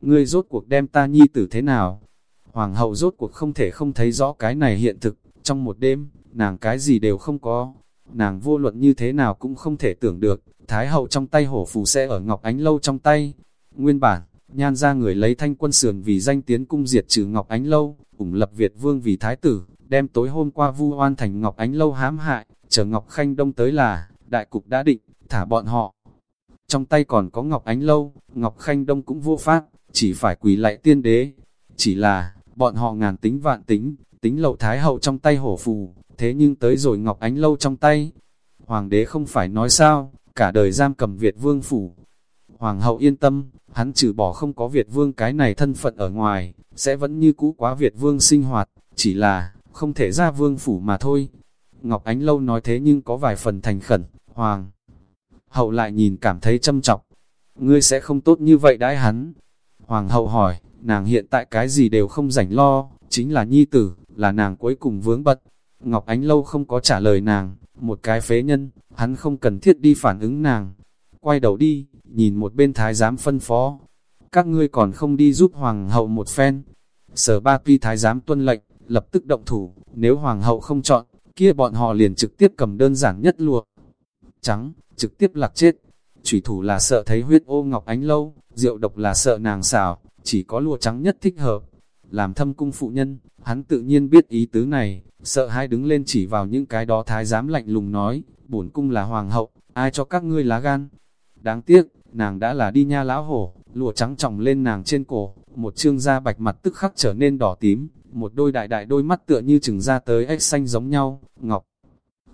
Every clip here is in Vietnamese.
ngươi rốt cuộc đem ta nhi tử thế nào? Hoàng hậu rốt cuộc không thể không thấy rõ cái này hiện thực, trong một đêm, nàng cái gì đều không có. Nàng vô luận như thế nào cũng không thể tưởng được, Thái hậu trong tay hổ phù sẽ ở Ngọc Ánh Lâu trong tay. Nguyên bản, nhan ra người lấy thanh quân sườn vì danh tiến cung diệt trừ Ngọc Ánh Lâu, ủng lập Việt Vương vì Thái tử, đem tối hôm qua vu oan thành Ngọc Ánh Lâu hãm hại, chờ Ngọc Khanh Đông tới là, đại cục đã định, thả bọn họ. Trong tay còn có Ngọc Ánh Lâu, Ngọc Khanh Đông cũng vô pháp, chỉ phải quỳ lại tiên đế. Chỉ là, bọn họ ngàn tính vạn tính, tính lậu Thái Hậu trong tay hổ phù, thế nhưng tới rồi Ngọc Ánh Lâu trong tay. Hoàng đế không phải nói sao, cả đời giam cầm Việt Vương phủ. Hoàng hậu yên tâm, hắn trừ bỏ không có Việt Vương cái này thân phận ở ngoài, sẽ vẫn như cũ quá Việt Vương sinh hoạt, chỉ là, không thể ra Vương phủ mà thôi. Ngọc Ánh Lâu nói thế nhưng có vài phần thành khẩn, Hoàng hậu lại nhìn cảm thấy châm trọng. Ngươi sẽ không tốt như vậy đãi hắn. Hoàng hậu hỏi, nàng hiện tại cái gì đều không rảnh lo, chính là nhi tử, là nàng cuối cùng vướng bật. Ngọc Ánh Lâu không có trả lời nàng, một cái phế nhân, hắn không cần thiết đi phản ứng nàng. Quay đầu đi, nhìn một bên thái giám phân phó. Các ngươi còn không đi giúp hoàng hậu một phen. Sở ba tuy thái giám tuân lệnh, lập tức động thủ, nếu hoàng hậu không chọn, kia bọn họ liền trực tiếp cầm đơn giản nhất lùa. Trắng, trực tiếp lạc chết. Chủy thủ là sợ thấy huyết ô ngọc ánh lâu, rượu độc là sợ nàng xảo, chỉ có lụa trắng nhất thích hợp. Làm thâm cung phụ nhân, hắn tự nhiên biết ý tứ này, sợ hai đứng lên chỉ vào những cái đó thái giám lạnh lùng nói, bổn cung là hoàng hậu, ai cho các ngươi lá gan. Đáng tiếc, nàng đã là đi nha lão hổ, lụa trắng trọng lên nàng trên cổ, một trương da bạch mặt tức khắc trở nên đỏ tím, một đôi đại đại đôi mắt tựa như trừng ra tới ếch xanh giống nhau, ngọc.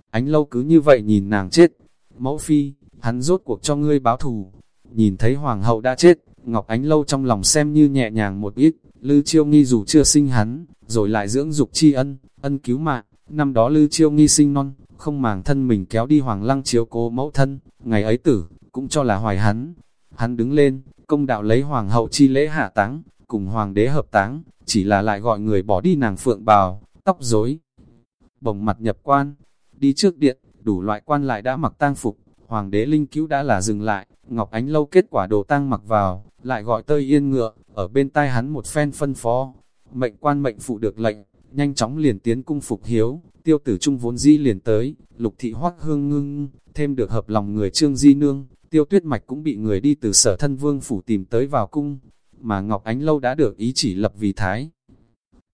Ánh lâu cứ như vậy nhìn nàng chết, mẫu phi, hắn rốt cuộc cho ngươi báo thù. Nhìn thấy hoàng hậu đã chết, Ngọc Ánh Lâu trong lòng xem như nhẹ nhàng một ít, Lư Chiêu Nghi dù chưa sinh hắn, rồi lại dưỡng dục tri ân, ân cứu mạng, năm đó Lư Chiêu Nghi sinh non, không màng thân mình kéo đi hoàng lăng chiếu cố mẫu thân, ngày ấy tử, cũng cho là hoài hắn. Hắn đứng lên, công đạo lấy hoàng hậu chi lễ hạ táng, cùng hoàng đế hợp táng, chỉ là lại gọi người bỏ đi nàng phượng bào, tóc rối, bồng mặt nhập quan, đi trước điện, đủ loại quan lại đã mặc tang phục, hoàng đế linh cứu đã là dừng lại, Ngọc Ánh lâu kết quả đồ tang mặc vào, lại gọi tơi yên ngựa, ở bên tai hắn một phen phân phó, mệnh quan mệnh phụ được lệnh, nhanh chóng liền tiến cung phục hiếu, tiêu tử trung vốn di liền tới, lục thị hoắc hương ngưng, thêm được hợp lòng người trương di nương, tiêu tuyết mạch cũng bị người đi từ sở thân vương phủ tìm tới vào cung, mà Ngọc Ánh lâu đã được ý chỉ lập vì thái.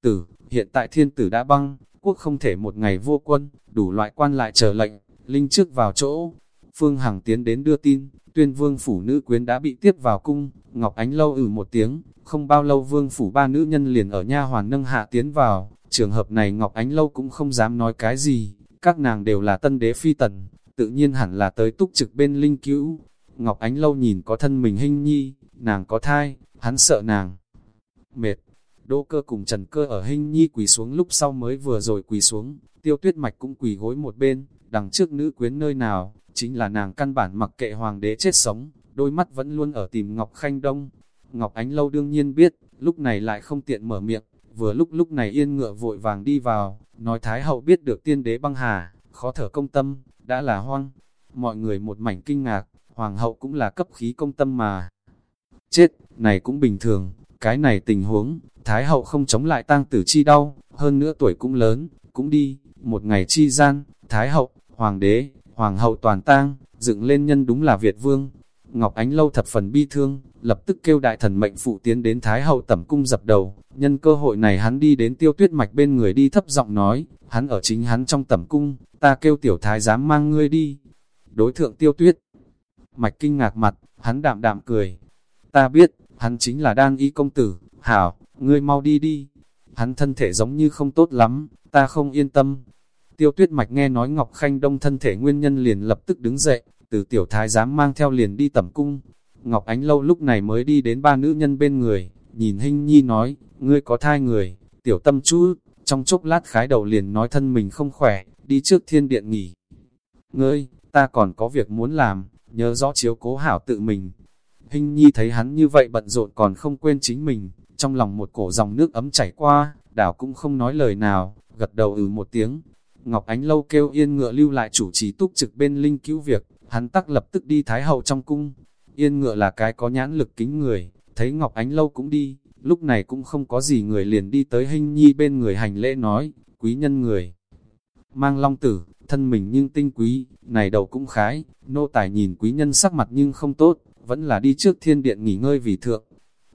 Tử, hiện tại thiên tử đã băng, quốc không thể một ngày vô quân, đủ loại quan lại chờ lệnh, linh trước vào chỗ. Phương Hằng tiến đến đưa tin, tuyên vương phủ nữ quyến đã bị tiếp vào cung, Ngọc Ánh lâu ử một tiếng, không bao lâu vương phủ ba nữ nhân liền ở nha hoàn nâng hạ tiến vào, trường hợp này Ngọc Ánh lâu cũng không dám nói cái gì, các nàng đều là tân đế phi tần, tự nhiên hẳn là tới túc trực bên linh cứu. Ngọc Ánh lâu nhìn có thân mình hình nhi, nàng có thai, hắn sợ nàng. Mệt, Đỗ cơ cùng Trần cơ ở hình nhi quỳ xuống lúc sau mới vừa rồi quỳ xuống, tiêu tuyết mạch cũng quỳ gối một bên, đằng trước nữ quyến nơi nào, chính là nàng căn bản mặc kệ hoàng đế chết sống, đôi mắt vẫn luôn ở tìm Ngọc Khanh Đông. Ngọc Ánh Lâu đương nhiên biết, lúc này lại không tiện mở miệng, vừa lúc lúc này yên ngựa vội vàng đi vào, nói Thái Hậu biết được tiên đế băng hà, khó thở công tâm, đã là hoang. Mọi người một mảnh kinh ngạc, Hoàng hậu cũng là cấp khí công tâm mà. Chết, này cũng bình thường, cái này tình huống, Thái hậu không chống lại tang tử chi đau, hơn nữa tuổi cũng lớn, cũng đi, một ngày chi gian, Thái hậu, Hoàng đế, Hoàng hậu toàn tang, dựng lên nhân đúng là Việt vương. Ngọc Ánh Lâu thập phần bi thương, lập tức kêu đại thần mệnh phụ tiến đến Thái hậu tẩm cung dập đầu, nhân cơ hội này hắn đi đến tiêu tuyết mạch bên người đi thấp giọng nói, hắn ở chính hắn trong tẩm cung, ta kêu tiểu thái dám mang ngươi đi. Đối thượng tiêu tuyết, mạch kinh ngạc mặt, hắn đạm đạm cười, ta biết, hắn chính là đan y công tử, hảo, ngươi mau đi đi. Hắn thân thể giống như không tốt lắm, ta không yên tâm. Tiêu tuyết mạch nghe nói Ngọc Khanh Đông thân thể nguyên nhân liền lập tức đứng dậy, từ tiểu thái giám mang theo liền đi tẩm cung. Ngọc Ánh Lâu lúc này mới đi đến ba nữ nhân bên người, nhìn Hinh Nhi nói, ngươi có thai người, tiểu tâm chú, trong chốc lát khái đầu liền nói thân mình không khỏe, đi trước thiên điện nghỉ. Ngươi, ta còn có việc muốn làm, nhớ rõ chiếu cố hảo tự mình. Hinh Nhi thấy hắn như vậy bận rộn còn không quên chính mình, trong lòng một cổ dòng nước ấm chảy qua, đảo cũng không nói lời nào, gật đầu ừ một tiếng. Ngọc Ánh Lâu kêu yên ngựa lưu lại chủ trì túc trực bên linh cứu việc, hắn tắc lập tức đi Thái Hậu trong cung. Yên ngựa là cái có nhãn lực kính người, thấy Ngọc Ánh Lâu cũng đi, lúc này cũng không có gì người liền đi tới hình nhi bên người hành lễ nói, quý nhân người. Mang long tử, thân mình nhưng tinh quý, này đầu cũng khái, nô tài nhìn quý nhân sắc mặt nhưng không tốt, vẫn là đi trước thiên điện nghỉ ngơi vì thượng.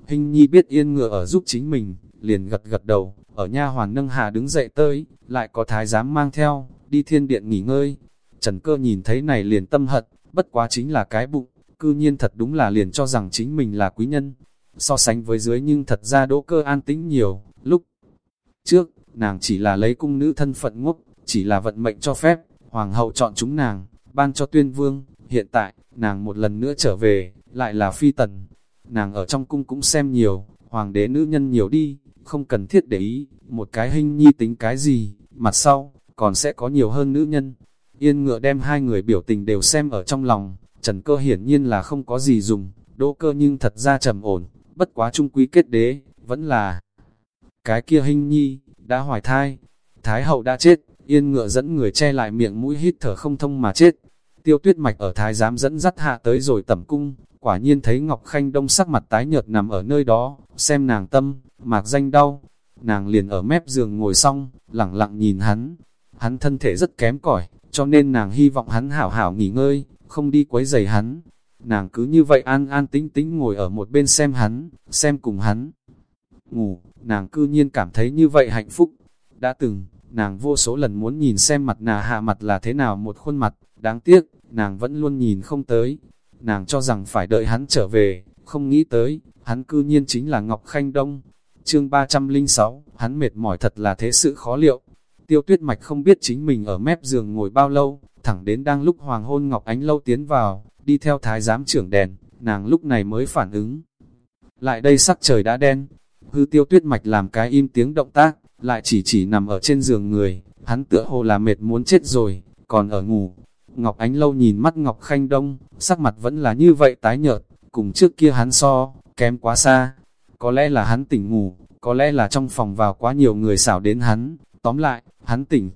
Hình nhi biết yên ngựa ở giúp chính mình, liền gật gật đầu, ở nha hoàn nâng hạ đứng dậy tới, lại có thái giám mang theo, đi thiên điện nghỉ ngơi. Trần cơ nhìn thấy này liền tâm hận, bất quá chính là cái bụng, cư nhiên thật đúng là liền cho rằng chính mình là quý nhân. So sánh với dưới nhưng thật ra đỗ cơ an tĩnh nhiều, lúc trước, nàng chỉ là lấy cung nữ thân phận ngốc, chỉ là vận mệnh cho phép, hoàng hậu chọn chúng nàng, ban cho tuyên vương, hiện tại, nàng một lần nữa trở về, lại là phi tần. Nàng ở trong cung cũng xem nhiều, hoàng đế nữ nhân nhiều đi, không cần thiết để ý, một cái hình nhi tính cái gì, mặt sau, còn sẽ có nhiều hơn nữ nhân. Yên ngựa đem hai người biểu tình đều xem ở trong lòng, trần cơ hiển nhiên là không có gì dùng, đỗ cơ nhưng thật ra trầm ổn, bất quá trung quý kết đế, vẫn là cái kia hình nhi, đã hoài thai, thái hậu đã chết, yên ngựa dẫn người che lại miệng mũi hít thở không thông mà chết. Tiêu tuyết mạch ở thái giám dẫn dắt hạ tới rồi tẩm cung, quả nhiên thấy Ngọc Khanh Đông sắc mặt tái nhợt nằm ở nơi đó, xem nàng tâm, mạc danh đau. Nàng liền ở mép giường ngồi xong, lặng lặng nhìn hắn. Hắn thân thể rất kém cỏi, cho nên nàng hy vọng hắn hảo hảo nghỉ ngơi, không đi quấy rầy hắn. Nàng cứ như vậy an an tính tính ngồi ở một bên xem hắn, xem cùng hắn. Ngủ, nàng cư nhiên cảm thấy như vậy hạnh phúc. Đã từng, nàng vô số lần muốn nhìn xem mặt nà hạ mặt là thế nào một khuôn mặt, đáng tiếc, nàng vẫn luôn nhìn không tới. Nàng cho rằng phải đợi hắn trở về, không nghĩ tới, hắn cư nhiên chính là Ngọc Khanh Đông. Chương 306, hắn mệt mỏi thật là thế sự khó liệu. Tiêu tuyết mạch không biết chính mình ở mép giường ngồi bao lâu, thẳng đến đang lúc hoàng hôn Ngọc Ánh Lâu tiến vào, đi theo thái giám trưởng đèn, nàng lúc này mới phản ứng. Lại đây sắc trời đã đen, hư tiêu tuyết mạch làm cái im tiếng động tác, lại chỉ chỉ nằm ở trên giường người, hắn tựa hồ là mệt muốn chết rồi, còn ở ngủ. Ngọc Ánh Lâu nhìn mắt Ngọc Khanh Đông, sắc mặt vẫn là như vậy tái nhợt, cùng trước kia hắn so, kém quá xa. Có lẽ là hắn tỉnh ngủ, có lẽ là trong phòng vào quá nhiều người xảo đến hắn, tóm lại, hắn tỉnh.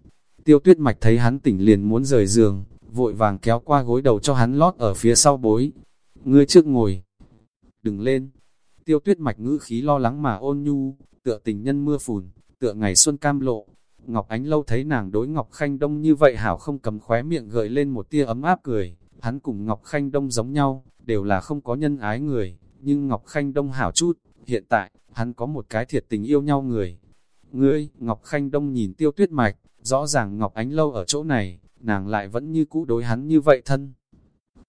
Tiêu tuyết mạch thấy hắn tỉnh liền muốn rời giường, vội vàng kéo qua gối đầu cho hắn lót ở phía sau bối. Ngươi trước ngồi, đừng lên. Tiêu tuyết mạch ngữ khí lo lắng mà ôn nhu, tựa tình nhân mưa phùn, tựa ngày xuân cam lộ. Ngọc Ánh lâu thấy nàng đối Ngọc Khanh Đông như vậy hảo không cầm khóe miệng gợi lên một tia ấm áp cười. Hắn cùng Ngọc Khanh Đông giống nhau, đều là không có nhân ái người, nhưng Ngọc Khanh Đông hảo chút, hiện tại, hắn có một cái thiệt tình yêu nhau người. Ngươi, Ngọc Khanh Đông nhìn tiêu tuyết mạch, rõ ràng Ngọc Ánh lâu ở chỗ này, nàng lại vẫn như cũ đối hắn như vậy thân.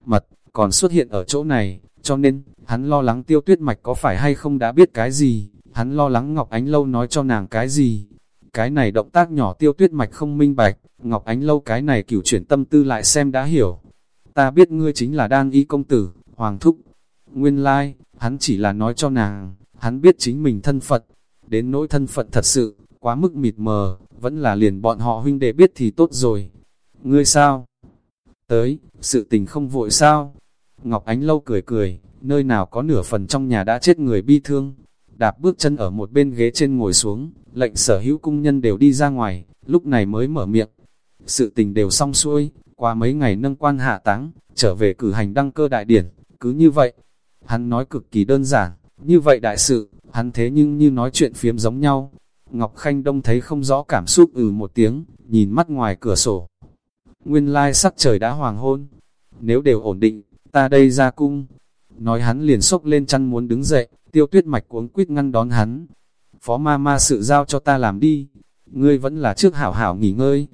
Mật, còn xuất hiện ở chỗ này, cho nên, hắn lo lắng tiêu tuyết mạch có phải hay không đã biết cái gì, hắn lo lắng Ngọc Ánh Lâu nói cho nàng cái gì. Cái này động tác nhỏ tiêu tuyết mạch không minh bạch, Ngọc Ánh Lâu cái này cửu chuyển tâm tư lại xem đã hiểu. Ta biết ngươi chính là đan y công tử, Hoàng Thúc. Nguyên lai, like, hắn chỉ là nói cho nàng, hắn biết chính mình thân Phật. Đến nỗi thân phận thật sự, quá mức mịt mờ, vẫn là liền bọn họ huynh đệ biết thì tốt rồi. Ngươi sao? Tới, sự tình không vội sao? Ngọc Ánh Lâu cười cười, nơi nào có nửa phần trong nhà đã chết người bi thương, đạp bước chân ở một bên ghế trên ngồi xuống, lệnh sở hữu cung nhân đều đi ra ngoài, lúc này mới mở miệng. Sự tình đều xong xuôi, qua mấy ngày nâng quan hạ táng, trở về cử hành đăng cơ đại điển, cứ như vậy. Hắn nói cực kỳ đơn giản, như vậy đại sự, hắn thế nhưng như nói chuyện phiếm giống nhau. Ngọc Khanh Đông thấy không rõ cảm xúc ừ một tiếng, nhìn mắt ngoài cửa sổ. Nguyên lai sắc trời đã hoàng hôn, nếu đều ổn định, ta đây ra cung. Nói hắn liền sốc lên chăn muốn đứng dậy, tiêu tuyết mạch cuống quýt ngăn đón hắn. Phó ma ma sự giao cho ta làm đi, ngươi vẫn là trước hảo hảo nghỉ ngơi.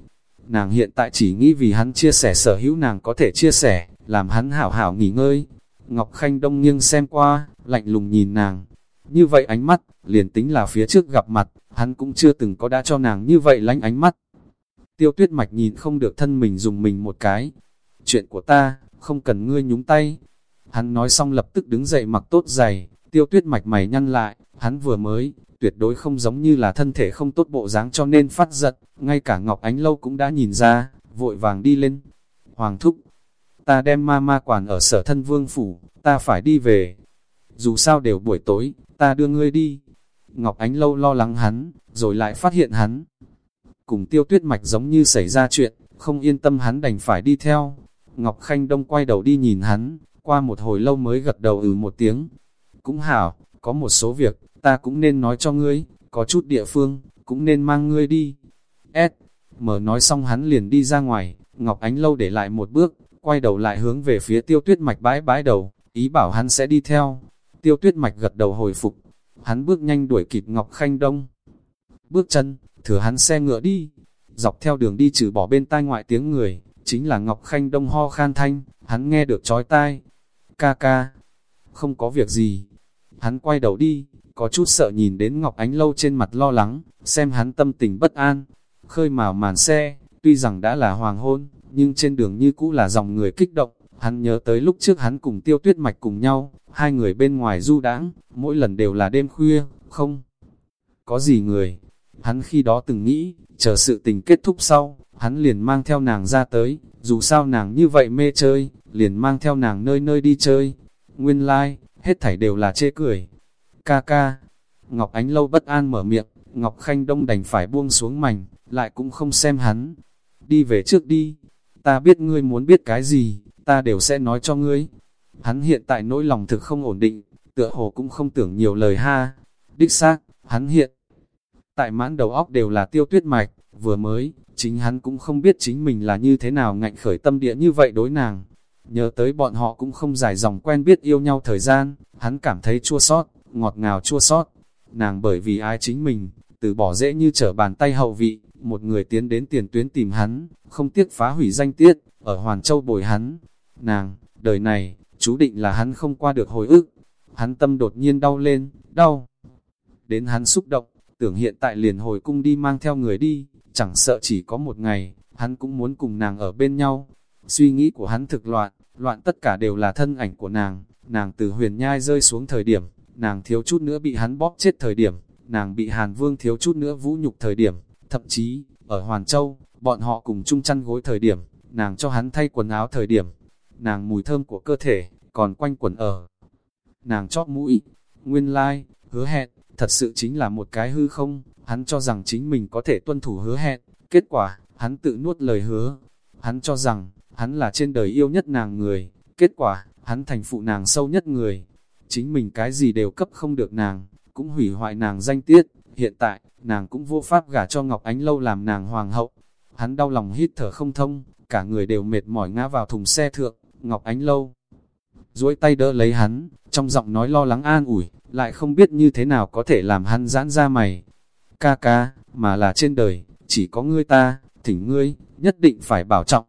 Nàng hiện tại chỉ nghĩ vì hắn chia sẻ sở hữu nàng có thể chia sẻ, làm hắn hảo hảo nghỉ ngơi. Ngọc Khanh Đông nghiêng xem qua, lạnh lùng nhìn nàng. Như vậy ánh mắt, liền tính là phía trước gặp mặt, hắn cũng chưa từng có đã cho nàng như vậy lánh ánh mắt. Tiêu tuyết mạch nhìn không được thân mình dùng mình một cái. Chuyện của ta, không cần ngươi nhúng tay. Hắn nói xong lập tức đứng dậy mặc tốt giày, tiêu tuyết mạch mày nhăn lại, hắn vừa mới, tuyệt đối không giống như là thân thể không tốt bộ dáng cho nên phát giật ngay cả Ngọc Ánh Lâu cũng đã nhìn ra, vội vàng đi lên. Hoàng thúc, ta đem ma ma quản ở sở thân vương phủ, ta phải đi về. Dù sao đều buổi tối, ta đưa ngươi đi. Ngọc Ánh Lâu lo lắng hắn, rồi lại phát hiện hắn. Cùng tiêu tuyết mạch giống như xảy ra chuyện, không yên tâm hắn đành phải đi theo. Ngọc Khanh Đông quay đầu đi nhìn hắn, qua một hồi lâu mới gật đầu ừ một tiếng. Cũng hảo, có một số việc, ta cũng nên nói cho ngươi, có chút địa phương, cũng nên mang ngươi đi. S. Mở nói xong hắn liền đi ra ngoài, Ngọc Ánh Lâu để lại một bước, quay đầu lại hướng về phía tiêu tuyết mạch bãi bãi đầu, ý bảo hắn sẽ đi theo. Tiêu tuyết mạch gật đầu hồi phục, hắn bước nhanh đuổi kịp Ngọc Khanh Đông. Bước chân, thừa hắn xe ngựa đi, dọc theo đường đi trừ bỏ bên tai ngoại tiếng người, chính là Ngọc Khanh Đông ho khan thanh, hắn nghe được chói tai. Ca ca, không có việc gì. Hắn quay đầu đi, có chút sợ nhìn đến Ngọc Ánh Lâu trên mặt lo lắng, xem hắn tâm tình bất an. Khơi mào màn xe, tuy rằng đã là hoàng hôn, nhưng trên đường như cũ là dòng người kích động. Hắn nhớ tới lúc trước hắn cùng tiêu tuyết mạch cùng nhau, hai người bên ngoài du đãng mỗi lần đều là đêm khuya, không có gì người. Hắn khi đó từng nghĩ, chờ sự tình kết thúc sau, hắn liền mang theo nàng ra tới, dù sao nàng như vậy mê chơi, liền mang theo nàng nơi nơi đi chơi. Nguyên lai, like, hết thảy đều là chê cười. Ca ca, Ngọc Ánh Lâu bất an mở miệng, Ngọc Khanh Đông đành phải buông xuống mảnh, lại cũng không xem hắn. Đi về trước đi, ta biết ngươi muốn biết cái gì, ta đều sẽ nói cho ngươi. Hắn hiện tại nỗi lòng thực không ổn định, tựa hồ cũng không tưởng nhiều lời ha. Đích xác, hắn hiện tại mãn đầu óc đều là tiêu tuyết mạch, vừa mới, chính hắn cũng không biết chính mình là như thế nào ngạnh khởi tâm địa như vậy đối nàng. Nhớ tới bọn họ cũng không dài dòng quen biết yêu nhau thời gian, hắn cảm thấy chua sót, ngọt ngào chua sót. Nàng bởi vì ai chính mình, từ bỏ dễ như trở bàn tay hậu vị, một người tiến đến tiền tuyến tìm hắn, không tiếc phá hủy danh tiết, ở Hoàn Châu bồi hắn. Nàng, đời này, chú định là hắn không qua được hồi ức. Hắn tâm đột nhiên đau lên, đau. Đến hắn xúc động, tưởng hiện tại liền hồi cung đi mang theo người đi, chẳng sợ chỉ có một ngày, hắn cũng muốn cùng nàng ở bên nhau. Suy nghĩ của hắn thực loạn, loạn tất cả đều là thân ảnh của nàng, nàng từ huyền nhai rơi xuống thời điểm, nàng thiếu chút nữa bị hắn bóp chết thời điểm, nàng bị Hàn Vương thiếu chút nữa vũ nhục thời điểm, thậm chí, ở Hoàn Châu, bọn họ cùng chung chăn gối thời điểm, nàng cho hắn thay quần áo thời điểm, nàng mùi thơm của cơ thể, còn quanh quẩn ở. Nàng chóp mũi, nguyên lai, like, hứa hẹn, thật sự chính là một cái hư không, hắn cho rằng chính mình có thể tuân thủ hứa hẹn, kết quả, hắn tự nuốt lời hứa. Hắn cho rằng, hắn là trên đời yêu nhất nàng người, kết quả, hắn thành phụ nàng sâu nhất người. Chính mình cái gì đều cấp không được nàng, cũng hủy hoại nàng danh tiết, hiện tại, nàng cũng vô pháp gả cho Ngọc Ánh Lâu làm nàng hoàng hậu. Hắn đau lòng hít thở không thông, cả người đều mệt mỏi ngã vào thùng xe thượng, Ngọc Ánh Lâu. duỗi tay đỡ lấy hắn, trong giọng nói lo lắng an ủi, lại không biết như thế nào có thể làm hắn giãn ra mày. Ca ca, mà là trên đời, chỉ có ngươi ta, thỉnh ngươi, nhất định phải bảo trọng.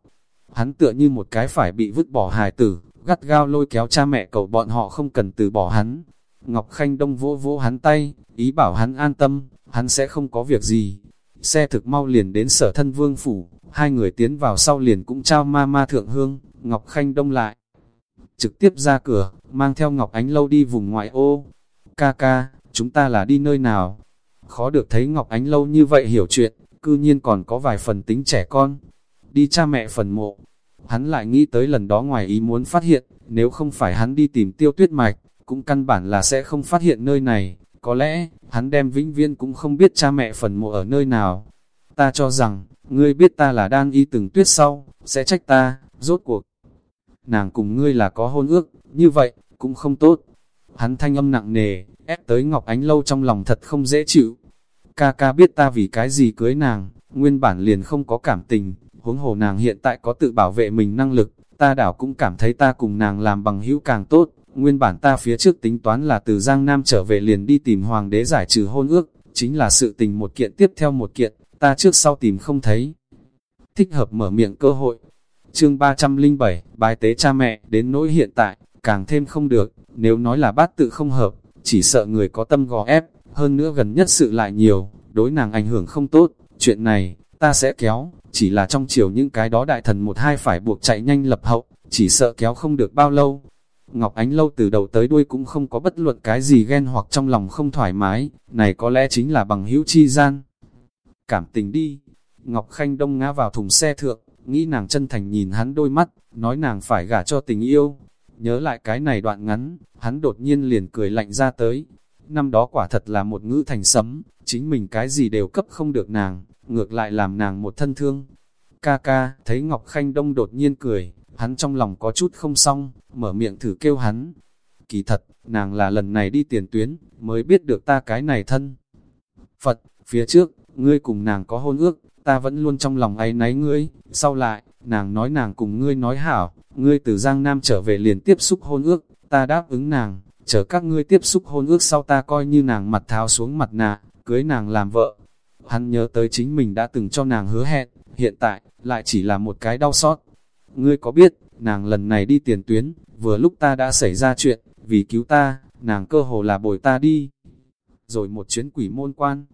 Hắn tựa như một cái phải bị vứt bỏ hài tử, gắt gao lôi kéo cha mẹ cậu bọn họ không cần từ bỏ hắn. Ngọc Khanh Đông vỗ vỗ hắn tay, ý bảo hắn an tâm, hắn sẽ không có việc gì. Xe thực mau liền đến sở thân vương phủ, hai người tiến vào sau liền cũng trao ma ma thượng hương, Ngọc Khanh Đông lại. Trực tiếp ra cửa, mang theo Ngọc Ánh Lâu đi vùng ngoại ô. Ca ca, chúng ta là đi nơi nào? Khó được thấy Ngọc Ánh Lâu như vậy hiểu chuyện, cư nhiên còn có vài phần tính trẻ con. Đi cha mẹ phần mộ. Hắn lại nghĩ tới lần đó ngoài ý muốn phát hiện, nếu không phải hắn đi tìm tiêu tuyết mạch, cũng căn bản là sẽ không phát hiện nơi này. Có lẽ, hắn đem vĩnh viên cũng không biết cha mẹ phần mộ ở nơi nào. Ta cho rằng, ngươi biết ta là đan y từng tuyết sau, sẽ trách ta, rốt cuộc. Nàng cùng ngươi là có hôn ước, như vậy, cũng không tốt. Hắn thanh âm nặng nề, ép tới Ngọc Ánh Lâu trong lòng thật không dễ chịu. Ca ca biết ta vì cái gì cưới nàng, nguyên bản liền không có cảm tình, huống hồ nàng hiện tại có tự bảo vệ mình năng lực, ta đảo cũng cảm thấy ta cùng nàng làm bằng hữu càng tốt. Nguyên bản ta phía trước tính toán là từ Giang Nam trở về liền đi tìm hoàng đế giải trừ hôn ước, chính là sự tình một kiện tiếp theo một kiện, ta trước sau tìm không thấy. Thích hợp mở miệng cơ hội. Chương 307, bài tế cha mẹ, đến nỗi hiện tại, càng thêm không được, nếu nói là bát tự không hợp, chỉ sợ người có tâm gò ép, hơn nữa gần nhất sự lại nhiều, đối nàng ảnh hưởng không tốt, chuyện này, ta sẽ kéo, chỉ là trong chiều những cái đó đại thần một hai phải buộc chạy nhanh lập hậu, chỉ sợ kéo không được bao lâu. Ngọc Ánh Lâu từ đầu tới đuôi cũng không có bất luận cái gì ghen hoặc trong lòng không thoải mái, này có lẽ chính là bằng hữu chi gian. Cảm tình đi, Ngọc Khanh Đông ngã vào thùng xe thượng, nghĩ nàng chân thành nhìn hắn đôi mắt, nói nàng phải gả cho tình yêu, Nhớ lại cái này đoạn ngắn, hắn đột nhiên liền cười lạnh ra tới. Năm đó quả thật là một ngữ thành sấm, chính mình cái gì đều cấp không được nàng, ngược lại làm nàng một thân thương. Ca ca, thấy Ngọc Khanh Đông đột nhiên cười, hắn trong lòng có chút không xong, mở miệng thử kêu hắn. kỳ thật, nàng là lần này đi tiền tuyến, mới biết được ta cái này thân. Phật, phía trước, ngươi cùng nàng có hôn ước, ta vẫn luôn trong lòng ấy náy ngươi, sau lại, nàng nói nàng cùng ngươi nói hảo, ngươi từ Giang Nam trở về liền tiếp xúc hôn ước, ta đáp ứng nàng, chờ các ngươi tiếp xúc hôn ước sau ta coi như nàng mặt tháo xuống mặt nạ, cưới nàng làm vợ. Hắn nhớ tới chính mình đã từng cho nàng hứa hẹn, hiện tại, lại chỉ là một cái đau xót. Ngươi có biết, nàng lần này đi tiền tuyến, vừa lúc ta đã xảy ra chuyện, vì cứu ta, nàng cơ hồ là bồi ta đi. Rồi một chuyến quỷ môn quan,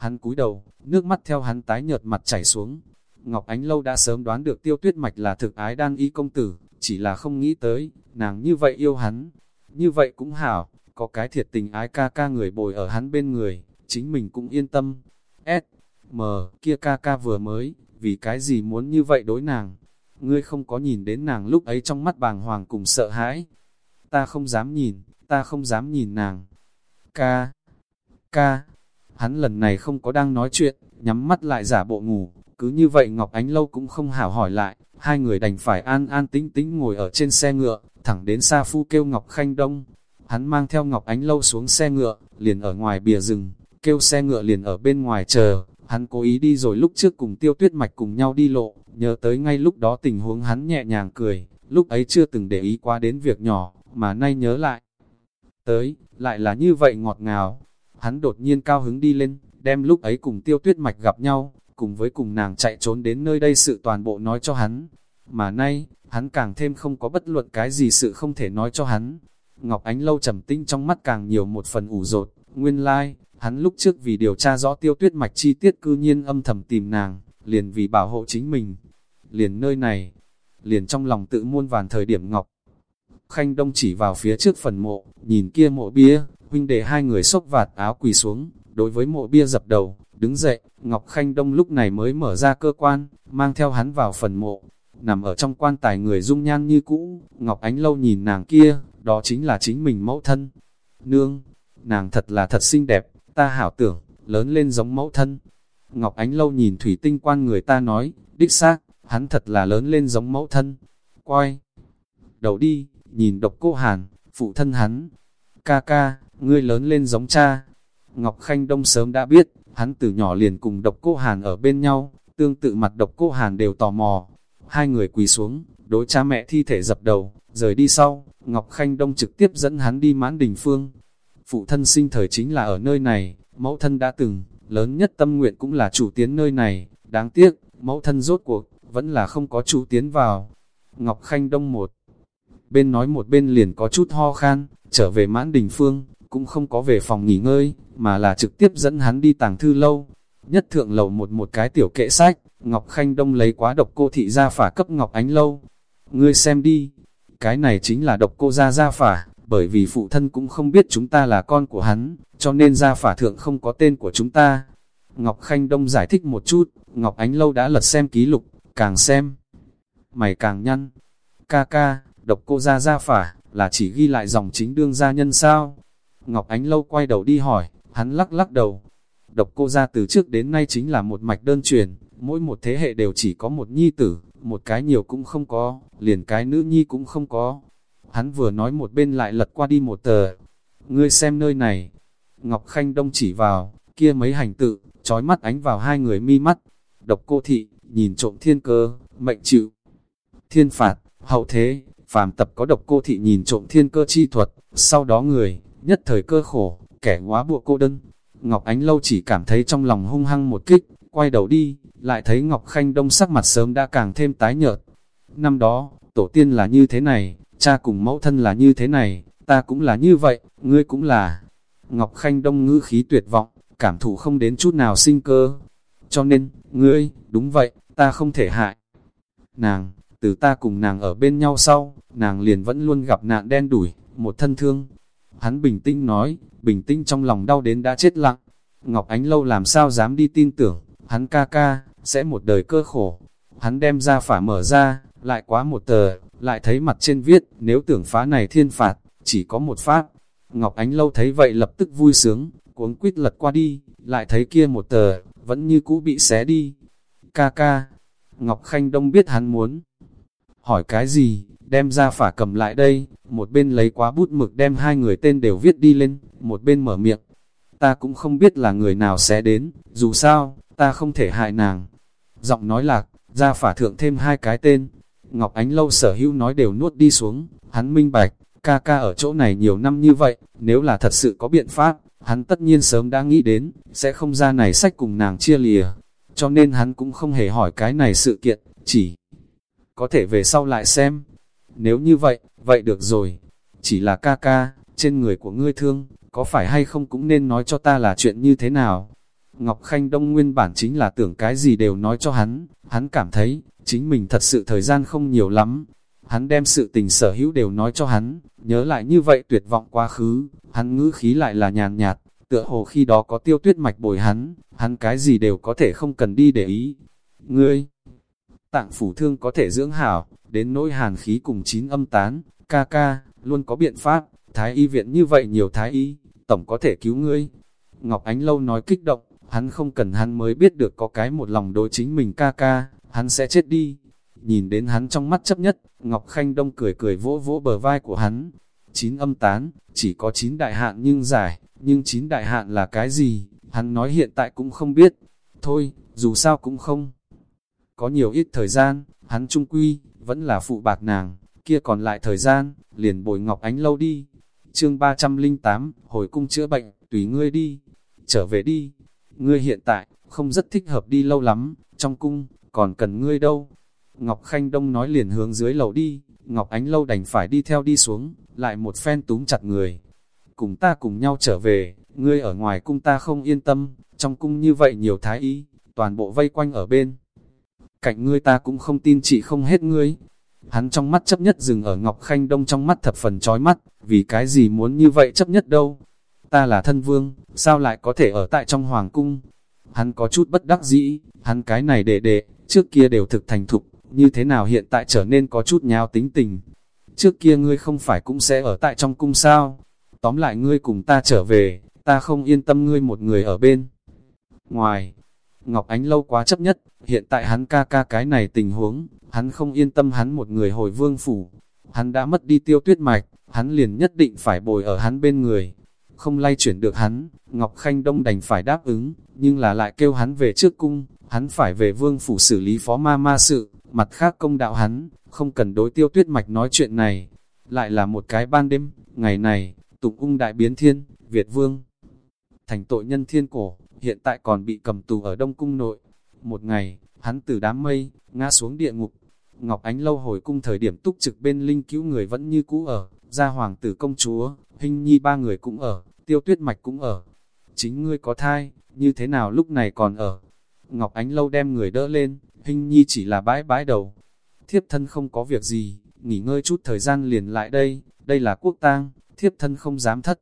hắn cúi đầu, nước mắt theo hắn tái nhợt mặt chảy xuống. Ngọc Ánh Lâu đã sớm đoán được tiêu tuyết mạch là thực ái đan y công tử, chỉ là không nghĩ tới, nàng như vậy yêu hắn. Như vậy cũng hảo, có cái thiệt tình ái ca ca người bồi ở hắn bên người, chính mình cũng yên tâm. S, M, kia ca ca vừa mới, vì cái gì muốn như vậy đối nàng? Ngươi không có nhìn đến nàng lúc ấy trong mắt bàng hoàng cùng sợ hãi. Ta không dám nhìn, ta không dám nhìn nàng. Ca, ca, hắn lần này không có đang nói chuyện, nhắm mắt lại giả bộ ngủ, cứ như vậy Ngọc Ánh Lâu cũng không hảo hỏi lại, hai người đành phải an an tĩnh tĩnh ngồi ở trên xe ngựa, thẳng đến xa Phu kêu Ngọc Khanh Đông. Hắn mang theo Ngọc Ánh Lâu xuống xe ngựa, liền ở ngoài bìa rừng, kêu xe ngựa liền ở bên ngoài chờ, hắn cố ý đi rồi lúc trước cùng tiêu tuyết mạch cùng nhau đi lộ, nhớ tới ngay lúc đó tình huống hắn nhẹ nhàng cười, lúc ấy chưa từng để ý qua đến việc nhỏ, mà nay nhớ lại. Tới, lại là như vậy ngọt ngào, hắn đột nhiên cao hứng đi lên, đem lúc ấy cùng tiêu tuyết mạch gặp nhau, cùng với cùng nàng chạy trốn đến nơi đây sự toàn bộ nói cho hắn. Mà nay, hắn càng thêm không có bất luận cái gì sự không thể nói cho hắn. Ngọc Ánh Lâu trầm tinh trong mắt càng nhiều một phần ủ rột, nguyên lai, like, hắn lúc trước vì điều tra rõ tiêu tuyết mạch chi tiết cư nhiên âm thầm tìm nàng, liền vì bảo hộ chính mình. Liền nơi này, liền trong lòng tự muôn vàn thời điểm Ngọc. Khanh Đông chỉ vào phía trước phần mộ, nhìn kia mộ bia, huynh đề hai người xốc vạt áo quỳ xuống, đối với mộ bia dập đầu, đứng dậy, Ngọc Khanh Đông lúc này mới mở ra cơ quan, mang theo hắn vào phần mộ, nằm ở trong quan tài người dung nhan như cũ, Ngọc Ánh Lâu nhìn nàng kia, đó chính là chính mình mẫu thân. Nương, nàng thật là thật xinh đẹp, ta hảo tưởng, lớn lên giống mẫu thân. Ngọc Ánh Lâu nhìn thủy tinh quan người ta nói, đích xác, hắn thật là lớn lên giống mẫu thân. Quay, đầu đi, nhìn độc cô Hàn, phụ thân hắn. Ca ca, ngươi lớn lên giống cha. Ngọc Khanh Đông sớm đã biết, hắn từ nhỏ liền cùng độc cô Hàn ở bên nhau, tương tự mặt độc cô Hàn đều tò mò. Hai người quỳ xuống, đối cha mẹ thi thể dập đầu, rời đi sau, Ngọc Khanh Đông trực tiếp dẫn hắn đi mãn đình phương. Phụ thân sinh thời chính là ở nơi này, mẫu thân đã từng, lớn nhất tâm nguyện cũng là chủ tiến nơi này, đáng tiếc, mẫu thân rốt cuộc, vẫn là không có chủ tiến vào. Ngọc Khanh Đông một bên nói một bên liền có chút ho khan, trở về mãn đình phương, cũng không có về phòng nghỉ ngơi, mà là trực tiếp dẫn hắn đi tàng thư lâu. Nhất thượng lầu một một cái tiểu kệ sách, Ngọc Khanh Đông lấy quá độc cô thị ra phả cấp Ngọc Ánh Lâu. Ngươi xem đi, cái này chính là độc cô ra ra phả, bởi vì phụ thân cũng không biết chúng ta là con của hắn, cho nên ra phả thượng không có tên của chúng ta. Ngọc Khanh Đông giải thích một chút, Ngọc Ánh Lâu đã lật xem ký lục, càng xem, mày càng nhăn. Ca ca, độc cô ra ra phả, là chỉ ghi lại dòng chính đương gia nhân sao? Ngọc Ánh Lâu quay đầu đi hỏi, hắn lắc lắc đầu. Độc cô ra từ trước đến nay chính là một mạch đơn truyền, mỗi một thế hệ đều chỉ có một nhi tử, một cái nhiều cũng không có, liền cái nữ nhi cũng không có. Hắn vừa nói một bên lại lật qua đi một tờ. Ngươi xem nơi này. Ngọc Khanh Đông chỉ vào, kia mấy hành tự, trói mắt ánh vào hai người mi mắt. Độc cô thị, nhìn trộm thiên cơ, mệnh chịu. Thiên phạt, hậu thế, phàm tập có độc cô thị nhìn trộm thiên cơ chi thuật, sau đó người, nhất thời cơ khổ, kẻ quá buộc cô đơn. Ngọc Ánh Lâu chỉ cảm thấy trong lòng hung hăng một kích, quay đầu đi, lại thấy Ngọc Khanh Đông sắc mặt sớm đã càng thêm tái nhợt. Năm đó, tổ tiên là như thế này, cha cùng mẫu thân là như thế này, ta cũng là như vậy, ngươi cũng là. Ngọc Khanh Đông ngữ khí tuyệt vọng, cảm thụ không đến chút nào sinh cơ. Cho nên, ngươi, đúng vậy, ta không thể hại. Nàng, từ ta cùng nàng ở bên nhau sau, nàng liền vẫn luôn gặp nạn đen đủi, một thân thương. Hắn bình tĩnh nói, bình tĩnh trong lòng đau đến đã chết lặng. Ngọc Ánh Lâu làm sao dám đi tin tưởng, hắn ca ca, sẽ một đời cơ khổ. Hắn đem ra phả mở ra, lại quá một tờ, lại thấy mặt trên viết, nếu tưởng phá này thiên phạt, chỉ có một pháp. Ngọc Ánh Lâu thấy vậy lập tức vui sướng, cuống quýt lật qua đi, lại thấy kia một tờ, vẫn như cũ bị xé đi. Ca ca, Ngọc Khanh Đông biết hắn muốn hỏi cái gì, đem ra phả cầm lại đây, một bên lấy quá bút mực đem hai người tên đều viết đi lên, một bên mở miệng. Ta cũng không biết là người nào sẽ đến, dù sao, ta không thể hại nàng. Giọng nói lạc, ra phả thượng thêm hai cái tên. Ngọc Ánh Lâu sở hữu nói đều nuốt đi xuống, hắn minh bạch, ca ca ở chỗ này nhiều năm như vậy, nếu là thật sự có biện pháp, hắn tất nhiên sớm đã nghĩ đến, sẽ không ra này sách cùng nàng chia lìa. Cho nên hắn cũng không hề hỏi cái này sự kiện, chỉ có thể về sau lại xem. Nếu như vậy, vậy được rồi. Chỉ là ca ca, trên người của ngươi thương, có phải hay không cũng nên nói cho ta là chuyện như thế nào. Ngọc Khanh Đông nguyên bản chính là tưởng cái gì đều nói cho hắn, hắn cảm thấy, chính mình thật sự thời gian không nhiều lắm. Hắn đem sự tình sở hữu đều nói cho hắn, nhớ lại như vậy tuyệt vọng quá khứ, hắn ngữ khí lại là nhàn nhạt, tựa hồ khi đó có tiêu tuyết mạch bồi hắn, hắn cái gì đều có thể không cần đi để ý. Ngươi, tạng phủ thương có thể dưỡng hảo, đến nỗi hàn khí cùng chín âm tán, ca ca, luôn có biện pháp, thái y viện như vậy nhiều thái y, tổng có thể cứu ngươi. Ngọc Ánh Lâu nói kích động, hắn không cần hắn mới biết được có cái một lòng đối chính mình ca ca, hắn sẽ chết đi. Nhìn đến hắn trong mắt chấp nhất, Ngọc Khanh Đông cười cười vỗ vỗ bờ vai của hắn. Chín âm tán, chỉ có chín đại hạn nhưng giải, nhưng chín đại hạn là cái gì, hắn nói hiện tại cũng không biết. Thôi, dù sao cũng không. Có nhiều ít thời gian, hắn trung quy, vẫn là phụ bạc nàng, kia còn lại thời gian, liền bồi Ngọc Ánh lâu đi. Chương 308, hồi cung chữa bệnh, tùy ngươi đi, trở về đi. Ngươi hiện tại, không rất thích hợp đi lâu lắm, trong cung, còn cần ngươi đâu. Ngọc Khanh Đông nói liền hướng dưới lầu đi, Ngọc Ánh lâu đành phải đi theo đi xuống, lại một phen túm chặt người. Cùng ta cùng nhau trở về, ngươi ở ngoài cung ta không yên tâm, trong cung như vậy nhiều thái y, toàn bộ vây quanh ở bên. Cạnh ngươi ta cũng không tin chị không hết ngươi. Hắn trong mắt chấp nhất dừng ở Ngọc Khanh Đông trong mắt thập phần chói mắt, vì cái gì muốn như vậy chấp nhất đâu. Ta là thân vương, sao lại có thể ở tại trong hoàng cung? Hắn có chút bất đắc dĩ, hắn cái này đệ đệ, trước kia đều thực thành thục, như thế nào hiện tại trở nên có chút nháo tính tình. Trước kia ngươi không phải cũng sẽ ở tại trong cung sao? Tóm lại ngươi cùng ta trở về, ta không yên tâm ngươi một người ở bên. Ngoài, Ngọc Ánh lâu quá chấp nhất, hiện tại hắn ca ca cái này tình huống, hắn không yên tâm hắn một người hồi vương phủ. Hắn đã mất đi tiêu tuyết mạch, hắn liền nhất định phải bồi ở hắn bên người. Không lay chuyển được hắn, Ngọc Khanh Đông đành phải đáp ứng, nhưng là lại kêu hắn về trước cung, hắn phải về vương phủ xử lý phó ma ma sự, mặt khác công đạo hắn, không cần đối tiêu tuyết mạch nói chuyện này. Lại là một cái ban đêm, ngày này, tụng ung đại biến thiên, Việt vương. Thành tội nhân thiên cổ, hiện tại còn bị cầm tù ở Đông Cung nội. Một ngày, hắn từ đám mây, ngã xuống địa ngục. Ngọc Ánh lâu hồi cung thời điểm túc trực bên linh cứu người vẫn như cũ ở, gia hoàng tử công chúa, hình nhi ba người cũng ở, tiêu tuyết mạch cũng ở. Chính ngươi có thai, như thế nào lúc này còn ở? Ngọc Ánh lâu đem người đỡ lên, hình nhi chỉ là bãi bãi đầu. Thiếp thân không có việc gì, nghỉ ngơi chút thời gian liền lại đây, đây là quốc tang, thiếp thân không dám thất.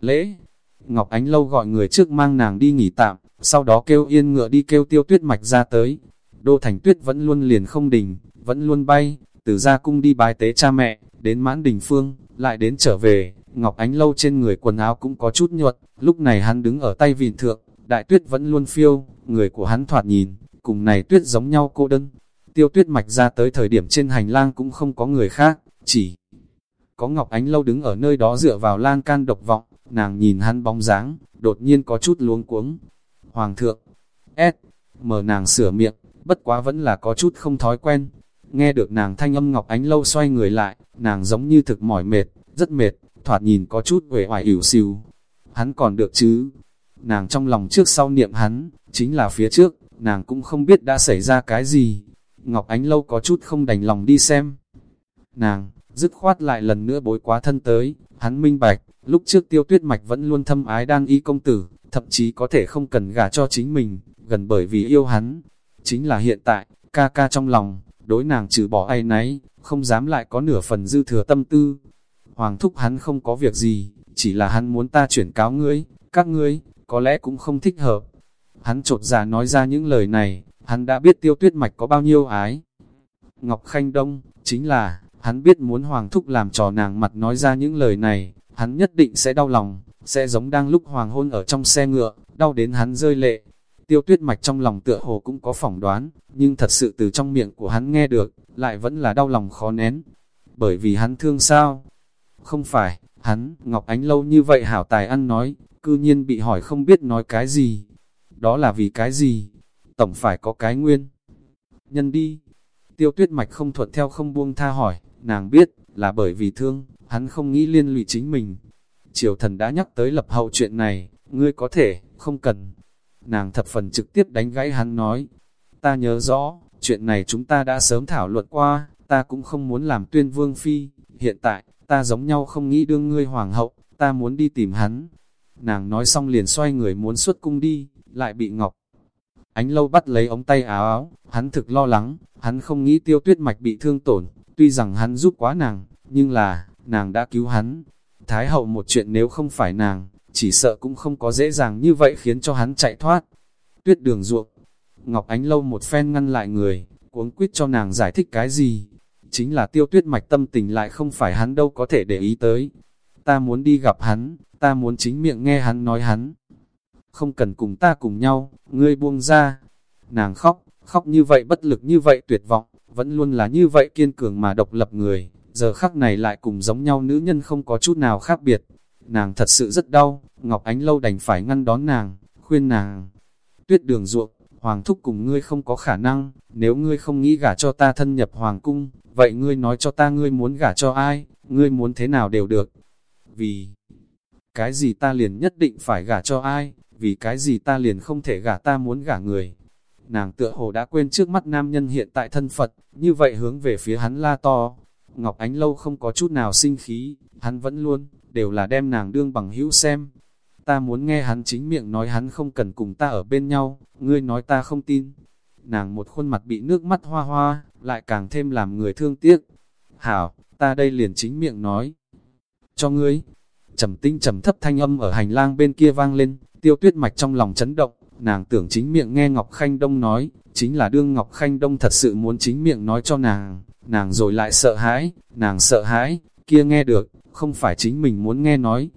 Lễ, Ngọc Ánh Lâu gọi người trước mang nàng đi nghỉ tạm, sau đó kêu yên ngựa đi kêu tiêu tuyết mạch ra tới. Đô Thành Tuyết vẫn luôn liền không đình, vẫn luôn bay, từ ra cung đi bái tế cha mẹ, đến mãn đình phương, lại đến trở về. Ngọc Ánh Lâu trên người quần áo cũng có chút nhuận, lúc này hắn đứng ở tay vịn thượng, đại tuyết vẫn luôn phiêu, người của hắn thoạt nhìn, cùng này tuyết giống nhau cô đơn. Tiêu tuyết mạch ra tới thời điểm trên hành lang cũng không có người khác, chỉ có Ngọc Ánh Lâu đứng ở nơi đó dựa vào lan can độc vọng, nàng nhìn hắn bóng dáng, đột nhiên có chút luống cuống. Hoàng thượng, S, mở nàng sửa miệng, bất quá vẫn là có chút không thói quen. Nghe được nàng thanh âm Ngọc Ánh Lâu xoay người lại, nàng giống như thực mỏi mệt, rất mệt, thoạt nhìn có chút uể oải ỉu xìu. Hắn còn được chứ? Nàng trong lòng trước sau niệm hắn, chính là phía trước, nàng cũng không biết đã xảy ra cái gì. Ngọc Ánh Lâu có chút không đành lòng đi xem. Nàng, dứt khoát lại lần nữa bối quá thân tới, hắn minh bạch, lúc trước tiêu tuyết mạch vẫn luôn thâm ái đang y công tử, thậm chí có thể không cần gả cho chính mình, gần bởi vì yêu hắn. Chính là hiện tại, ca ca trong lòng, đối nàng trừ bỏ ai nấy, không dám lại có nửa phần dư thừa tâm tư. Hoàng thúc hắn không có việc gì, chỉ là hắn muốn ta chuyển cáo ngươi, các ngươi, có lẽ cũng không thích hợp. Hắn trột ra dạ nói ra những lời này, hắn đã biết tiêu tuyết mạch có bao nhiêu ái. Ngọc Khanh Đông, chính là, Hắn biết muốn Hoàng Thúc làm trò nàng mặt nói ra những lời này, hắn nhất định sẽ đau lòng, sẽ giống đang lúc Hoàng hôn ở trong xe ngựa, đau đến hắn rơi lệ. Tiêu tuyết mạch trong lòng tựa hồ cũng có phỏng đoán, nhưng thật sự từ trong miệng của hắn nghe được, lại vẫn là đau lòng khó nén. Bởi vì hắn thương sao? Không phải, hắn, Ngọc Ánh lâu như vậy hảo tài ăn nói, cư nhiên bị hỏi không biết nói cái gì. Đó là vì cái gì? Tổng phải có cái nguyên. Nhân đi. Tiêu tuyết mạch không thuận theo không buông tha hỏi, nàng biết, là bởi vì thương, hắn không nghĩ liên lụy chính mình. Triều thần đã nhắc tới lập hậu chuyện này, ngươi có thể, không cần. Nàng thập phần trực tiếp đánh gãy hắn nói, ta nhớ rõ, chuyện này chúng ta đã sớm thảo luận qua, ta cũng không muốn làm tuyên vương phi, hiện tại, ta giống nhau không nghĩ đương ngươi hoàng hậu, ta muốn đi tìm hắn. Nàng nói xong liền xoay người muốn xuất cung đi, lại bị Ngọc. Ánh lâu bắt lấy ống tay áo áo, hắn thực lo lắng, hắn không nghĩ tiêu tuyết mạch bị thương tổn, tuy rằng hắn giúp quá nàng, nhưng là, nàng đã cứu hắn. Thái hậu một chuyện nếu không phải nàng, chỉ sợ cũng không có dễ dàng như vậy khiến cho hắn chạy thoát. Tuyết đường ruộng, Ngọc Ánh Lâu một phen ngăn lại người, cuống quyết cho nàng giải thích cái gì. Chính là tiêu tuyết mạch tâm tình lại không phải hắn đâu có thể để ý tới. Ta muốn đi gặp hắn, ta muốn chính miệng nghe hắn nói hắn. Không cần cùng ta cùng nhau, ngươi buông ra. Nàng khóc, khóc như vậy bất lực như vậy tuyệt vọng, vẫn luôn là như vậy kiên cường mà độc lập người. Giờ khắc này lại cùng giống nhau nữ nhân không có chút nào khác biệt. Nàng thật sự rất đau, Ngọc Ánh Lâu đành phải ngăn đón nàng, khuyên nàng. Tuyết đường ruộng, Hoàng thúc cùng ngươi không có khả năng, nếu ngươi không nghĩ gả cho ta thân nhập Hoàng cung, vậy ngươi nói cho ta ngươi muốn gả cho ai, ngươi muốn thế nào đều được. Vì cái gì ta liền nhất định phải gả cho ai, vì cái gì ta liền không thể gả ta muốn gả người. Nàng tựa hồ đã quên trước mắt nam nhân hiện tại thân Phật, như vậy hướng về phía hắn la to. Ngọc Ánh Lâu không có chút nào sinh khí, hắn vẫn luôn, đều là đem nàng đương bằng hữu xem, ta muốn nghe hắn chính miệng nói hắn không cần cùng ta ở bên nhau, ngươi nói ta không tin. Nàng một khuôn mặt bị nước mắt hoa hoa, lại càng thêm làm người thương tiếc. Hảo, ta đây liền chính miệng nói. Cho ngươi, trầm tinh trầm thấp thanh âm ở hành lang bên kia vang lên, tiêu tuyết mạch trong lòng chấn động, nàng tưởng chính miệng nghe Ngọc Khanh Đông nói, chính là đương Ngọc Khanh Đông thật sự muốn chính miệng nói cho nàng, nàng rồi lại sợ hãi, nàng sợ hãi, kia nghe được, không phải chính mình muốn nghe nói,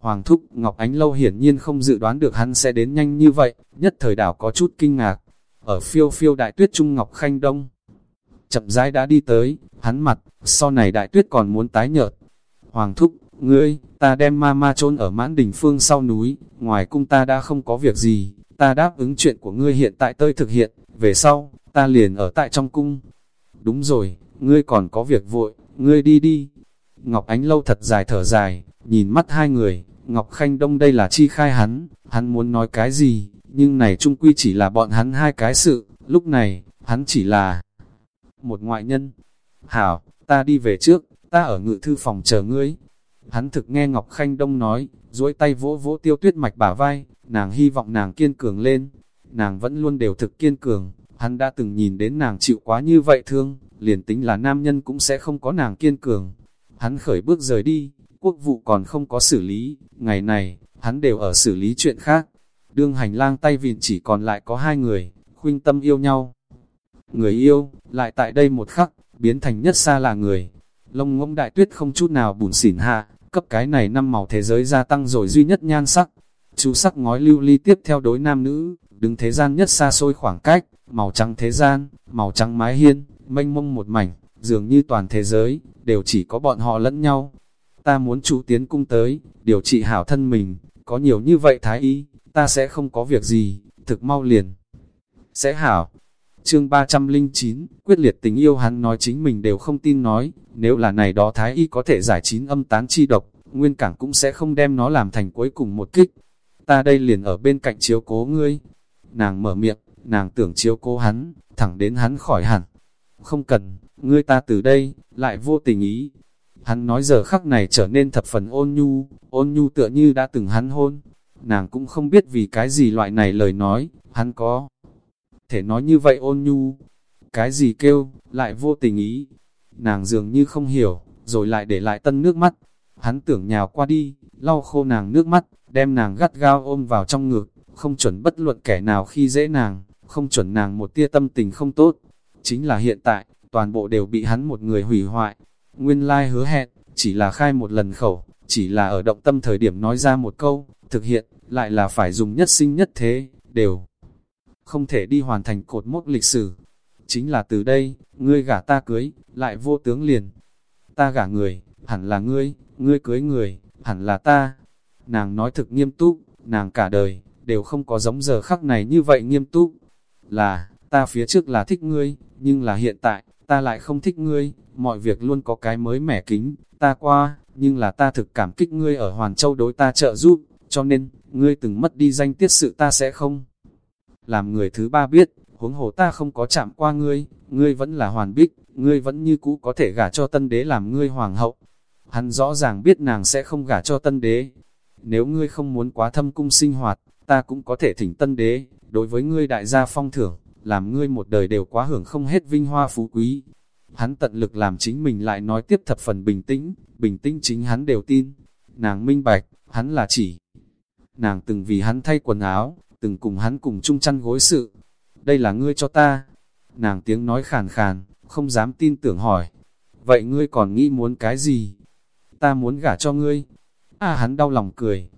Hoàng thúc Ngọc Ánh Lâu hiển nhiên không dự đoán được hắn sẽ đến nhanh như vậy, nhất thời đảo có chút kinh ngạc. Ở phiêu phiêu đại tuyết trung Ngọc Khanh Đông, chậm rãi đã đi tới, hắn mặt, sau này đại tuyết còn muốn tái nhợt. Hoàng thúc, ngươi, ta đem ma ma trôn ở mãn đỉnh phương sau núi, ngoài cung ta đã không có việc gì, ta đáp ứng chuyện của ngươi hiện tại tơi thực hiện, về sau, ta liền ở tại trong cung. Đúng rồi, ngươi còn có việc vội, ngươi đi đi. Ngọc Ánh Lâu thật dài thở dài, nhìn mắt hai người, Ngọc Khanh Đông đây là chi khai hắn, hắn muốn nói cái gì, nhưng này trung quy chỉ là bọn hắn hai cái sự, lúc này, hắn chỉ là một ngoại nhân. Hảo, ta đi về trước, ta ở ngự thư phòng chờ ngươi. Hắn thực nghe Ngọc Khanh Đông nói, duỗi tay vỗ vỗ tiêu tuyết mạch bả vai, nàng hy vọng nàng kiên cường lên. Nàng vẫn luôn đều thực kiên cường, hắn đã từng nhìn đến nàng chịu quá như vậy thương, liền tính là nam nhân cũng sẽ không có nàng kiên cường. Hắn khởi bước rời đi, quốc vụ còn không có xử lý, ngày này, hắn đều ở xử lý chuyện khác. Đương hành lang tay vịn chỉ còn lại có hai người, khuynh tâm yêu nhau. Người yêu, lại tại đây một khắc, biến thành nhất xa là người. Lông ngỗng đại tuyết không chút nào bùn xỉn hạ, cấp cái này năm màu thế giới gia tăng rồi duy nhất nhan sắc. Chú sắc ngói lưu ly tiếp theo đối nam nữ, đứng thế gian nhất xa xôi khoảng cách, màu trắng thế gian, màu trắng mái hiên, mênh mông một mảnh, dường như toàn thế giới, đều chỉ có bọn họ lẫn nhau ta muốn chủ tiến cung tới, điều trị hảo thân mình, có nhiều như vậy thái y, ta sẽ không có việc gì, thực mau liền. Sẽ hảo. Chương 309, quyết liệt tình yêu hắn nói chính mình đều không tin nói, nếu là này đó thái y có thể giải chín âm tán chi độc, nguyên cảng cũng sẽ không đem nó làm thành cuối cùng một kích. Ta đây liền ở bên cạnh chiếu cố ngươi. Nàng mở miệng, nàng tưởng chiếu cố hắn, thẳng đến hắn khỏi hẳn. Không cần, ngươi ta từ đây, lại vô tình ý, Hắn nói giờ khắc này trở nên thập phần ôn nhu, ôn nhu tựa như đã từng hắn hôn. Nàng cũng không biết vì cái gì loại này lời nói, hắn có. Thể nói như vậy ôn nhu, cái gì kêu, lại vô tình ý. Nàng dường như không hiểu, rồi lại để lại tân nước mắt. Hắn tưởng nhào qua đi, lau khô nàng nước mắt, đem nàng gắt gao ôm vào trong ngực, không chuẩn bất luận kẻ nào khi dễ nàng, không chuẩn nàng một tia tâm tình không tốt. Chính là hiện tại, toàn bộ đều bị hắn một người hủy hoại, Nguyên lai hứa hẹn, chỉ là khai một lần khẩu, chỉ là ở động tâm thời điểm nói ra một câu, thực hiện, lại là phải dùng nhất sinh nhất thế, đều không thể đi hoàn thành cột mốc lịch sử. chính là từ đây, ngươi gả ta cưới, lại vô tướng liền. Ta gả người, hẳn là ngươi, ngươi cưới người, hẳn là ta. Nàng nói thực nghiêm túc, nàng cả đời, đều không có giống giờ khắc này như vậy nghiêm túc. Là, ta phía trước là thích ngươi, nhưng là hiện tại, ta lại không thích ngươi, mọi việc luôn có cái mới mẻ kính, ta qua, nhưng là ta thực cảm kích ngươi ở Hoàn Châu đối ta trợ giúp, cho nên, ngươi từng mất đi danh tiết sự ta sẽ không. Làm người thứ ba biết, huống hồ ta không có chạm qua ngươi, ngươi vẫn là hoàn bích, ngươi vẫn như cũ có thể gả cho tân đế làm ngươi hoàng hậu. Hắn rõ ràng biết nàng sẽ không gả cho tân đế. Nếu ngươi không muốn quá thâm cung sinh hoạt, ta cũng có thể thỉnh tân đế, đối với ngươi đại gia phong thưởng, làm ngươi một đời đều quá hưởng không hết vinh hoa phú quý. Hắn tận lực làm chính mình lại nói tiếp thập phần bình tĩnh, bình tĩnh chính hắn đều tin. Nàng minh bạch, hắn là chỉ. Nàng từng vì hắn thay quần áo, từng cùng hắn cùng chung chăn gối sự. Đây là ngươi cho ta. Nàng tiếng nói khàn khàn, không dám tin tưởng hỏi. Vậy ngươi còn nghĩ muốn cái gì? Ta muốn gả cho ngươi. À hắn đau lòng cười.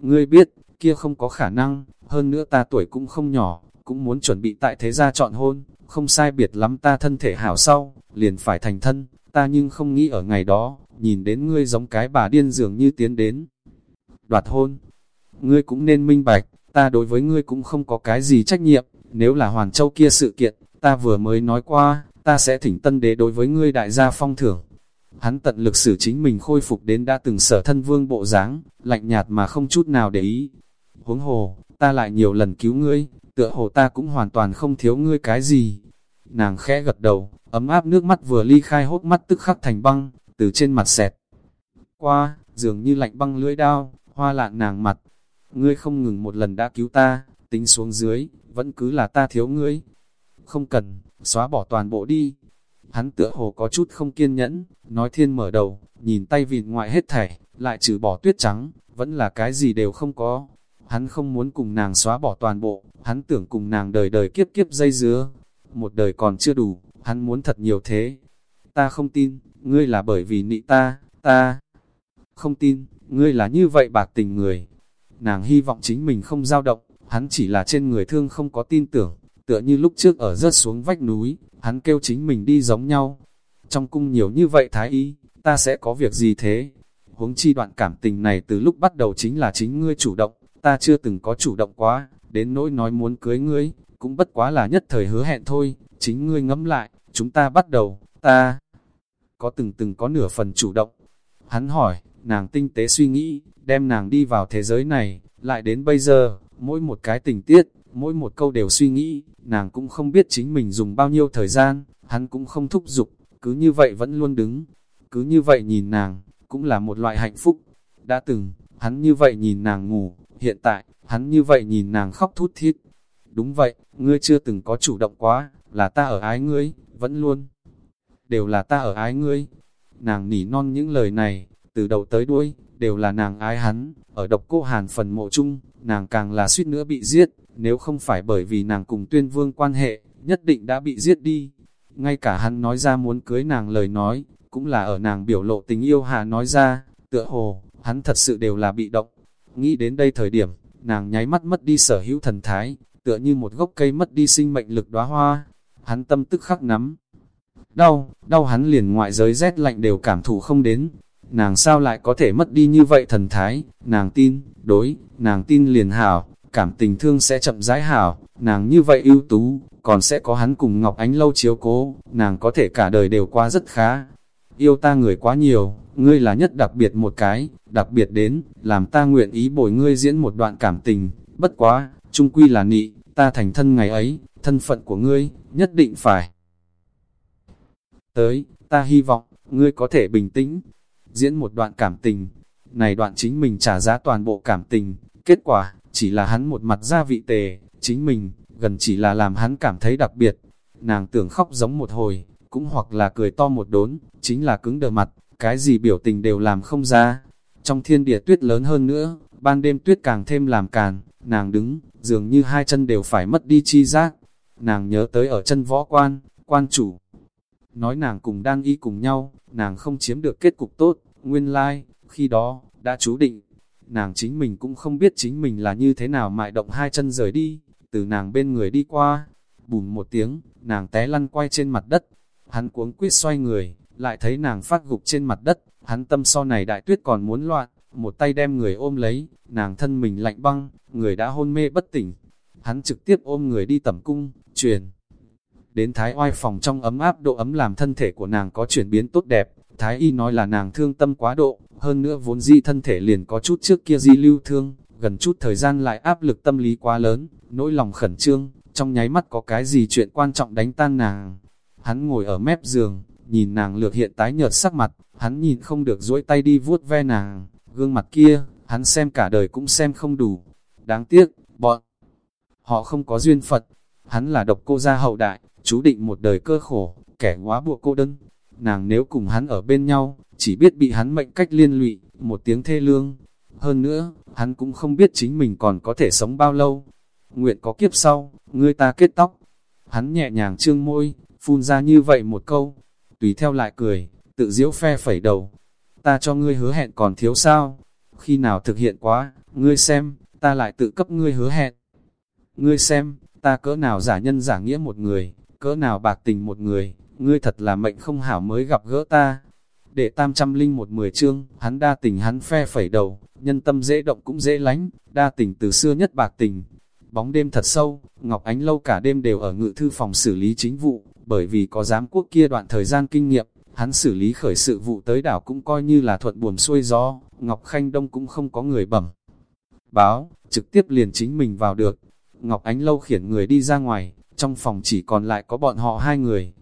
Ngươi biết, kia không có khả năng, hơn nữa ta tuổi cũng không nhỏ, cũng muốn chuẩn bị tại thế gia chọn hôn, không sai biệt lắm ta thân thể hảo sau, liền phải thành thân, ta nhưng không nghĩ ở ngày đó, nhìn đến ngươi giống cái bà điên dường như tiến đến. Đoạt hôn, ngươi cũng nên minh bạch, ta đối với ngươi cũng không có cái gì trách nhiệm, nếu là Hoàn Châu kia sự kiện, ta vừa mới nói qua, ta sẽ thỉnh tân đế đối với ngươi đại gia phong thưởng. Hắn tận lực xử chính mình khôi phục đến đã từng sở thân vương bộ dáng, lạnh nhạt mà không chút nào để ý. Huống hồ, ta lại nhiều lần cứu ngươi, tựa hồ ta cũng hoàn toàn không thiếu ngươi cái gì. Nàng khẽ gật đầu, ấm áp nước mắt vừa ly khai hốt mắt tức khắc thành băng, từ trên mặt xẹt. Qua, dường như lạnh băng lưỡi đao, hoa lạn nàng mặt. Ngươi không ngừng một lần đã cứu ta, tính xuống dưới, vẫn cứ là ta thiếu ngươi. Không cần, xóa bỏ toàn bộ đi. Hắn tựa hồ có chút không kiên nhẫn, nói thiên mở đầu, nhìn tay vịt ngoại hết thảy, lại trừ bỏ tuyết trắng, vẫn là cái gì đều không có. Hắn không muốn cùng nàng xóa bỏ toàn bộ, hắn tưởng cùng nàng đời đời kiếp kiếp dây dứa. Một đời còn chưa đủ, hắn muốn thật nhiều thế. Ta không tin, ngươi là bởi vì nị ta, ta không tin, ngươi là như vậy bạc tình người. Nàng hy vọng chính mình không dao động, hắn chỉ là trên người thương không có tin tưởng, tựa như lúc trước ở rớt xuống vách núi, hắn kêu chính mình đi giống nhau. Trong cung nhiều như vậy thái y, ta sẽ có việc gì thế? Huống chi đoạn cảm tình này từ lúc bắt đầu chính là chính ngươi chủ động, ta chưa từng có chủ động quá, đến nỗi nói muốn cưới ngươi, cũng bất quá là nhất thời hứa hẹn thôi, chính ngươi ngẫm lại, chúng ta bắt đầu, ta có từng từng có nửa phần chủ động. Hắn hỏi, nàng tinh tế suy nghĩ, đem nàng đi vào thế giới này, lại đến bây giờ, mỗi một cái tình tiết, mỗi một câu đều suy nghĩ, nàng cũng không biết chính mình dùng bao nhiêu thời gian, hắn cũng không thúc giục, cứ như vậy vẫn luôn đứng, cứ như vậy nhìn nàng, cũng là một loại hạnh phúc. Đã từng, hắn như vậy nhìn nàng ngủ, hiện tại, hắn như vậy nhìn nàng khóc thút thít. Đúng vậy, ngươi chưa từng có chủ động quá, là ta ở ái ngươi, vẫn luôn. Đều là ta ở ái ngươi. Nàng nỉ non những lời này, từ đầu tới đuôi, đều là nàng ái hắn, ở độc cô hàn phần mộ chung, nàng càng là suýt nữa bị giết, nếu không phải bởi vì nàng cùng tuyên vương quan hệ, nhất định đã bị giết đi. Ngay cả hắn nói ra muốn cưới nàng lời nói, cũng là ở nàng biểu lộ tình yêu hà nói ra, tựa hồ, hắn thật sự đều là bị động. Nghĩ đến đây thời điểm, nàng nháy mắt mất đi sở hữu thần thái, tựa như một gốc cây mất đi sinh mệnh lực đóa hoa. Hắn tâm tức khắc nắm. Đau, đau hắn liền ngoại giới rét lạnh đều cảm thụ không đến. Nàng sao lại có thể mất đi như vậy thần thái, nàng tin, đối, nàng tin liền hảo, cảm tình thương sẽ chậm rãi hảo, nàng như vậy ưu tú, còn sẽ có hắn cùng Ngọc Ánh lâu chiếu cố, nàng có thể cả đời đều qua rất khá. Yêu ta người quá nhiều, ngươi là nhất đặc biệt một cái, đặc biệt đến, làm ta nguyện ý bồi ngươi diễn một đoạn cảm tình, bất quá, trung quy là nị, ta thành thân ngày ấy, thân phận của ngươi, nhất định phải. Tới, ta hy vọng, ngươi có thể bình tĩnh, diễn một đoạn cảm tình, này đoạn chính mình trả giá toàn bộ cảm tình, kết quả, chỉ là hắn một mặt gia vị tề, chính mình, gần chỉ là làm hắn cảm thấy đặc biệt. Nàng tưởng khóc giống một hồi, cũng hoặc là cười to một đốn, chính là cứng đờ mặt, cái gì biểu tình đều làm không ra. Trong thiên địa tuyết lớn hơn nữa, ban đêm tuyết càng thêm làm càn, nàng đứng, dường như hai chân đều phải mất đi chi giác. Nàng nhớ tới ở chân võ quan, quan chủ. Nói nàng cùng đang y cùng nhau, nàng không chiếm được kết cục tốt, nguyên lai, like, khi đó, đã chú định. Nàng chính mình cũng không biết chính mình là như thế nào mại động hai chân rời đi, từ nàng bên người đi qua. Bùm một tiếng, nàng té lăn quay trên mặt đất. Hắn cuống quyết xoay người, lại thấy nàng phát gục trên mặt đất, hắn tâm so này đại tuyết còn muốn loạn, một tay đem người ôm lấy, nàng thân mình lạnh băng, người đã hôn mê bất tỉnh. Hắn trực tiếp ôm người đi tẩm cung, truyền. Đến thái oai phòng trong ấm áp độ ấm làm thân thể của nàng có chuyển biến tốt đẹp, thái y nói là nàng thương tâm quá độ, hơn nữa vốn dĩ thân thể liền có chút trước kia di lưu thương, gần chút thời gian lại áp lực tâm lý quá lớn, nỗi lòng khẩn trương, trong nháy mắt có cái gì chuyện quan trọng đánh tan nàng. Hắn ngồi ở mép giường, nhìn nàng lược hiện tái nhợt sắc mặt, hắn nhìn không được duỗi tay đi vuốt ve nàng, gương mặt kia, hắn xem cả đời cũng xem không đủ. Đáng tiếc, bọn họ không có duyên Phật, hắn là độc cô gia hậu đại, chú định một đời cơ khổ, kẻ quá buộc cô đơn. Nàng nếu cùng hắn ở bên nhau, chỉ biết bị hắn mệnh cách liên lụy, một tiếng thê lương. Hơn nữa, hắn cũng không biết chính mình còn có thể sống bao lâu. Nguyện có kiếp sau, ngươi ta kết tóc. Hắn nhẹ nhàng trương môi, phun ra như vậy một câu, tùy theo lại cười, tự diễu phe phẩy đầu. Ta cho ngươi hứa hẹn còn thiếu sao? Khi nào thực hiện quá, ngươi xem, ta lại tự cấp ngươi hứa hẹn. Ngươi xem, ta cỡ nào giả nhân giả nghĩa một người, cỡ nào bạc tình một người, ngươi thật là mệnh không hảo mới gặp gỡ ta. Để tam trăm linh một mười chương, hắn đa tình hắn phe phẩy đầu, nhân tâm dễ động cũng dễ lánh, đa tình từ xưa nhất bạc tình. Bóng đêm thật sâu, Ngọc Ánh lâu cả đêm đều ở ngự thư phòng xử lý chính vụ, bởi vì có giám quốc kia đoạn thời gian kinh nghiệm, hắn xử lý khởi sự vụ tới đảo cũng coi như là thuận buồm xuôi gió, Ngọc Khanh Đông cũng không có người bẩm. Báo, trực tiếp liền chính mình vào được. Ngọc Ánh Lâu khiển người đi ra ngoài, trong phòng chỉ còn lại có bọn họ hai người.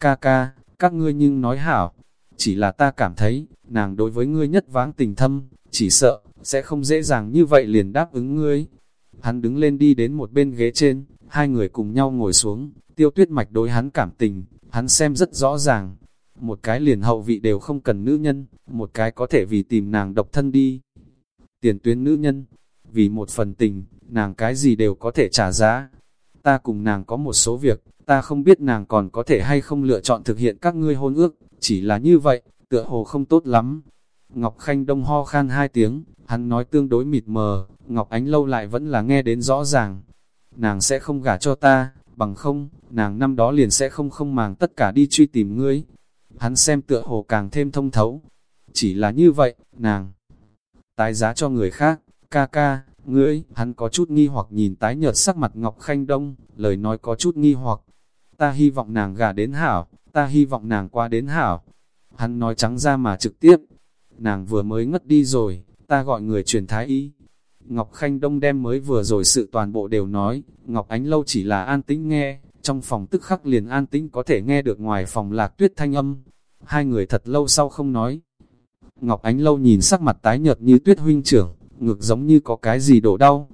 Ca ca, các ngươi nhưng nói hảo, chỉ là ta cảm thấy, nàng đối với ngươi nhất vãng tình thâm, chỉ sợ, sẽ không dễ dàng như vậy liền đáp ứng ngươi. Hắn đứng lên đi đến một bên ghế trên, hai người cùng nhau ngồi xuống, tiêu tuyết mạch đối hắn cảm tình, hắn xem rất rõ ràng. Một cái liền hậu vị đều không cần nữ nhân, một cái có thể vì tìm nàng độc thân đi. Tiền tuyến nữ nhân, vì một phần tình, nàng cái gì đều có thể trả giá. Ta cùng nàng có một số việc, ta không biết nàng còn có thể hay không lựa chọn thực hiện các ngươi hôn ước, chỉ là như vậy, tựa hồ không tốt lắm. Ngọc Khanh Đông ho khan hai tiếng, hắn nói tương đối mịt mờ, Ngọc Ánh lâu lại vẫn là nghe đến rõ ràng. Nàng sẽ không gả cho ta, bằng không, nàng năm đó liền sẽ không không màng tất cả đi truy tìm ngươi. Hắn xem tựa hồ càng thêm thông thấu. Chỉ là như vậy, nàng tái giá cho người khác, ca ca, ngươi, hắn có chút nghi hoặc nhìn tái nhợt sắc mặt Ngọc Khanh Đông, lời nói có chút nghi hoặc. Ta hy vọng nàng gả đến hảo, ta hy vọng nàng qua đến hảo. Hắn nói trắng ra mà trực tiếp, nàng vừa mới ngất đi rồi, ta gọi người truyền thái y. Ngọc Khanh Đông đem mới vừa rồi sự toàn bộ đều nói, Ngọc Ánh Lâu chỉ là an tĩnh nghe, trong phòng tức khắc liền an tĩnh có thể nghe được ngoài phòng lạc tuyết thanh âm. Hai người thật lâu sau không nói. Ngọc Ánh Lâu nhìn sắc mặt tái nhợt như tuyết huynh trưởng, ngực giống như có cái gì đổ đau.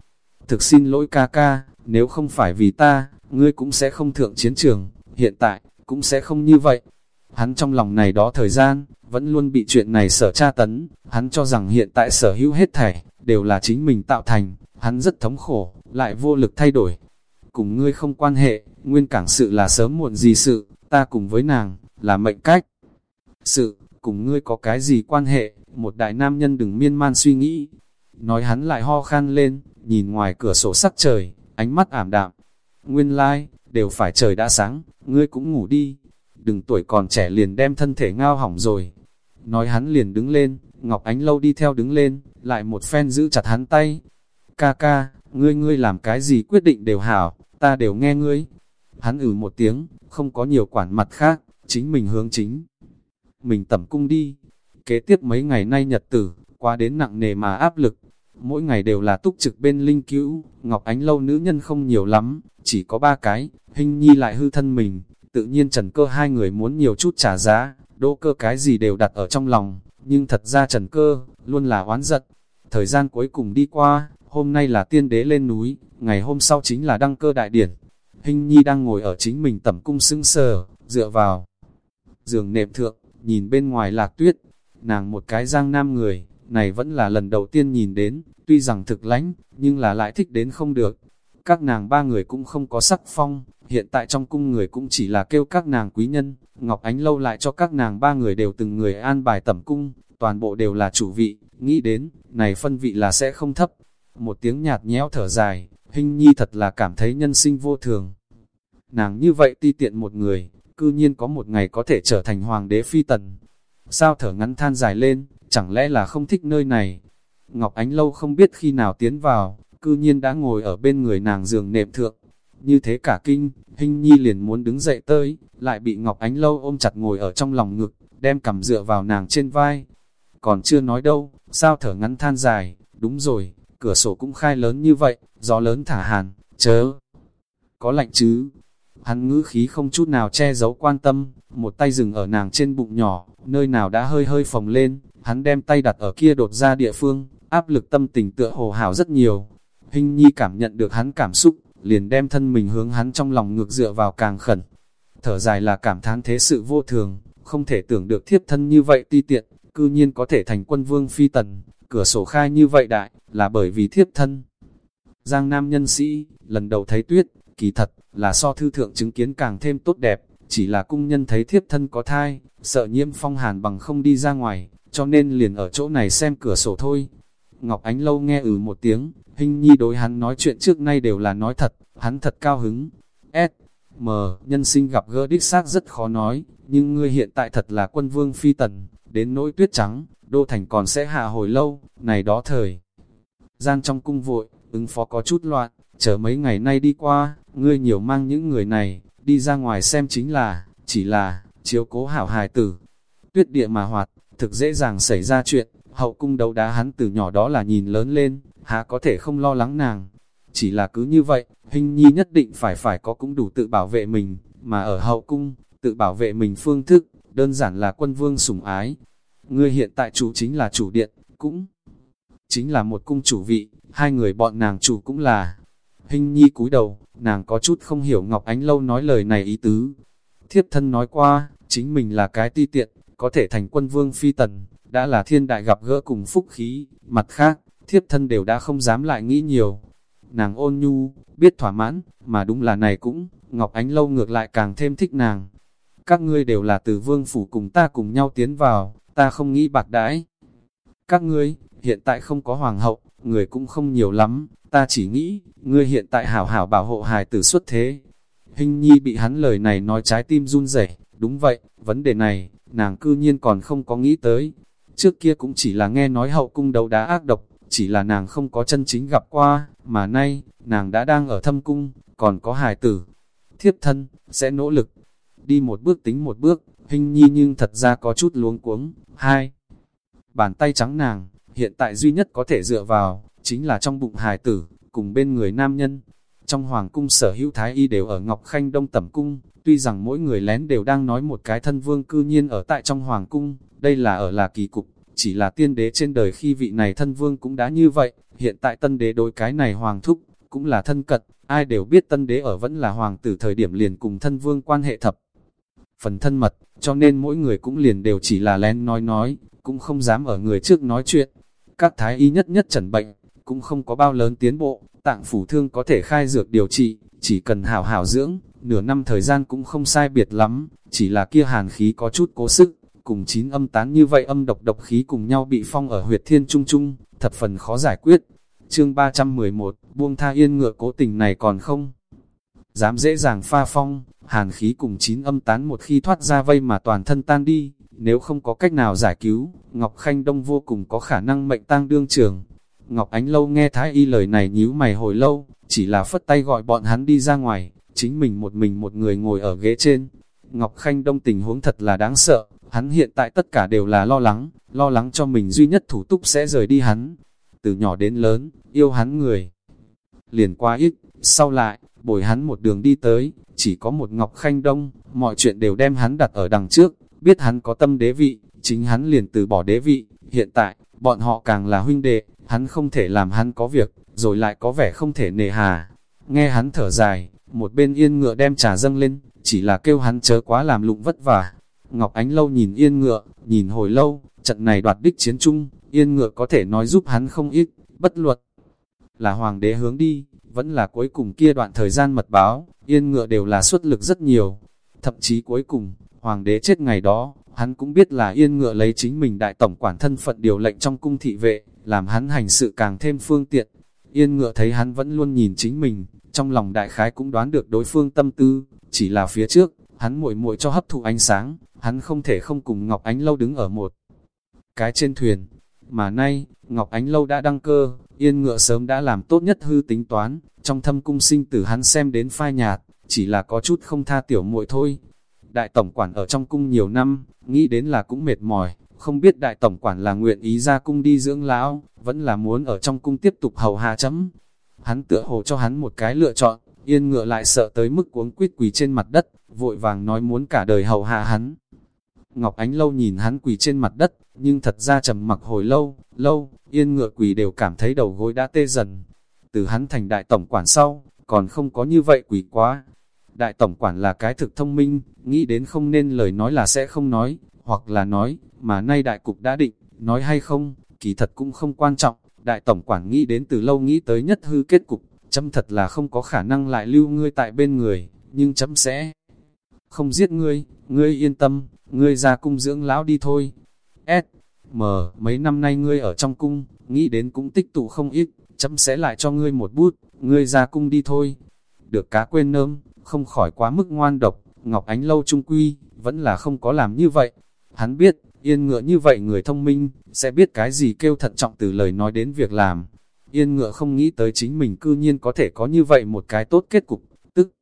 Thực xin lỗi ca ca, nếu không phải vì ta, ngươi cũng sẽ không thượng chiến trường, hiện tại, cũng sẽ không như vậy. Hắn trong lòng này đó thời gian, vẫn luôn bị chuyện này sở tra tấn, hắn cho rằng hiện tại sở hữu hết thảy, đều là chính mình tạo thành, hắn rất thống khổ, lại vô lực thay đổi. Cùng ngươi không quan hệ, nguyên cảng sự là sớm muộn gì sự, ta cùng với nàng, là mệnh cách. Sự, cùng ngươi có cái gì quan hệ, một đại nam nhân đừng miên man suy nghĩ. Nói hắn lại ho khan lên, nhìn ngoài cửa sổ sắc trời, ánh mắt ảm đạm. Nguyên lai, like, đều phải trời đã sáng, ngươi cũng ngủ đi. Đừng tuổi còn trẻ liền đem thân thể ngao hỏng rồi. Nói hắn liền đứng lên, Ngọc Ánh Lâu đi theo đứng lên, lại một phen giữ chặt hắn tay. Ca ca, ngươi ngươi làm cái gì quyết định đều hảo, ta đều nghe ngươi. Hắn ử một tiếng, không có nhiều quản mặt khác, chính mình hướng chính. Mình tẩm cung đi. Kế tiếp mấy ngày nay nhật tử, qua đến nặng nề mà áp lực. Mỗi ngày đều là túc trực bên linh cứu, Ngọc Ánh Lâu nữ nhân không nhiều lắm, chỉ có ba cái, hình nhi lại hư thân mình. Tự nhiên trần cơ hai người muốn nhiều chút trả giá, đỗ cơ cái gì đều đặt ở trong lòng, nhưng thật ra trần cơ, luôn là oán giận. Thời gian cuối cùng đi qua, hôm nay là tiên đế lên núi, ngày hôm sau chính là đăng cơ đại điển. Hình nhi đang ngồi ở chính mình tẩm cung sưng sờ, dựa vào. Giường nệm thượng, nhìn bên ngoài lạc tuyết, nàng một cái giang nam người, này vẫn là lần đầu tiên nhìn đến, tuy rằng thực lánh, nhưng là lại thích đến không được. Các nàng ba người cũng không có sắc phong, hiện tại trong cung người cũng chỉ là kêu các nàng quý nhân, Ngọc Ánh lâu lại cho các nàng ba người đều từng người an bài tẩm cung, toàn bộ đều là chủ vị, nghĩ đến, này phân vị là sẽ không thấp. Một tiếng nhạt nhẽo thở dài, hình nhi thật là cảm thấy nhân sinh vô thường. nàng như vậy ti tiện một người, cư nhiên có một ngày có thể trở thành hoàng đế phi tần. Sao thở ngắn than dài lên, chẳng lẽ là không thích nơi này? Ngọc Ánh Lâu không biết khi nào tiến vào, cư nhiên đã ngồi ở bên người nàng giường nệm thượng. Như thế cả kinh, hình nhi liền muốn đứng dậy tới, lại bị Ngọc Ánh Lâu ôm chặt ngồi ở trong lòng ngực, đem cầm dựa vào nàng trên vai. Còn chưa nói đâu, sao thở ngắn than dài, đúng rồi, cửa sổ cũng khai lớn như vậy, gió lớn thả hàn, chớ. Có lạnh chứ? Hắn ngữ khí không chút nào che giấu quan tâm, một tay dừng ở nàng trên bụng nhỏ, nơi nào đã hơi hơi phồng lên, hắn đem tay đặt ở kia đột ra địa phương, áp lực tâm tình tựa hồ hảo rất nhiều. Hình nhi cảm nhận được hắn cảm xúc, liền đem thân mình hướng hắn trong lòng ngược dựa vào càng khẩn. Thở dài là cảm thán thế sự vô thường, không thể tưởng được thiếp thân như vậy ti tiện, cư nhiên có thể thành quân vương phi tần, cửa sổ khai như vậy đại, là bởi vì thiếp thân. Giang Nam nhân sĩ, lần đầu thấy tuyết, kỳ thật, là so thư thượng chứng kiến càng thêm tốt đẹp, chỉ là cung nhân thấy thiếp thân có thai, sợ nhiễm phong hàn bằng không đi ra ngoài, cho nên liền ở chỗ này xem cửa sổ thôi. Ngọc Ánh Lâu nghe ừ một tiếng, hình nhi đối hắn nói chuyện trước nay đều là nói thật, hắn thật cao hứng. S. M. Nhân sinh gặp gỡ đích xác rất khó nói, nhưng ngươi hiện tại thật là quân vương phi tần, đến nỗi tuyết trắng, đô thành còn sẽ hạ hồi lâu, này đó thời. Gian trong cung vội, ứng phó có chút loạn, chờ mấy ngày nay đi qua, ngươi nhiều mang những người này, đi ra ngoài xem chính là, chỉ là, chiếu cố hảo hài tử. Tuyết địa mà hoạt, thực dễ dàng xảy ra chuyện, hậu cung đấu đá hắn từ nhỏ đó là nhìn lớn lên, há có thể không lo lắng nàng. Chỉ là cứ như vậy, hình nhi nhất định phải phải có cũng đủ tự bảo vệ mình, mà ở hậu cung, tự bảo vệ mình phương thức, đơn giản là quân vương sủng ái. Ngươi hiện tại chủ chính là chủ điện, cũng chính là một cung chủ vị, hai người bọn nàng chủ cũng là. Hình nhi cúi đầu, nàng có chút không hiểu Ngọc Ánh Lâu nói lời này ý tứ. Thiếp thân nói qua, chính mình là cái ti tiện, có thể thành quân vương phi tần, đã là thiên đại gặp gỡ cùng phúc khí, mặt khác, thiếp thân đều đã không dám lại nghĩ nhiều. Nàng ôn nhu, biết thỏa mãn, mà đúng là này cũng, Ngọc Ánh Lâu ngược lại càng thêm thích nàng. Các ngươi đều là từ vương phủ cùng ta cùng nhau tiến vào, ta không nghĩ bạc đãi. Các ngươi, hiện tại không có hoàng hậu, người cũng không nhiều lắm, ta chỉ nghĩ, ngươi hiện tại hảo hảo bảo hộ hài tử xuất thế. Hình nhi bị hắn lời này nói trái tim run rẩy đúng vậy, vấn đề này, nàng cư nhiên còn không có nghĩ tới. Trước kia cũng chỉ là nghe nói hậu cung đấu đá ác độc, chỉ là nàng không có chân chính gặp qua, mà nay, nàng đã đang ở thâm cung, còn có hài tử. Thiếp thân, sẽ nỗ lực, đi một bước tính một bước, hình nhi nhưng thật ra có chút luống cuống. Hai, bàn tay trắng nàng, hiện tại duy nhất có thể dựa vào, chính là trong bụng hài tử, cùng bên người nam nhân. Trong hoàng cung sở hữu thái y đều ở Ngọc Khanh Đông Tẩm Cung, tuy rằng mỗi người lén đều đang nói một cái thân vương cư nhiên ở tại trong hoàng cung, đây là ở là kỳ cục, chỉ là tiên đế trên đời khi vị này thân vương cũng đã như vậy, hiện tại tân đế đối cái này hoàng thúc, cũng là thân cận, ai đều biết tân đế ở vẫn là hoàng tử thời điểm liền cùng thân vương quan hệ thập. Phần thân mật, cho nên mỗi người cũng liền đều chỉ là lén nói nói, cũng không dám ở người trước nói chuyện. Các thái y nhất nhất chẩn bệnh, cũng không có bao lớn tiến bộ, tạng phủ thương có thể khai dược điều trị, chỉ cần hảo hảo dưỡng, nửa năm thời gian cũng không sai biệt lắm, chỉ là kia hàn khí có chút cố sức, cùng chín âm tán như vậy âm độc độc khí cùng nhau bị phong ở huyệt thiên trung trung, thập phần khó giải quyết. Chương 311, buông tha yên ngựa cố tình này còn không dám dễ dàng pha phong, hàn khí cùng chín âm tán một khi thoát ra vây mà toàn thân tan đi, nếu không có cách nào giải cứu, Ngọc Khanh Đông vô cùng có khả năng mệnh tang đương trường. Ngọc Ánh Lâu nghe Thái Y lời này nhíu mày hồi lâu, chỉ là phất tay gọi bọn hắn đi ra ngoài, chính mình một mình một người ngồi ở ghế trên. Ngọc Khanh Đông tình huống thật là đáng sợ, hắn hiện tại tất cả đều là lo lắng, lo lắng cho mình duy nhất thủ túc sẽ rời đi hắn. Từ nhỏ đến lớn, yêu hắn người. Liền qua ít, sau lại, bồi hắn một đường đi tới, chỉ có một Ngọc Khanh Đông, mọi chuyện đều đem hắn đặt ở đằng trước, biết hắn có tâm đế vị, chính hắn liền từ bỏ đế vị, hiện tại, bọn họ càng là huynh đệ, hắn không thể làm hắn có việc, rồi lại có vẻ không thể nề hà. Nghe hắn thở dài, một bên yên ngựa đem trà dâng lên, chỉ là kêu hắn chớ quá làm lụng vất vả. Ngọc Ánh Lâu nhìn yên ngựa, nhìn hồi lâu, trận này đoạt đích chiến chung, yên ngựa có thể nói giúp hắn không ít, bất luật. Là hoàng đế hướng đi, vẫn là cuối cùng kia đoạn thời gian mật báo, yên ngựa đều là xuất lực rất nhiều. Thậm chí cuối cùng, hoàng đế chết ngày đó, hắn cũng biết là yên ngựa lấy chính mình đại tổng quản thân phận điều lệnh trong cung thị vệ, làm hắn hành sự càng thêm phương tiện. Yên ngựa thấy hắn vẫn luôn nhìn chính mình, trong lòng đại khái cũng đoán được đối phương tâm tư, chỉ là phía trước, hắn muội muội cho hấp thụ ánh sáng, hắn không thể không cùng Ngọc Ánh Lâu đứng ở một cái trên thuyền. Mà nay, Ngọc Ánh Lâu đã đăng cơ, yên ngựa sớm đã làm tốt nhất hư tính toán, trong thâm cung sinh tử hắn xem đến phai nhạt, chỉ là có chút không tha tiểu muội thôi. Đại tổng quản ở trong cung nhiều năm, nghĩ đến là cũng mệt mỏi, không biết đại tổng quản là nguyện ý ra cung đi dưỡng lão, vẫn là muốn ở trong cung tiếp tục hầu hạ chấm. Hắn tựa hồ cho hắn một cái lựa chọn, yên ngựa lại sợ tới mức cuống quýt quỳ trên mặt đất, vội vàng nói muốn cả đời hầu hạ hắn. Ngọc Ánh lâu nhìn hắn quỳ trên mặt đất, nhưng thật ra trầm mặc hồi lâu, lâu, yên ngựa quỳ đều cảm thấy đầu gối đã tê dần. Từ hắn thành đại tổng quản sau, còn không có như vậy quỳ quá. Đại tổng quản là cái thực thông minh, nghĩ đến không nên lời nói là sẽ không nói, hoặc là nói, mà nay đại cục đã định, nói hay không, kỳ thật cũng không quan trọng. Đại tổng quản nghĩ đến từ lâu nghĩ tới nhất hư kết cục, chấm thật là không có khả năng lại lưu ngươi tại bên người, nhưng chấm sẽ không giết ngươi, ngươi yên tâm, ngươi ra cung dưỡng lão đi thôi. S. M. Mấy năm nay ngươi ở trong cung, nghĩ đến cũng tích tụ không ít, chấm sẽ lại cho ngươi một bút, ngươi ra cung đi thôi. Được cá quên nơm, không khỏi quá mức ngoan độc, Ngọc Ánh Lâu trung quy, vẫn là không có làm như vậy. Hắn biết, yên ngựa như vậy người thông minh, sẽ biết cái gì kêu thận trọng từ lời nói đến việc làm. Yên ngựa không nghĩ tới chính mình cư nhiên có thể có như vậy một cái tốt kết cục, tức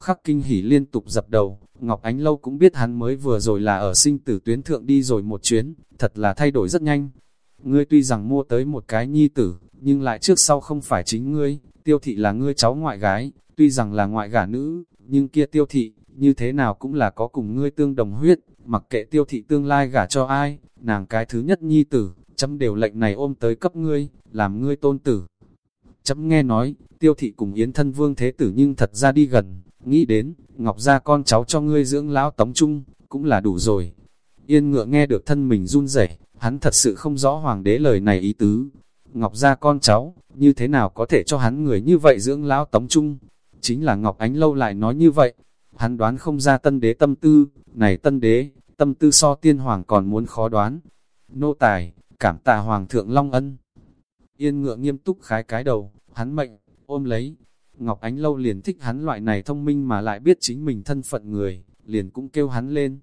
khắc kinh hỉ liên tục dập đầu, Ngọc Ánh Lâu cũng biết hắn mới vừa rồi là ở sinh tử tuyến thượng đi rồi một chuyến, thật là thay đổi rất nhanh. Ngươi tuy rằng mua tới một cái nhi tử, nhưng lại trước sau không phải chính ngươi, tiêu thị là ngươi cháu ngoại gái, tuy rằng là ngoại gả nữ, nhưng kia tiêu thị, như thế nào cũng là có cùng ngươi tương đồng huyết, mặc kệ tiêu thị tương lai gả cho ai, nàng cái thứ nhất nhi tử, chấm đều lệnh này ôm tới cấp ngươi, làm ngươi tôn tử. Chấm nghe nói, tiêu thị cùng yến thân vương thế tử nhưng thật ra đi gần, nghĩ đến, ngọc ra con cháu cho ngươi dưỡng lão tống trung, cũng là đủ rồi. Yên ngựa nghe được thân mình run rẩy, hắn thật sự không rõ hoàng đế lời này ý tứ. Ngọc ra con cháu, như thế nào có thể cho hắn người như vậy dưỡng lão tống trung? Chính là Ngọc Ánh Lâu lại nói như vậy. Hắn đoán không ra tân đế tâm tư, này tân đế, tâm tư so tiên hoàng còn muốn khó đoán. Nô tài, cảm tạ hoàng thượng long ân. Yên ngựa nghiêm túc khái cái đầu, hắn mệnh, ôm lấy. Ngọc Ánh Lâu liền thích hắn loại này thông minh mà lại biết chính mình thân phận người, liền cũng kêu hắn lên.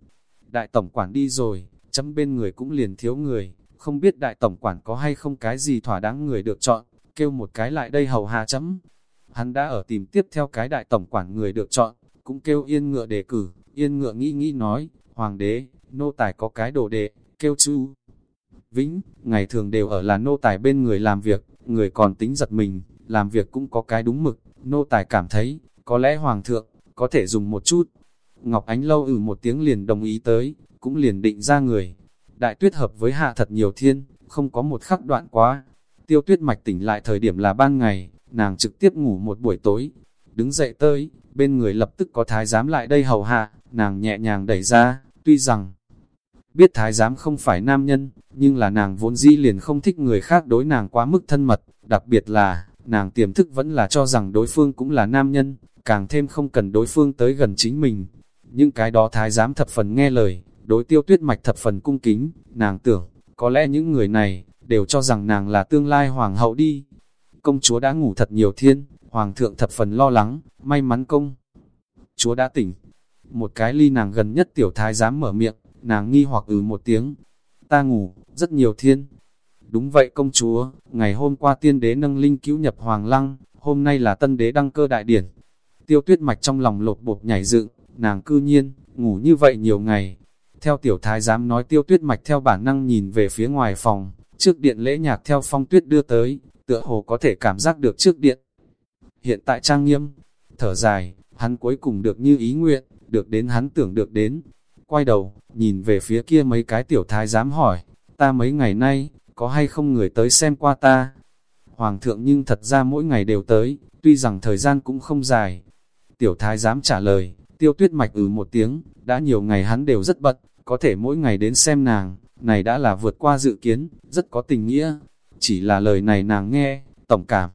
Đại tổng quản đi rồi, chấm bên người cũng liền thiếu người, không biết đại tổng quản có hay không cái gì thỏa đáng người được chọn, kêu một cái lại đây hầu hạ chấm. Hắn đã ở tìm tiếp theo cái đại tổng quản người được chọn, cũng kêu yên ngựa đề cử, yên ngựa nghĩ nghĩ nói, hoàng đế, nô tài có cái đồ đệ, kêu chu. Vĩnh, ngày thường đều ở là nô tài bên người làm việc, người còn tính giật mình, làm việc cũng có cái đúng mực, nô tài cảm thấy, có lẽ hoàng thượng, có thể dùng một chút. Ngọc Ánh lâu ử một tiếng liền đồng ý tới, cũng liền định ra người. Đại tuyết hợp với hạ thật nhiều thiên, không có một khắc đoạn quá. Tiêu tuyết mạch tỉnh lại thời điểm là ban ngày, nàng trực tiếp ngủ một buổi tối. Đứng dậy tới, bên người lập tức có thái giám lại đây hầu hạ, nàng nhẹ nhàng đẩy ra, tuy rằng biết thái giám không phải nam nhân, nhưng là nàng vốn dĩ liền không thích người khác đối nàng quá mức thân mật, đặc biệt là, nàng tiềm thức vẫn là cho rằng đối phương cũng là nam nhân, càng thêm không cần đối phương tới gần chính mình. Những cái đó thái giám thập phần nghe lời, đối tiêu tuyết mạch thập phần cung kính, nàng tưởng, có lẽ những người này, đều cho rằng nàng là tương lai hoàng hậu đi. Công chúa đã ngủ thật nhiều thiên, hoàng thượng thập phần lo lắng, may mắn công. Chúa đã tỉnh, một cái ly nàng gần nhất tiểu thái dám mở miệng, nàng nghi hoặc ừ một tiếng. Ta ngủ, rất nhiều thiên. Đúng vậy công chúa, ngày hôm qua tiên đế nâng linh cứu nhập hoàng lăng, hôm nay là tân đế đăng cơ đại điển. Tiêu tuyết mạch trong lòng lột bột nhảy dựng, nàng cư nhiên, ngủ như vậy nhiều ngày. Theo tiểu thái giám nói tiêu tuyết mạch theo bản năng nhìn về phía ngoài phòng, trước điện lễ nhạc theo phong tuyết đưa tới, tựa hồ có thể cảm giác được trước điện. Hiện tại trang nghiêm, thở dài, hắn cuối cùng được như ý nguyện, được đến hắn tưởng được đến. Quay đầu, nhìn về phía kia mấy cái tiểu thái dám hỏi, ta mấy ngày nay, có hay không người tới xem qua ta? Hoàng thượng nhưng thật ra mỗi ngày đều tới, tuy rằng thời gian cũng không dài. Tiểu thái dám trả lời, tiêu tuyết mạch ừ một tiếng, đã nhiều ngày hắn đều rất bận, có thể mỗi ngày đến xem nàng, này đã là vượt qua dự kiến, rất có tình nghĩa. Chỉ là lời này nàng nghe, tổng cảm.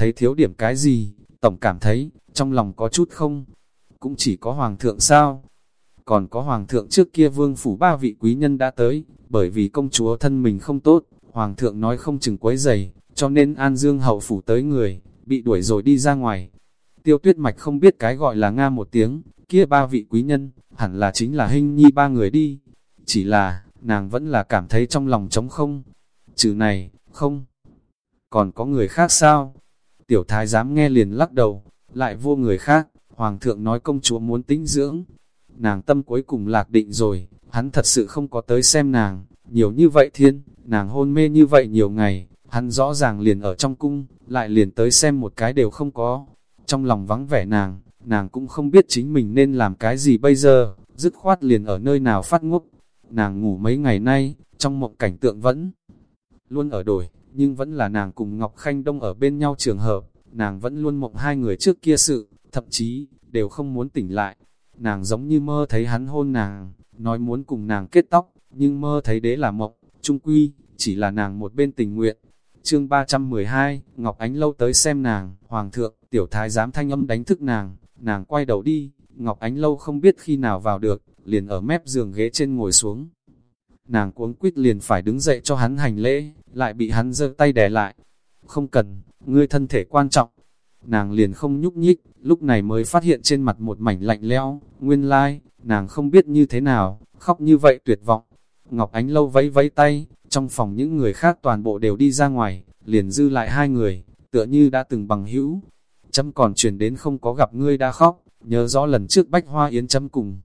Thấy thiếu điểm cái gì, tổng cảm thấy, trong lòng có chút không, cũng chỉ có hoàng thượng sao. Còn có hoàng thượng trước kia vương phủ ba vị quý nhân đã tới, bởi vì công chúa thân mình không tốt, hoàng thượng nói không chừng quấy giày, cho nên an dương hậu phủ tới người, bị đuổi rồi đi ra ngoài. Tiêu tuyết mạch không biết cái gọi là Nga một tiếng, kia ba vị quý nhân, hẳn là chính là hình nhi ba người đi. Chỉ là, nàng vẫn là cảm thấy trong lòng trống không. Chữ này, không. Còn có người khác sao? Tiểu thái dám nghe liền lắc đầu, lại vô người khác, hoàng thượng nói công chúa muốn tĩnh dưỡng. Nàng tâm cuối cùng lạc định rồi, hắn thật sự không có tới xem nàng, nhiều như vậy thiên, nàng hôn mê như vậy nhiều ngày, hắn rõ ràng liền ở trong cung, lại liền tới xem một cái đều không có. Trong lòng vắng vẻ nàng, nàng cũng không biết chính mình nên làm cái gì bây giờ, dứt khoát liền ở nơi nào phát ngốc. Nàng ngủ mấy ngày nay, trong mộng cảnh tượng vẫn luôn ở đổi, nhưng vẫn là nàng cùng Ngọc Khanh Đông ở bên nhau trường hợp, nàng vẫn luôn mộng hai người trước kia sự, thậm chí, đều không muốn tỉnh lại. Nàng giống như mơ thấy hắn hôn nàng, nói muốn cùng nàng kết tóc, nhưng mơ thấy đế là mộng, trung quy, chỉ là nàng một bên tình nguyện. Chương 312, Ngọc Ánh lâu tới xem nàng, Hoàng thượng, tiểu thái giám thanh âm đánh thức nàng, nàng quay đầu đi, Ngọc Ánh lâu không biết khi nào vào được, liền ở mép giường ghế trên ngồi xuống. Nàng cuống quýt liền phải đứng dậy cho hắn hành lễ, lại bị hắn giơ tay đè lại. Không cần, ngươi thân thể quan trọng. Nàng liền không nhúc nhích, lúc này mới phát hiện trên mặt một mảnh lạnh lẽo, nguyên lai, like, nàng không biết như thế nào, khóc như vậy tuyệt vọng. Ngọc Ánh lâu vẫy vẫy tay, trong phòng những người khác toàn bộ đều đi ra ngoài, liền dư lại hai người, tựa như đã từng bằng hữu. Chấm còn truyền đến không có gặp ngươi đã khóc, nhớ rõ lần trước bách hoa yến chấm cùng.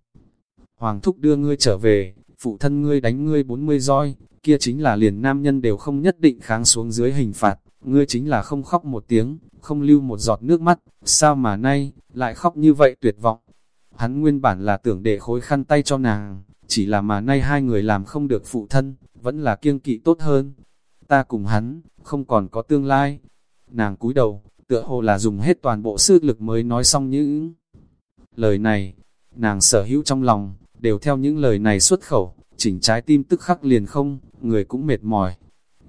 Hoàng thúc đưa ngươi trở về, phụ thân ngươi đánh ngươi 40 roi, kia chính là liền nam nhân đều không nhất định kháng xuống dưới hình phạt, ngươi chính là không khóc một tiếng, không lưu một giọt nước mắt, sao mà nay, lại khóc như vậy tuyệt vọng. Hắn nguyên bản là tưởng để khối khăn tay cho nàng, chỉ là mà nay hai người làm không được phụ thân, vẫn là kiêng kỵ tốt hơn. Ta cùng hắn, không còn có tương lai. Nàng cúi đầu, tựa hồ là dùng hết toàn bộ sức lực mới nói xong những lời này. Nàng sở hữu trong lòng, đều theo những lời này xuất khẩu, chỉnh trái tim tức khắc liền không, người cũng mệt mỏi.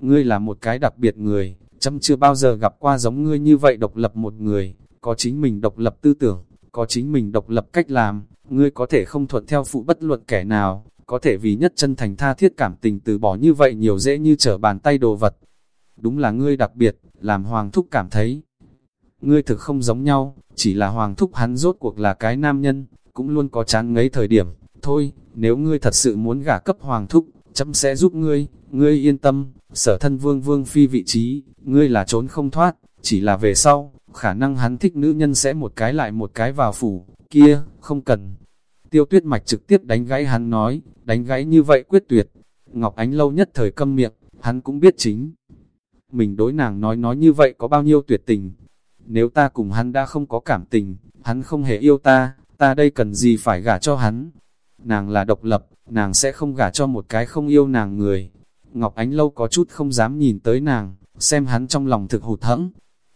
Ngươi là một cái đặc biệt người, chấm chưa bao giờ gặp qua giống ngươi như vậy độc lập một người, có chính mình độc lập tư tưởng, có chính mình độc lập cách làm, ngươi có thể không thuận theo phụ bất luận kẻ nào, có thể vì nhất chân thành tha thiết cảm tình từ bỏ như vậy nhiều dễ như trở bàn tay đồ vật. Đúng là ngươi đặc biệt, làm Hoàng Thúc cảm thấy. Ngươi thực không giống nhau, chỉ là Hoàng Thúc hắn rốt cuộc là cái nam nhân, cũng luôn có chán ngấy thời điểm. Thôi, nếu ngươi thật sự muốn gả cấp Hoàng Thúc, chấm sẽ giúp ngươi, ngươi yên tâm, sở thân vương vương phi vị trí, ngươi là trốn không thoát, chỉ là về sau, khả năng hắn thích nữ nhân sẽ một cái lại một cái vào phủ, kia, không cần. Tiêu tuyết mạch trực tiếp đánh gãy hắn nói, đánh gãy như vậy quyết tuyệt. Ngọc Ánh lâu nhất thời câm miệng, hắn cũng biết chính. Mình đối nàng nói nói như vậy có bao nhiêu tuyệt tình. Nếu ta cùng hắn đã không có cảm tình, hắn không hề yêu ta, ta đây cần gì phải gả cho hắn. Nàng là độc lập, nàng sẽ không gả cho một cái không yêu nàng người. Ngọc Ánh lâu có chút không dám nhìn tới nàng, xem hắn trong lòng thực hụt hẫng.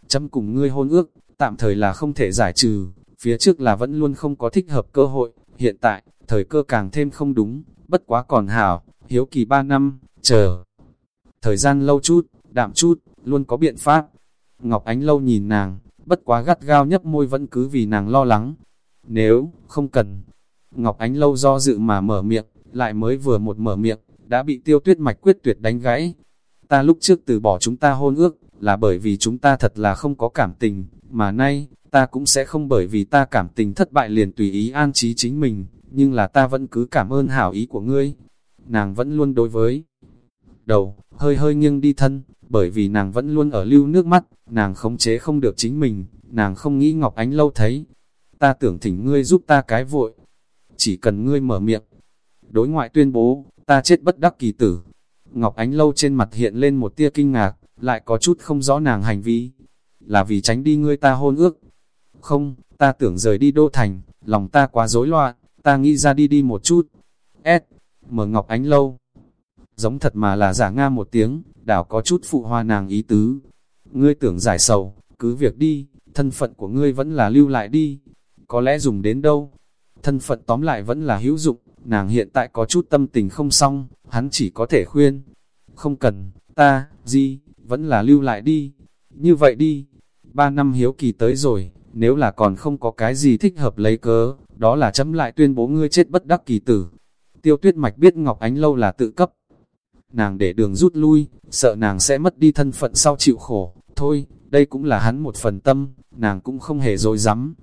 Chấm cùng ngươi hôn ước, tạm thời là không thể giải trừ, phía trước là vẫn luôn không có thích hợp cơ hội, hiện tại, thời cơ càng thêm không đúng, bất quá còn hảo, hiếu kỳ ba năm, chờ. Thời gian lâu chút, đạm chút, luôn có biện pháp. Ngọc Ánh lâu nhìn nàng, bất quá gắt gao nhấp môi vẫn cứ vì nàng lo lắng. Nếu, không cần. Ngọc Ánh lâu do dự mà mở miệng, lại mới vừa một mở miệng, đã bị tiêu tuyết mạch quyết tuyệt đánh gãy. Ta lúc trước từ bỏ chúng ta hôn ước, là bởi vì chúng ta thật là không có cảm tình, mà nay, ta cũng sẽ không bởi vì ta cảm tình thất bại liền tùy ý an trí chính mình, nhưng là ta vẫn cứ cảm ơn hảo ý của ngươi. Nàng vẫn luôn đối với đầu, hơi hơi nghiêng đi thân, bởi vì nàng vẫn luôn ở lưu nước mắt, nàng khống chế không được chính mình, nàng không nghĩ Ngọc Ánh lâu thấy. Ta tưởng thỉnh ngươi giúp ta cái vội, chỉ cần ngươi mở miệng. Đối ngoại tuyên bố, ta chết bất đắc kỳ tử. Ngọc Ánh lâu trên mặt hiện lên một tia kinh ngạc, lại có chút không rõ nàng hành vi. Là vì tránh đi ngươi ta hôn ước. Không, ta tưởng rời đi đô thành, lòng ta quá rối loạn, ta nghĩ ra đi đi một chút. S. Mở Ngọc Ánh lâu. Giống thật mà là giả nga một tiếng, đảo có chút phụ hoa nàng ý tứ. Ngươi tưởng giải sầu, cứ việc đi, thân phận của ngươi vẫn là lưu lại đi. Có lẽ dùng đến đâu? Thân phận tóm lại vẫn là hữu dụng, nàng hiện tại có chút tâm tình không xong, hắn chỉ có thể khuyên. Không cần, ta, gì, vẫn là lưu lại đi. Như vậy đi, ba năm hiếu kỳ tới rồi, nếu là còn không có cái gì thích hợp lấy cớ, đó là chấm lại tuyên bố ngươi chết bất đắc kỳ tử. Tiêu tuyết mạch biết Ngọc Ánh Lâu là tự cấp. Nàng để đường rút lui, sợ nàng sẽ mất đi thân phận sau chịu khổ, thôi, đây cũng là hắn một phần tâm, nàng cũng không hề dối rắm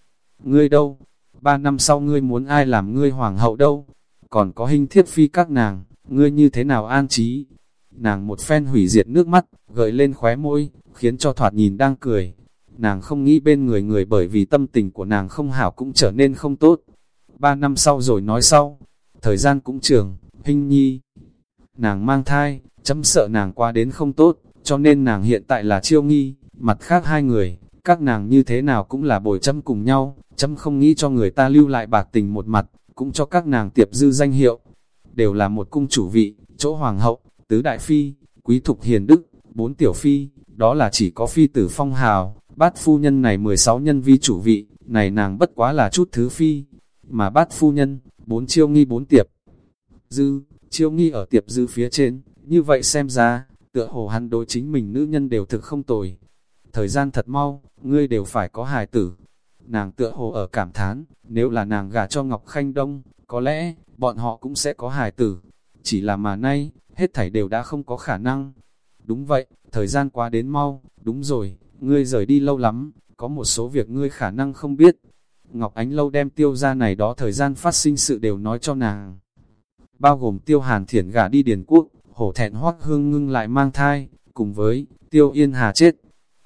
Ngươi đâu? Ba năm sau ngươi muốn ai làm ngươi hoàng hậu đâu? Còn có hình thiết phi các nàng, ngươi như thế nào an trí? Nàng một phen hủy diệt nước mắt, gợi lên khóe môi, khiến cho thoạt nhìn đang cười. Nàng không nghĩ bên người người bởi vì tâm tình của nàng không hảo cũng trở nên không tốt. Ba năm sau rồi nói sau, thời gian cũng trường, hình nhi. Nàng mang thai, chấm sợ nàng qua đến không tốt, cho nên nàng hiện tại là chiêu nghi, mặt khác hai người, các nàng như thế nào cũng là bồi chấm cùng nhau, chấm không nghĩ cho người ta lưu lại bạc tình một mặt, cũng cho các nàng tiệp dư danh hiệu. Đều là một cung chủ vị, chỗ hoàng hậu, tứ đại phi, quý thục hiền đức, bốn tiểu phi, đó là chỉ có phi tử phong hào, bát phu nhân này 16 nhân vi chủ vị, này nàng bất quá là chút thứ phi, mà bát phu nhân, bốn chiêu nghi bốn tiệp. Dư, chiêu nghi ở tiệp dư phía trên, như vậy xem ra, tựa hồ hắn đối chính mình nữ nhân đều thực không tồi. Thời gian thật mau, ngươi đều phải có hài tử. Nàng tựa hồ ở cảm thán, nếu là nàng gả cho Ngọc Khanh Đông, có lẽ, bọn họ cũng sẽ có hài tử. Chỉ là mà nay, hết thảy đều đã không có khả năng. Đúng vậy, thời gian quá đến mau, đúng rồi, ngươi rời đi lâu lắm, có một số việc ngươi khả năng không biết. Ngọc Ánh Lâu đem tiêu ra này đó thời gian phát sinh sự đều nói cho nàng. Bao gồm tiêu hàn thiển gả đi Điền Quốc, hổ thẹn hoắc hương ngưng lại mang thai, cùng với tiêu yên hà chết.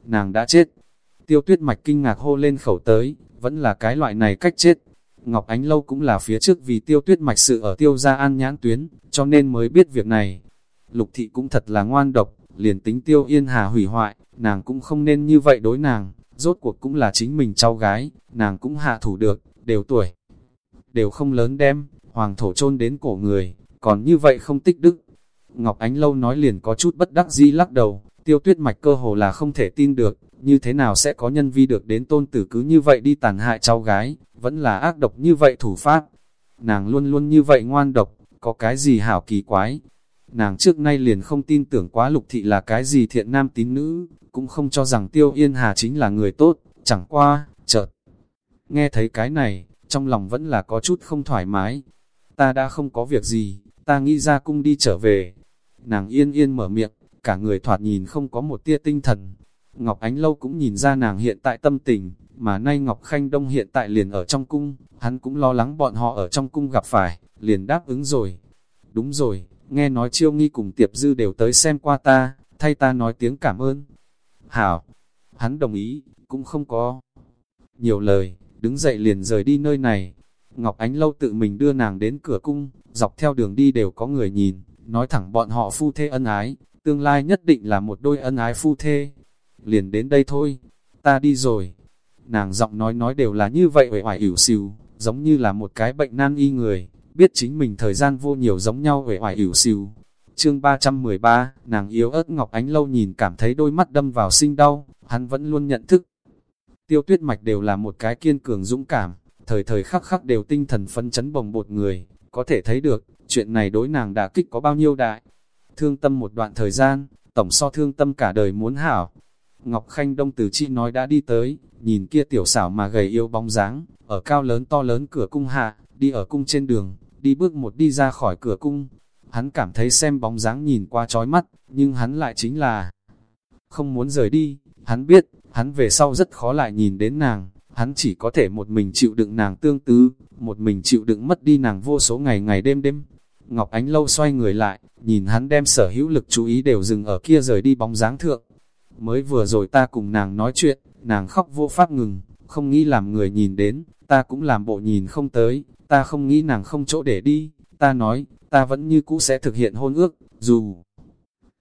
Nàng đã chết. Tiêu tuyết mạch kinh ngạc hô lên khẩu tới, vẫn là cái loại này cách chết. Ngọc Ánh Lâu cũng là phía trước vì tiêu tuyết mạch sự ở tiêu gia an nhãn tuyến, cho nên mới biết việc này. Lục thị cũng thật là ngoan độc, liền tính tiêu yên hà hủy hoại, nàng cũng không nên như vậy đối nàng, rốt cuộc cũng là chính mình cháu gái, nàng cũng hạ thủ được, đều tuổi. Đều không lớn đem, hoàng thổ chôn đến cổ người, còn như vậy không tích đức. Ngọc Ánh Lâu nói liền có chút bất đắc dĩ lắc đầu, tiêu tuyết mạch cơ hồ là không thể tin được, như thế nào sẽ có nhân vi được đến tôn tử cứ như vậy đi tàn hại cháu gái, vẫn là ác độc như vậy thủ pháp. Nàng luôn luôn như vậy ngoan độc, có cái gì hảo kỳ quái. Nàng trước nay liền không tin tưởng quá lục thị là cái gì thiện nam tín nữ, cũng không cho rằng tiêu yên hà chính là người tốt, chẳng qua, chợt. Nghe thấy cái này, trong lòng vẫn là có chút không thoải mái. Ta đã không có việc gì, ta nghĩ ra cung đi trở về. Nàng yên yên mở miệng, cả người thoạt nhìn không có một tia tinh thần. Ngọc Ánh Lâu cũng nhìn ra nàng hiện tại tâm tình, mà nay Ngọc Khanh Đông hiện tại liền ở trong cung, hắn cũng lo lắng bọn họ ở trong cung gặp phải, liền đáp ứng rồi. Đúng rồi, nghe nói chiêu nghi cùng tiệp dư đều tới xem qua ta, thay ta nói tiếng cảm ơn. Hảo, hắn đồng ý, cũng không có nhiều lời, đứng dậy liền rời đi nơi này. Ngọc Ánh Lâu tự mình đưa nàng đến cửa cung, dọc theo đường đi đều có người nhìn, nói thẳng bọn họ phu thê ân ái, tương lai nhất định là một đôi ân ái phu thê. Liền đến đây thôi, ta đi rồi. Nàng giọng nói nói đều là như vậy uể oải ỉu xìu, giống như là một cái bệnh nan y người, biết chính mình thời gian vô nhiều giống nhau uể oải ỉu xìu. Chương 313, nàng yếu ớt Ngọc Ánh Lâu nhìn cảm thấy đôi mắt đâm vào sinh đau, hắn vẫn luôn nhận thức. Tiêu tuyết mạch đều là một cái kiên cường dũng cảm, thời thời khắc khắc đều tinh thần phấn chấn bồng bột người, có thể thấy được, chuyện này đối nàng đã kích có bao nhiêu đại. Thương tâm một đoạn thời gian, tổng so thương tâm cả đời muốn hảo. Ngọc Khanh Đông Từ Chi nói đã đi tới, nhìn kia tiểu xảo mà gầy yêu bóng dáng, ở cao lớn to lớn cửa cung hạ, đi ở cung trên đường, đi bước một đi ra khỏi cửa cung. Hắn cảm thấy xem bóng dáng nhìn qua chói mắt, nhưng hắn lại chính là không muốn rời đi. Hắn biết, hắn về sau rất khó lại nhìn đến nàng, hắn chỉ có thể một mình chịu đựng nàng tương tư, một mình chịu đựng mất đi nàng vô số ngày ngày đêm đêm. Ngọc Ánh Lâu xoay người lại, nhìn hắn đem sở hữu lực chú ý đều dừng ở kia rời đi bóng dáng thượng. Mới vừa rồi ta cùng nàng nói chuyện, nàng khóc vô pháp ngừng, không nghĩ làm người nhìn đến, ta cũng làm bộ nhìn không tới, ta không nghĩ nàng không chỗ để đi, ta nói, ta vẫn như cũ sẽ thực hiện hôn ước, dù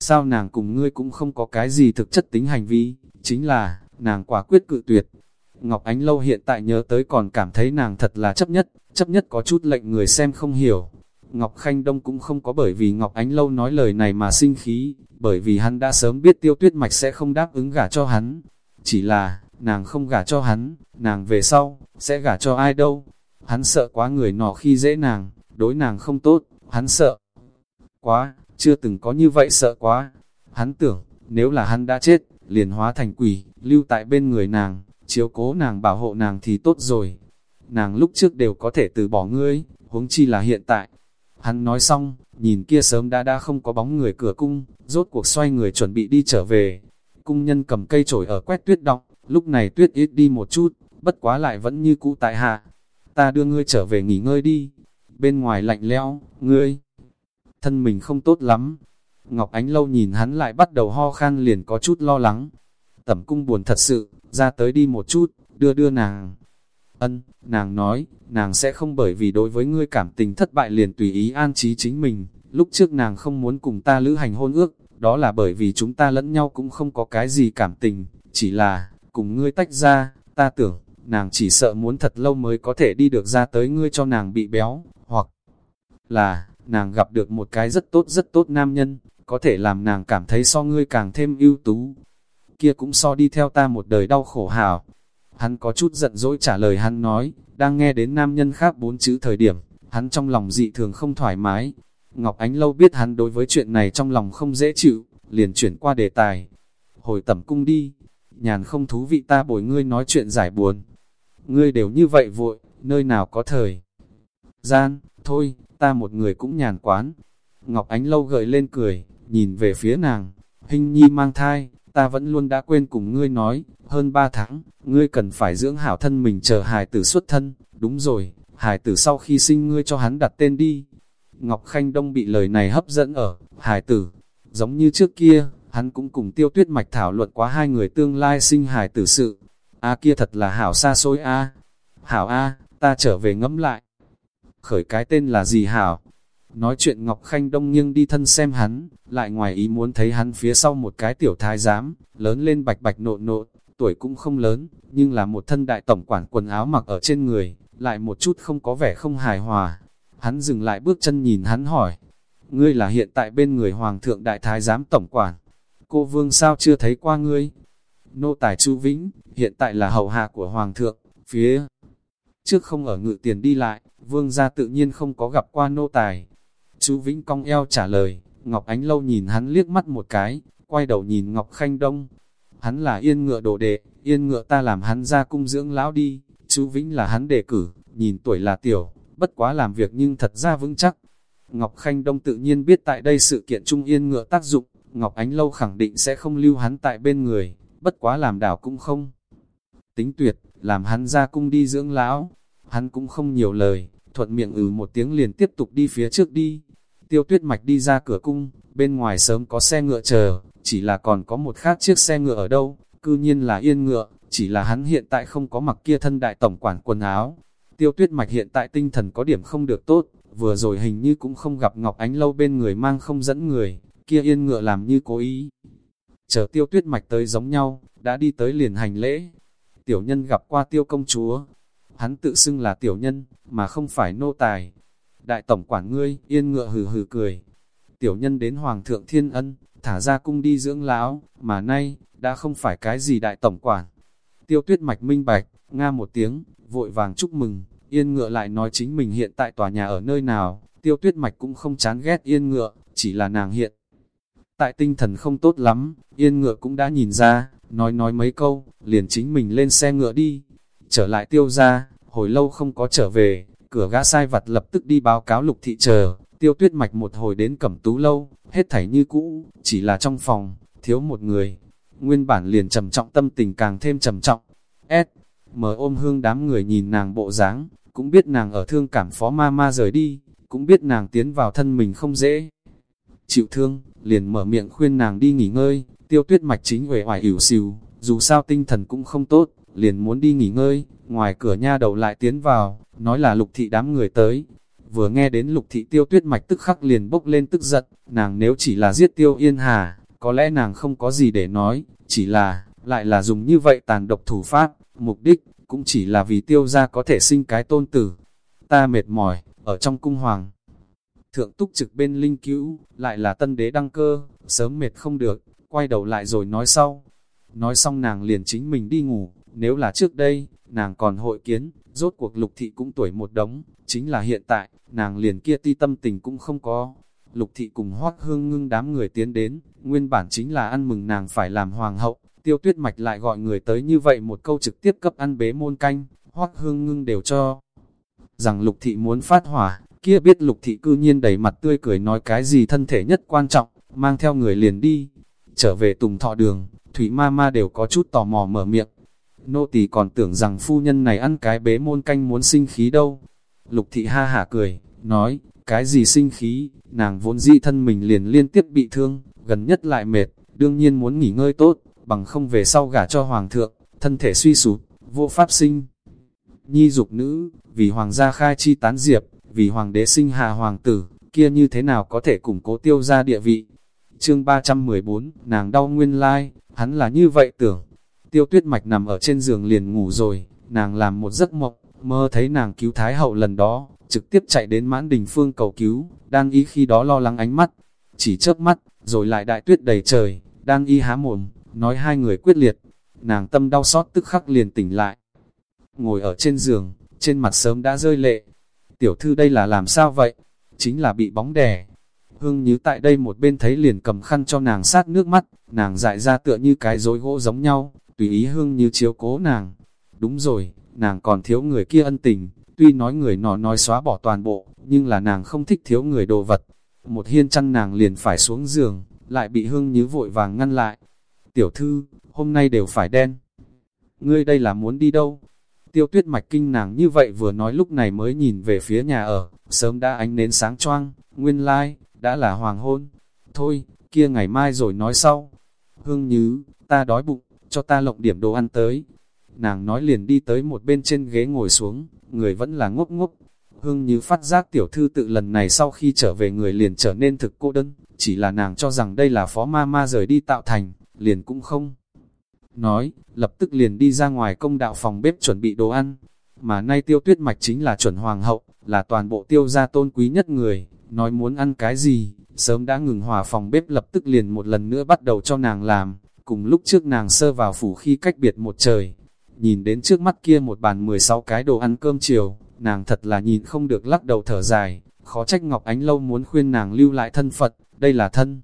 sao nàng cùng ngươi cũng không có cái gì thực chất tính hành vi, chính là, nàng quả quyết cự tuyệt. Ngọc Ánh Lâu hiện tại nhớ tới còn cảm thấy nàng thật là chấp nhất, chấp nhất có chút lệnh người xem không hiểu, Ngọc Khanh Đông cũng không có bởi vì Ngọc Ánh Lâu nói lời này mà sinh khí, bởi vì hắn đã sớm biết tiêu tuyết mạch sẽ không đáp ứng gả cho hắn. Chỉ là, nàng không gả cho hắn, nàng về sau, sẽ gả cho ai đâu. Hắn sợ quá người nọ khi dễ nàng, đối nàng không tốt, hắn sợ. Quá, chưa từng có như vậy sợ quá. Hắn tưởng, nếu là hắn đã chết, liền hóa thành quỷ, lưu tại bên người nàng, chiếu cố nàng bảo hộ nàng thì tốt rồi. Nàng lúc trước đều có thể từ bỏ ngươi, huống chi là hiện tại, Hắn nói xong, nhìn kia sớm đã đã không có bóng người cửa cung, rốt cuộc xoay người chuẩn bị đi trở về. cung nhân cầm cây chổi ở quét tuyết đọng, lúc này tuyết ít đi một chút, bất quá lại vẫn như cũ tại hạ. Ta đưa ngươi trở về nghỉ ngơi đi, bên ngoài lạnh lẽo, ngươi, thân mình không tốt lắm. Ngọc Ánh Lâu nhìn hắn lại bắt đầu ho khan liền có chút lo lắng. Tẩm cung buồn thật sự, ra tới đi một chút, đưa đưa nàng. Ân, nàng nói, nàng sẽ không bởi vì đối với ngươi cảm tình thất bại liền tùy ý an trí chính mình. Lúc trước nàng không muốn cùng ta lữ hành hôn ước, đó là bởi vì chúng ta lẫn nhau cũng không có cái gì cảm tình, chỉ là, cùng ngươi tách ra, ta tưởng, nàng chỉ sợ muốn thật lâu mới có thể đi được ra tới ngươi cho nàng bị béo, hoặc là, nàng gặp được một cái rất tốt rất tốt nam nhân, có thể làm nàng cảm thấy so ngươi càng thêm ưu tú. Kia cũng so đi theo ta một đời đau khổ hào. Hắn có chút giận dỗi trả lời hắn nói, đang nghe đến nam nhân khác bốn chữ thời điểm, hắn trong lòng dị thường không thoải mái. Ngọc Ánh Lâu biết hắn đối với chuyện này trong lòng không dễ chịu, liền chuyển qua đề tài. Hồi tẩm cung đi, nhàn không thú vị ta bồi ngươi nói chuyện giải buồn. Ngươi đều như vậy vội, nơi nào có thời. Gian, thôi, ta một người cũng nhàn quán. Ngọc Ánh Lâu gợi lên cười, nhìn về phía nàng, hình nhi mang thai, ta vẫn luôn đã quên cùng ngươi nói, hơn ba tháng, ngươi cần phải dưỡng hảo thân mình chờ hài tử xuất thân, đúng rồi, hài tử sau khi sinh ngươi cho hắn đặt tên đi. Ngọc Khanh Đông bị lời này hấp dẫn ở, hài tử, giống như trước kia, hắn cũng cùng tiêu tuyết mạch thảo luận quá hai người tương lai sinh hài tử sự. A kia thật là hảo xa xôi A. Hảo A, ta trở về ngẫm lại. Khởi cái tên là gì hảo? Nói chuyện Ngọc Khanh Đông nhưng đi thân xem hắn, lại ngoài ý muốn thấy hắn phía sau một cái tiểu thái giám, lớn lên bạch bạch nộn nộn, tuổi cũng không lớn, nhưng là một thân đại tổng quản quần áo mặc ở trên người, lại một chút không có vẻ không hài hòa. Hắn dừng lại bước chân nhìn hắn hỏi, ngươi là hiện tại bên người Hoàng thượng Đại Thái giám tổng quản, cô Vương sao chưa thấy qua ngươi? Nô tài Chu Vĩnh, hiện tại là hậu hạ của Hoàng thượng, phía trước không ở ngự tiền đi lại, Vương gia tự nhiên không có gặp qua nô tài, Chú Vĩnh cong eo trả lời, Ngọc Ánh Lâu nhìn hắn liếc mắt một cái, quay đầu nhìn Ngọc Khanh Đông. Hắn là yên ngựa đồ đệ, yên ngựa ta làm hắn ra cung dưỡng lão đi, chú Vĩnh là hắn đề cử, nhìn tuổi là tiểu, bất quá làm việc nhưng thật ra vững chắc. Ngọc Khanh Đông tự nhiên biết tại đây sự kiện trung yên ngựa tác dụng, Ngọc Ánh Lâu khẳng định sẽ không lưu hắn tại bên người, bất quá làm đảo cũng không. Tính tuyệt, làm hắn ra cung đi dưỡng lão, hắn cũng không nhiều lời, thuận miệng ừ một tiếng liền tiếp tục đi phía trước đi. Tiêu tuyết mạch đi ra cửa cung, bên ngoài sớm có xe ngựa chờ, chỉ là còn có một khác chiếc xe ngựa ở đâu, cư nhiên là yên ngựa, chỉ là hắn hiện tại không có mặc kia thân đại tổng quản quần áo. Tiêu tuyết mạch hiện tại tinh thần có điểm không được tốt, vừa rồi hình như cũng không gặp Ngọc Ánh lâu bên người mang không dẫn người, kia yên ngựa làm như cố ý. Chờ tiêu tuyết mạch tới giống nhau, đã đi tới liền hành lễ. Tiểu nhân gặp qua tiêu công chúa, hắn tự xưng là tiểu nhân, mà không phải nô tài, đại tổng quản ngươi, yên ngựa hừ hừ cười. Tiểu nhân đến Hoàng thượng Thiên Ân, thả ra cung đi dưỡng lão, mà nay, đã không phải cái gì đại tổng quản. Tiêu tuyết mạch minh bạch, nga một tiếng, vội vàng chúc mừng, yên ngựa lại nói chính mình hiện tại tòa nhà ở nơi nào, tiêu tuyết mạch cũng không chán ghét yên ngựa, chỉ là nàng hiện. Tại tinh thần không tốt lắm, yên ngựa cũng đã nhìn ra, nói nói mấy câu, liền chính mình lên xe ngựa đi. Trở lại tiêu ra, hồi lâu không có trở về, cửa gã sai vặt lập tức đi báo cáo lục thị chờ, tiêu tuyết mạch một hồi đến cẩm tú lâu, hết thảy như cũ, chỉ là trong phòng, thiếu một người. Nguyên bản liền trầm trọng tâm tình càng thêm trầm trọng. S. Mở ôm hương đám người nhìn nàng bộ dáng, cũng biết nàng ở thương cảm phó ma ma rời đi, cũng biết nàng tiến vào thân mình không dễ. Chịu thương, liền mở miệng khuyên nàng đi nghỉ ngơi, tiêu tuyết mạch chính uể oải ỉu xìu, dù sao tinh thần cũng không tốt, liền muốn đi nghỉ ngơi, ngoài cửa nha đầu lại tiến vào, nói là lục thị đám người tới. Vừa nghe đến lục thị tiêu tuyết mạch tức khắc liền bốc lên tức giận, nàng nếu chỉ là giết tiêu yên hà, có lẽ nàng không có gì để nói, chỉ là, lại là dùng như vậy tàn độc thủ pháp, mục đích, cũng chỉ là vì tiêu gia có thể sinh cái tôn tử. Ta mệt mỏi, ở trong cung hoàng. Thượng túc trực bên linh cứu, lại là tân đế đăng cơ, sớm mệt không được, quay đầu lại rồi nói sau. Nói xong nàng liền chính mình đi ngủ, nếu là trước đây, nàng còn hội kiến, rốt cuộc lục thị cũng tuổi một đống, chính là hiện tại, nàng liền kia ti tâm tình cũng không có. Lục thị cùng hoác hương ngưng đám người tiến đến, nguyên bản chính là ăn mừng nàng phải làm hoàng hậu, tiêu tuyết mạch lại gọi người tới như vậy một câu trực tiếp cấp ăn bế môn canh, hoác hương ngưng đều cho. Rằng lục thị muốn phát hỏa, kia biết lục thị cư nhiên đầy mặt tươi cười nói cái gì thân thể nhất quan trọng, mang theo người liền đi. Trở về tùng thọ đường, Thủy ma ma đều có chút tò mò mở miệng. Nô tỳ còn tưởng rằng phu nhân này ăn cái bế môn canh muốn sinh khí đâu. Lục thị ha hả cười, nói, cái gì sinh khí, nàng vốn dĩ thân mình liền liên tiếp bị thương, gần nhất lại mệt, đương nhiên muốn nghỉ ngơi tốt, bằng không về sau gả cho hoàng thượng, thân thể suy sụp, vô pháp sinh. Nhi dục nữ, vì hoàng gia khai chi tán diệp, vì hoàng đế sinh hạ hoàng tử, kia như thế nào có thể củng cố tiêu ra địa vị. Chương 314, nàng đau nguyên lai, hắn là như vậy tưởng. Tiêu tuyết mạch nằm ở trên giường liền ngủ rồi, nàng làm một giấc mộng, mơ thấy nàng cứu Thái hậu lần đó, trực tiếp chạy đến mãn đình phương cầu cứu, đang Y khi đó lo lắng ánh mắt, chỉ chớp mắt, rồi lại đại tuyết đầy trời, đang y há mồm, nói hai người quyết liệt, nàng tâm đau xót tức khắc liền tỉnh lại. Ngồi ở trên giường, trên mặt sớm đã rơi lệ, tiểu thư đây là làm sao vậy? Chính là bị bóng đè. Hương như tại đây một bên thấy liền cầm khăn cho nàng sát nước mắt, nàng dại ra tựa như cái rối gỗ giống nhau, tùy ý hương như chiếu cố nàng. Đúng rồi, nàng còn thiếu người kia ân tình, tuy nói người nọ nói xóa bỏ toàn bộ, nhưng là nàng không thích thiếu người đồ vật. Một hiên chăn nàng liền phải xuống giường, lại bị hương như vội vàng ngăn lại. Tiểu thư, hôm nay đều phải đen. Ngươi đây là muốn đi đâu? Tiêu tuyết mạch kinh nàng như vậy vừa nói lúc này mới nhìn về phía nhà ở, sớm đã ánh nến sáng choang, nguyên lai, like, đã là hoàng hôn. Thôi, kia ngày mai rồi nói sau. Hương Nhứ, ta đói bụng, cho ta lộng điểm đồ ăn tới. Nàng nói liền đi tới một bên trên ghế ngồi xuống, người vẫn là ngốc ngốc. Hương Như phát giác tiểu thư tự lần này sau khi trở về người liền trở nên thực cô đơn, chỉ là nàng cho rằng đây là phó ma ma rời đi tạo thành, liền cũng không. Nói, lập tức liền đi ra ngoài công đạo phòng bếp chuẩn bị đồ ăn, mà nay tiêu tuyết mạch chính là chuẩn hoàng hậu, là toàn bộ tiêu gia tôn quý nhất người, nói muốn ăn cái gì, sớm đã ngừng hòa phòng bếp lập tức liền một lần nữa bắt đầu cho nàng làm, cùng lúc trước nàng sơ vào phủ khi cách biệt một trời, nhìn đến trước mắt kia một bàn 16 cái đồ ăn cơm chiều, nàng thật là nhìn không được lắc đầu thở dài, khó trách Ngọc Ánh Lâu muốn khuyên nàng lưu lại thân Phật, đây là thân.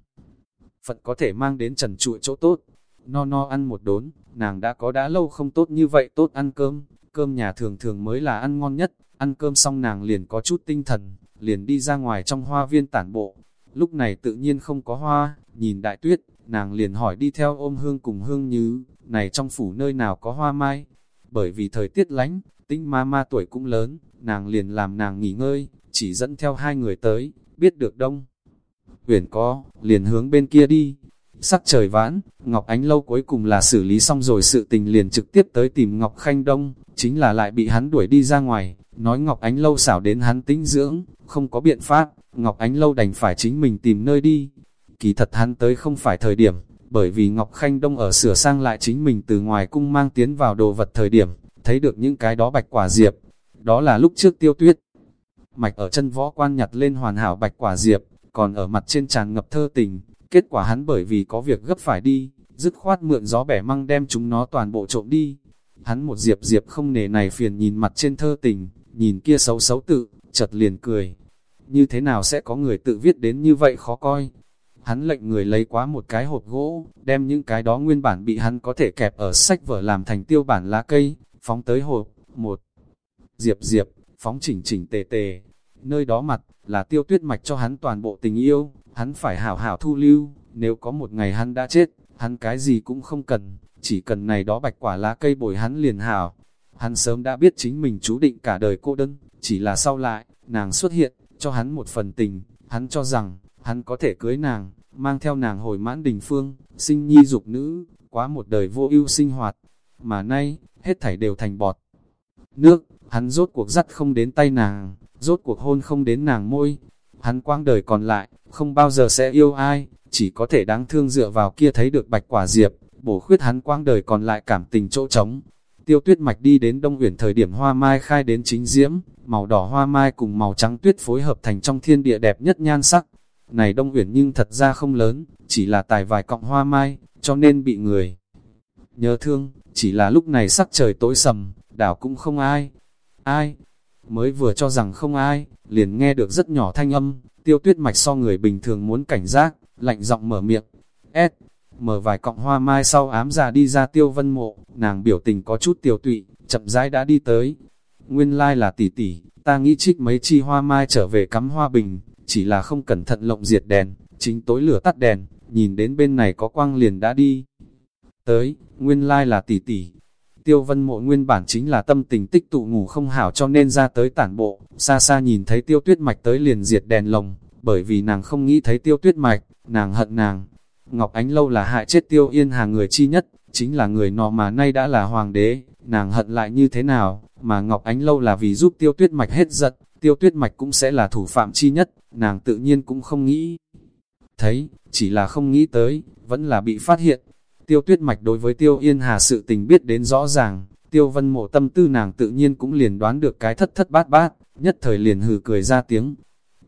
Phật có thể mang đến trần trụi chỗ tốt, no no ăn một đốn, nàng đã có đã lâu không tốt như vậy tốt ăn cơm, cơm nhà thường thường mới là ăn ngon nhất, ăn cơm xong nàng liền có chút tinh thần, liền đi ra ngoài trong hoa viên tản bộ. Lúc này tự nhiên không có hoa, nhìn đại tuyết, nàng liền hỏi đi theo ôm hương cùng hương như, này trong phủ nơi nào có hoa mai. Bởi vì thời tiết lánh, tinh ma ma tuổi cũng lớn, nàng liền làm nàng nghỉ ngơi, chỉ dẫn theo hai người tới, biết được đông. Huyền có, liền hướng bên kia đi, Sắc trời vãn, Ngọc Ánh Lâu cuối cùng là xử lý xong rồi sự tình liền trực tiếp tới tìm Ngọc Khanh Đông, chính là lại bị hắn đuổi đi ra ngoài, nói Ngọc Ánh Lâu xảo đến hắn tính dưỡng, không có biện pháp, Ngọc Ánh Lâu đành phải chính mình tìm nơi đi. Kỳ thật hắn tới không phải thời điểm, bởi vì Ngọc Khanh Đông ở sửa sang lại chính mình từ ngoài cung mang tiến vào đồ vật thời điểm, thấy được những cái đó bạch quả diệp, đó là lúc trước tiêu tuyết. Mạch ở chân võ quan nhặt lên hoàn hảo bạch quả diệp, còn ở mặt trên tràn ngập thơ tình, Kết quả hắn bởi vì có việc gấp phải đi, dứt khoát mượn gió bẻ măng đem chúng nó toàn bộ trộm đi. Hắn một diệp diệp không nề này phiền nhìn mặt trên thơ tình, nhìn kia xấu xấu tự, chật liền cười. Như thế nào sẽ có người tự viết đến như vậy khó coi? Hắn lệnh người lấy quá một cái hộp gỗ, đem những cái đó nguyên bản bị hắn có thể kẹp ở sách vở làm thành tiêu bản lá cây, phóng tới hộp, một diệp diệp, phóng chỉnh chỉnh tề tề. Nơi đó mặt, là tiêu tuyết mạch cho hắn toàn bộ tình yêu, hắn phải hảo hảo thu lưu, nếu có một ngày hắn đã chết, hắn cái gì cũng không cần, chỉ cần này đó bạch quả lá cây bồi hắn liền hảo. Hắn sớm đã biết chính mình chú định cả đời cô đơn, chỉ là sau lại, nàng xuất hiện, cho hắn một phần tình, hắn cho rằng, hắn có thể cưới nàng, mang theo nàng hồi mãn đình phương, sinh nhi dục nữ, quá một đời vô ưu sinh hoạt, mà nay, hết thảy đều thành bọt. Nước, hắn rốt cuộc dắt không đến tay nàng, rốt cuộc hôn không đến nàng môi, hắn quang đời còn lại, không bao giờ sẽ yêu ai, chỉ có thể đáng thương dựa vào kia thấy được bạch quả diệp, bổ khuyết hắn quang đời còn lại cảm tình chỗ trống. Tiêu tuyết mạch đi đến Đông Uyển thời điểm hoa mai khai đến chính diễm, màu đỏ hoa mai cùng màu trắng tuyết phối hợp thành trong thiên địa đẹp nhất nhan sắc. Này Đông Uyển nhưng thật ra không lớn, chỉ là tài vài cọng hoa mai, cho nên bị người nhớ thương, chỉ là lúc này sắc trời tối sầm, đảo cũng không ai. Ai? Mới vừa cho rằng không ai, liền nghe được rất nhỏ thanh âm, tiêu tuyết mạch so người bình thường muốn cảnh giác, lạnh giọng mở miệng. S, mở vài cọng hoa mai sau ám già đi ra tiêu vân mộ, nàng biểu tình có chút tiêu tụy, chậm rãi đã đi tới. Nguyên lai like là tỷ tỷ, ta nghĩ trích mấy chi hoa mai trở về cắm hoa bình, chỉ là không cẩn thận lộng diệt đèn, chính tối lửa tắt đèn, nhìn đến bên này có quang liền đã đi. tới, nguyên lai là tỷ tỷ. Tiêu vân mộ nguyên bản chính là tâm tình tích tụ ngủ không hảo cho nên ra tới tản bộ, xa xa nhìn thấy tiêu tuyết mạch tới liền diệt đèn lồng, bởi vì nàng không nghĩ thấy tiêu tuyết mạch, nàng hận nàng. Ngọc Ánh Lâu là hại chết tiêu yên hà người chi nhất, chính là người nọ mà nay đã là hoàng đế, nàng hận lại như thế nào, mà Ngọc Ánh Lâu là vì giúp tiêu tuyết mạch hết giận, tiêu tuyết mạch cũng sẽ là thủ phạm chi nhất, nàng tự nhiên cũng không nghĩ. Thấy, chỉ là không nghĩ tới, vẫn là bị phát hiện. Tiêu tuyết mạch đối với tiêu yên hà sự tình biết đến rõ ràng, tiêu vân mộ tâm tư nàng tự nhiên cũng liền đoán được cái thất thất bát bát, nhất thời liền hừ cười ra tiếng.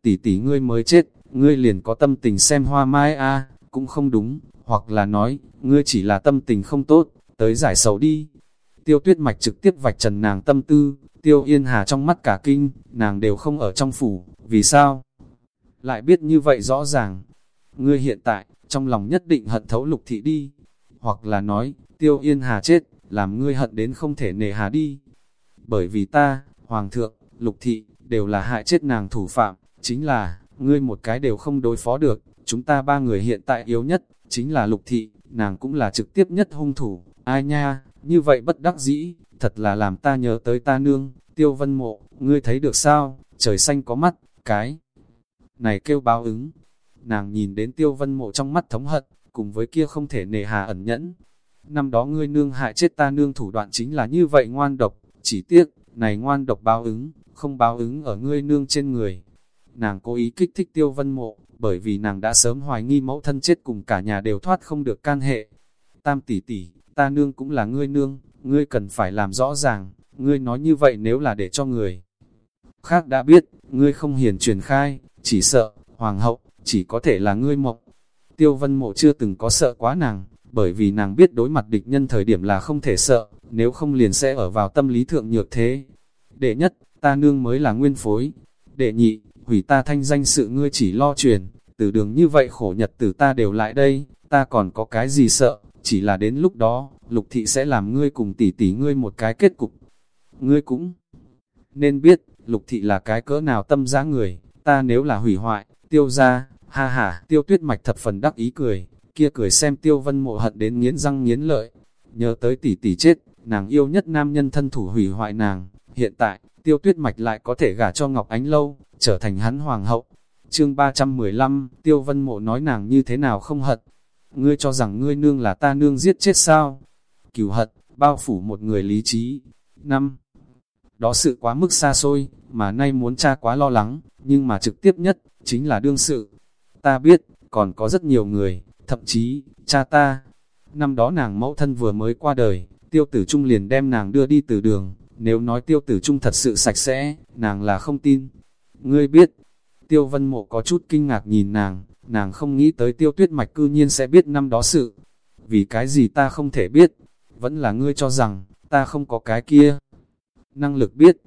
Tỷ tỷ ngươi mới chết, ngươi liền có tâm tình xem hoa mai a cũng không đúng, hoặc là nói, ngươi chỉ là tâm tình không tốt, tới giải sầu đi. Tiêu tuyết mạch trực tiếp vạch trần nàng tâm tư, tiêu yên hà trong mắt cả kinh, nàng đều không ở trong phủ, vì sao? Lại biết như vậy rõ ràng, ngươi hiện tại, trong lòng nhất định hận thấu lục thị đi, hoặc là nói, tiêu yên hà chết, làm ngươi hận đến không thể nề hà đi. Bởi vì ta, hoàng thượng, lục thị, đều là hại chết nàng thủ phạm, chính là, ngươi một cái đều không đối phó được, chúng ta ba người hiện tại yếu nhất, chính là lục thị, nàng cũng là trực tiếp nhất hung thủ, ai nha, như vậy bất đắc dĩ, thật là làm ta nhớ tới ta nương, tiêu vân mộ, ngươi thấy được sao, trời xanh có mắt, cái này kêu báo ứng. Nàng nhìn đến tiêu vân mộ trong mắt thống hận, cùng với kia không thể nề hà ẩn nhẫn. Năm đó ngươi nương hại chết ta nương thủ đoạn chính là như vậy ngoan độc, chỉ tiếc, này ngoan độc báo ứng, không báo ứng ở ngươi nương trên người. Nàng cố ý kích thích tiêu vân mộ, bởi vì nàng đã sớm hoài nghi mẫu thân chết cùng cả nhà đều thoát không được can hệ. Tam tỷ tỷ, ta nương cũng là ngươi nương, ngươi cần phải làm rõ ràng, ngươi nói như vậy nếu là để cho người khác đã biết, ngươi không hiền truyền khai, chỉ sợ, hoàng hậu, chỉ có thể là ngươi mộng. Tiêu vân mộ chưa từng có sợ quá nàng, bởi vì nàng biết đối mặt địch nhân thời điểm là không thể sợ, nếu không liền sẽ ở vào tâm lý thượng nhược thế. Đệ nhất, ta nương mới là nguyên phối. Đệ nhị, hủy ta thanh danh sự ngươi chỉ lo truyền, từ đường như vậy khổ nhật từ ta đều lại đây, ta còn có cái gì sợ, chỉ là đến lúc đó, lục thị sẽ làm ngươi cùng tỷ tỷ ngươi một cái kết cục. Ngươi cũng nên biết, lục thị là cái cỡ nào tâm giá người, ta nếu là hủy hoại, tiêu ra, ha ha, tiêu tuyết mạch thập phần đắc ý cười, kia cười xem tiêu vân mộ hận đến nghiến răng nghiến lợi, nhớ tới tỷ tỷ chết, nàng yêu nhất nam nhân thân thủ hủy hoại nàng, hiện tại, tiêu tuyết mạch lại có thể gả cho Ngọc Ánh Lâu, trở thành hắn hoàng hậu. Chương 315, Tiêu Vân Mộ nói nàng như thế nào không hận. Ngươi cho rằng ngươi nương là ta nương giết chết sao? Cửu hận, bao phủ một người lý trí. Năm, đó sự quá mức xa xôi, mà nay muốn cha quá lo lắng, nhưng mà trực tiếp nhất, chính là đương sự. Ta biết, còn có rất nhiều người, thậm chí, cha ta. Năm đó nàng mẫu thân vừa mới qua đời, tiêu tử trung liền đem nàng đưa đi từ đường, nếu nói tiêu tử trung thật sự sạch sẽ, nàng là không tin. Ngươi biết, tiêu vân mộ có chút kinh ngạc nhìn nàng, nàng không nghĩ tới tiêu tuyết mạch cư nhiên sẽ biết năm đó sự. Vì cái gì ta không thể biết, vẫn là ngươi cho rằng, ta không có cái kia. Năng lực biết,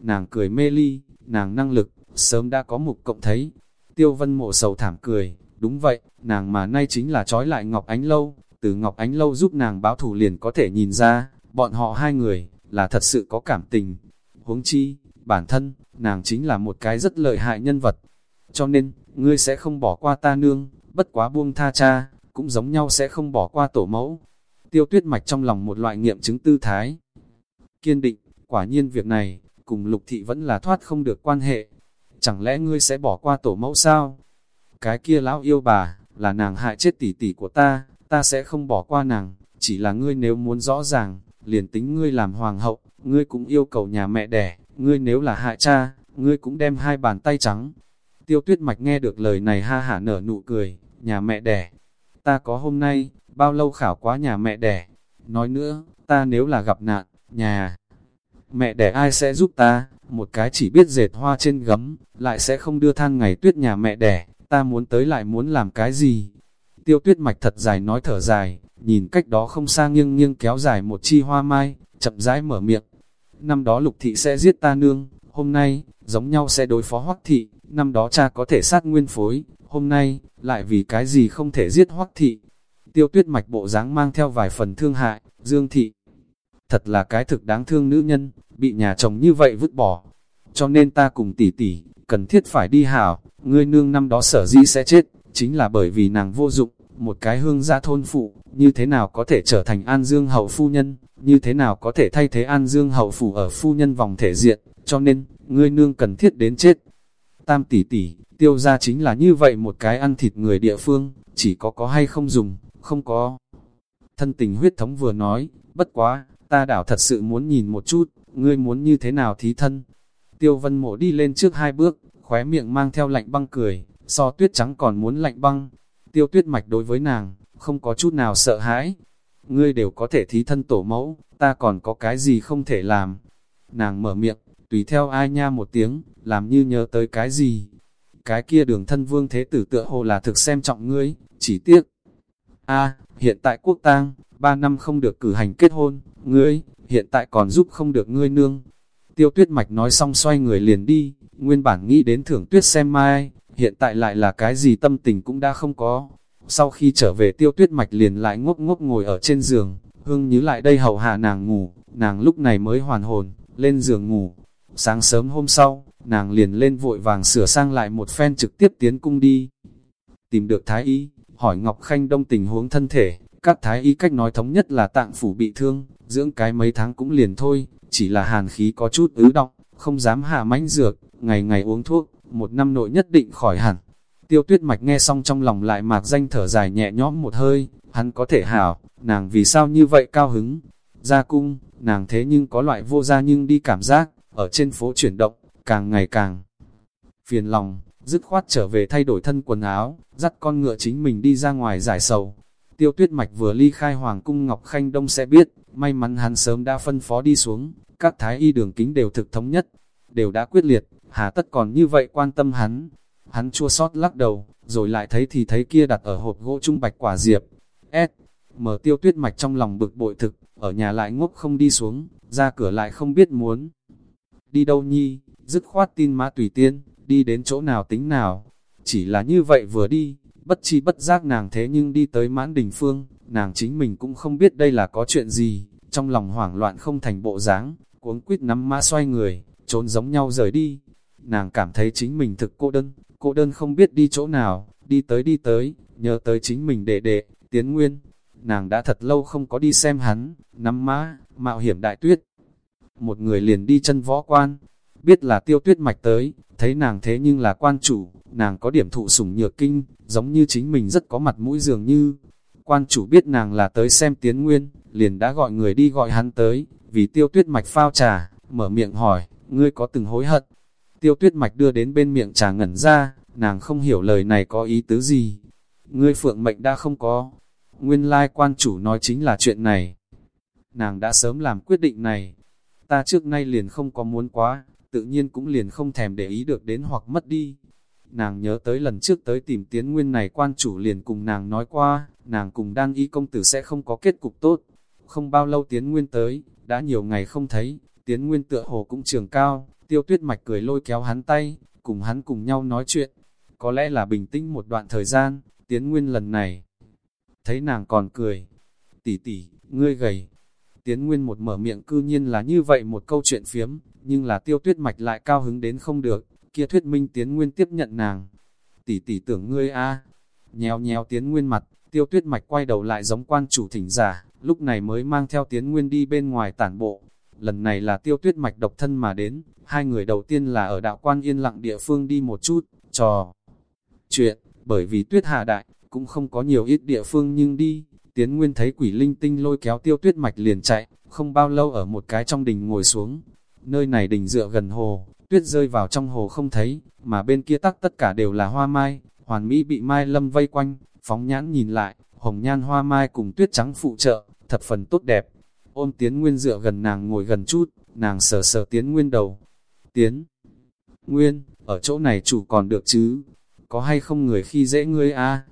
nàng cười mê ly, nàng năng lực, sớm đã có mục cộng thấy. Tiêu vân mộ sầu thảm cười, đúng vậy, nàng mà nay chính là trói lại Ngọc Ánh Lâu, từ Ngọc Ánh Lâu giúp nàng báo thủ liền có thể nhìn ra, bọn họ hai người, là thật sự có cảm tình. Huống chi, bản thân, nàng chính là một cái rất lợi hại nhân vật. Cho nên, ngươi sẽ không bỏ qua ta nương, bất quá buông tha cha, cũng giống nhau sẽ không bỏ qua tổ mẫu. Tiêu tuyết mạch trong lòng một loại nghiệm chứng tư thái. Kiên định, quả nhiên việc này, cùng lục thị vẫn là thoát không được quan hệ. Chẳng lẽ ngươi sẽ bỏ qua tổ mẫu sao? Cái kia lão yêu bà, là nàng hại chết tỷ tỷ của ta, ta sẽ không bỏ qua nàng, chỉ là ngươi nếu muốn rõ ràng, liền tính ngươi làm hoàng hậu, ngươi cũng yêu cầu nhà mẹ đẻ, ngươi nếu là hại cha, ngươi cũng đem hai bàn tay trắng. Tiêu tuyết mạch nghe được lời này ha hả nở nụ cười, nhà mẹ đẻ, ta có hôm nay, bao lâu khảo quá nhà mẹ đẻ, nói nữa, ta nếu là gặp nạn, nhà mẹ đẻ ai sẽ giúp ta, một cái chỉ biết dệt hoa trên gấm, lại sẽ không đưa than ngày tuyết nhà mẹ đẻ, ta muốn tới lại muốn làm cái gì. Tiêu tuyết mạch thật dài nói thở dài, nhìn cách đó không xa nghiêng nghiêng kéo dài một chi hoa mai, chậm rãi mở miệng. Năm đó lục thị sẽ giết ta nương, hôm nay, giống nhau sẽ đối phó hoắc thị, năm đó cha có thể sát nguyên phối, hôm nay, lại vì cái gì không thể giết hoắc thị. Tiêu tuyết mạch bộ dáng mang theo vài phần thương hại, dương thị. Thật là cái thực đáng thương nữ nhân, bị nhà chồng như vậy vứt bỏ. Cho nên ta cùng tỷ tỷ, cần thiết phải đi hảo, ngươi nương năm đó sở dĩ sẽ chết, chính là bởi vì nàng vô dụng, một cái hương gia thôn phụ, như thế nào có thể trở thành An Dương hậu phu nhân, như thế nào có thể thay thế An Dương hậu phủ ở phu nhân vòng thể diện, cho nên, ngươi nương cần thiết đến chết. Tam tỷ tỷ, tiêu gia chính là như vậy một cái ăn thịt người địa phương, chỉ có có hay không dùng, không có. Thân tình huyết thống vừa nói, bất quá, ta đảo thật sự muốn nhìn một chút, ngươi muốn như thế nào thí thân. Tiêu vân mộ đi lên trước hai bước, khóe miệng mang theo lạnh băng cười, so tuyết trắng còn muốn lạnh băng. Tiêu tuyết mạch đối với nàng, không có chút nào sợ hãi. Ngươi đều có thể thí thân tổ mẫu, ta còn có cái gì không thể làm. Nàng mở miệng, tùy theo ai nha một tiếng, làm như nhớ tới cái gì. Cái kia đường thân vương thế tử tựa hồ là thực xem trọng ngươi, chỉ tiếc. a hiện tại quốc tang, ba năm không được cử hành kết hôn, ngươi, hiện tại còn giúp không được ngươi nương. Tiêu tuyết mạch nói xong xoay người liền đi, nguyên bản nghĩ đến thưởng tuyết xem mai, hiện tại lại là cái gì tâm tình cũng đã không có. Sau khi trở về tiêu tuyết mạch liền lại ngốc ngốc ngồi ở trên giường, hương nhớ lại đây hầu hạ nàng ngủ, nàng lúc này mới hoàn hồn, lên giường ngủ. Sáng sớm hôm sau, nàng liền lên vội vàng sửa sang lại một phen trực tiếp tiến cung đi. Tìm được Thái Y, hỏi Ngọc Khanh Đông tình huống thân thể, các Thái Y cách nói thống nhất là tạng phủ bị thương, dưỡng cái mấy tháng cũng liền thôi, chỉ là hàn khí có chút ứ động, không dám hạ mãnh dược, ngày ngày uống thuốc, một năm nội nhất định khỏi hẳn. Tiêu tuyết mạch nghe xong trong lòng lại mạc danh thở dài nhẹ nhõm một hơi, hắn có thể hảo, nàng vì sao như vậy cao hứng. Ra cung, nàng thế nhưng có loại vô gia nhưng đi cảm giác, ở trên phố chuyển động, càng ngày càng phiền lòng, dứt khoát trở về thay đổi thân quần áo, dắt con ngựa chính mình đi ra ngoài giải sầu. Tiêu tuyết mạch vừa ly khai Hoàng cung Ngọc Khanh Đông sẽ biết, may mắn hắn sớm đã phân phó đi xuống, các thái y đường kính đều thực thống nhất, đều đã quyết liệt, hà tất còn như vậy quan tâm hắn. Hắn chua sót lắc đầu, rồi lại thấy thì thấy kia đặt ở hộp gỗ trung bạch quả diệp. S. Mở tiêu tuyết mạch trong lòng bực bội thực, ở nhà lại ngốc không đi xuống, ra cửa lại không biết muốn. Đi đâu nhi, dứt khoát tin mã tùy tiên, đi đến chỗ nào tính nào. Chỉ là như vậy vừa đi, bất chi bất giác nàng thế nhưng đi tới mãn đình phương, nàng chính mình cũng không biết đây là có chuyện gì, trong lòng hoảng loạn không thành bộ dáng, cuống quýt nắm mã xoay người, trốn giống nhau rời đi. Nàng cảm thấy chính mình thực cô đơn, cô đơn không biết đi chỗ nào, đi tới đi tới, nhớ tới chính mình đệ đệ, tiến nguyên. Nàng đã thật lâu không có đi xem hắn, nắm mã, mạo hiểm đại tuyết. Một người liền đi chân võ quan, biết là tiêu tuyết mạch tới, thấy nàng thế nhưng là quan chủ, nàng có điểm thụ sủng nhược kinh, giống như chính mình rất có mặt mũi dường như. Quan chủ biết nàng là tới xem tiến nguyên, liền đã gọi người đi gọi hắn tới, vì tiêu tuyết mạch phao trà, mở miệng hỏi, ngươi có từng hối hận? Tiêu tuyết mạch đưa đến bên miệng trà ngẩn ra, nàng không hiểu lời này có ý tứ gì. Ngươi phượng mệnh đã không có. Nguyên lai quan chủ nói chính là chuyện này. Nàng đã sớm làm quyết định này. Ta trước nay liền không có muốn quá, tự nhiên cũng liền không thèm để ý được đến hoặc mất đi. Nàng nhớ tới lần trước tới tìm tiến nguyên này quan chủ liền cùng nàng nói qua, nàng cùng đan y công tử sẽ không có kết cục tốt. Không bao lâu tiến nguyên tới, đã nhiều ngày không thấy, tiến nguyên tựa hồ cũng trường cao, tiêu tuyết mạch cười lôi kéo hắn tay, cùng hắn cùng nhau nói chuyện. Có lẽ là bình tĩnh một đoạn thời gian, tiến nguyên lần này. Thấy nàng còn cười, tỷ tỷ, ngươi gầy. Tiến nguyên một mở miệng cư nhiên là như vậy một câu chuyện phiếm, nhưng là tiêu tuyết mạch lại cao hứng đến không được, kia thuyết minh tiến nguyên tiếp nhận nàng. Tỷ tỷ tưởng ngươi a à. nhéo nhéo tiến nguyên mặt, tiêu tuyết mạch quay đầu lại giống quan chủ thỉnh giả, lúc này mới mang theo tiến nguyên đi bên ngoài tản bộ. Lần này là tiêu tuyết mạch độc thân mà đến, hai người đầu tiên là ở đạo quan yên lặng địa phương đi một chút, trò chuyện, bởi vì tuyết hạ đại, cũng không có nhiều ít địa phương nhưng đi, tiến nguyên thấy quỷ linh tinh lôi kéo tiêu tuyết mạch liền chạy, không bao lâu ở một cái trong đình ngồi xuống. Nơi này đình dựa gần hồ, tuyết rơi vào trong hồ không thấy, mà bên kia tắc tất cả đều là hoa mai, hoàn mỹ bị mai lâm vây quanh, phóng nhãn nhìn lại, hồng nhan hoa mai cùng tuyết trắng phụ trợ, thập phần tốt đẹp. Ôm tiến nguyên dựa gần nàng ngồi gần chút, nàng sờ sờ tiến nguyên đầu. Tiến nguyên, ở chỗ này chủ còn được chứ, có hay không người khi dễ ngươi a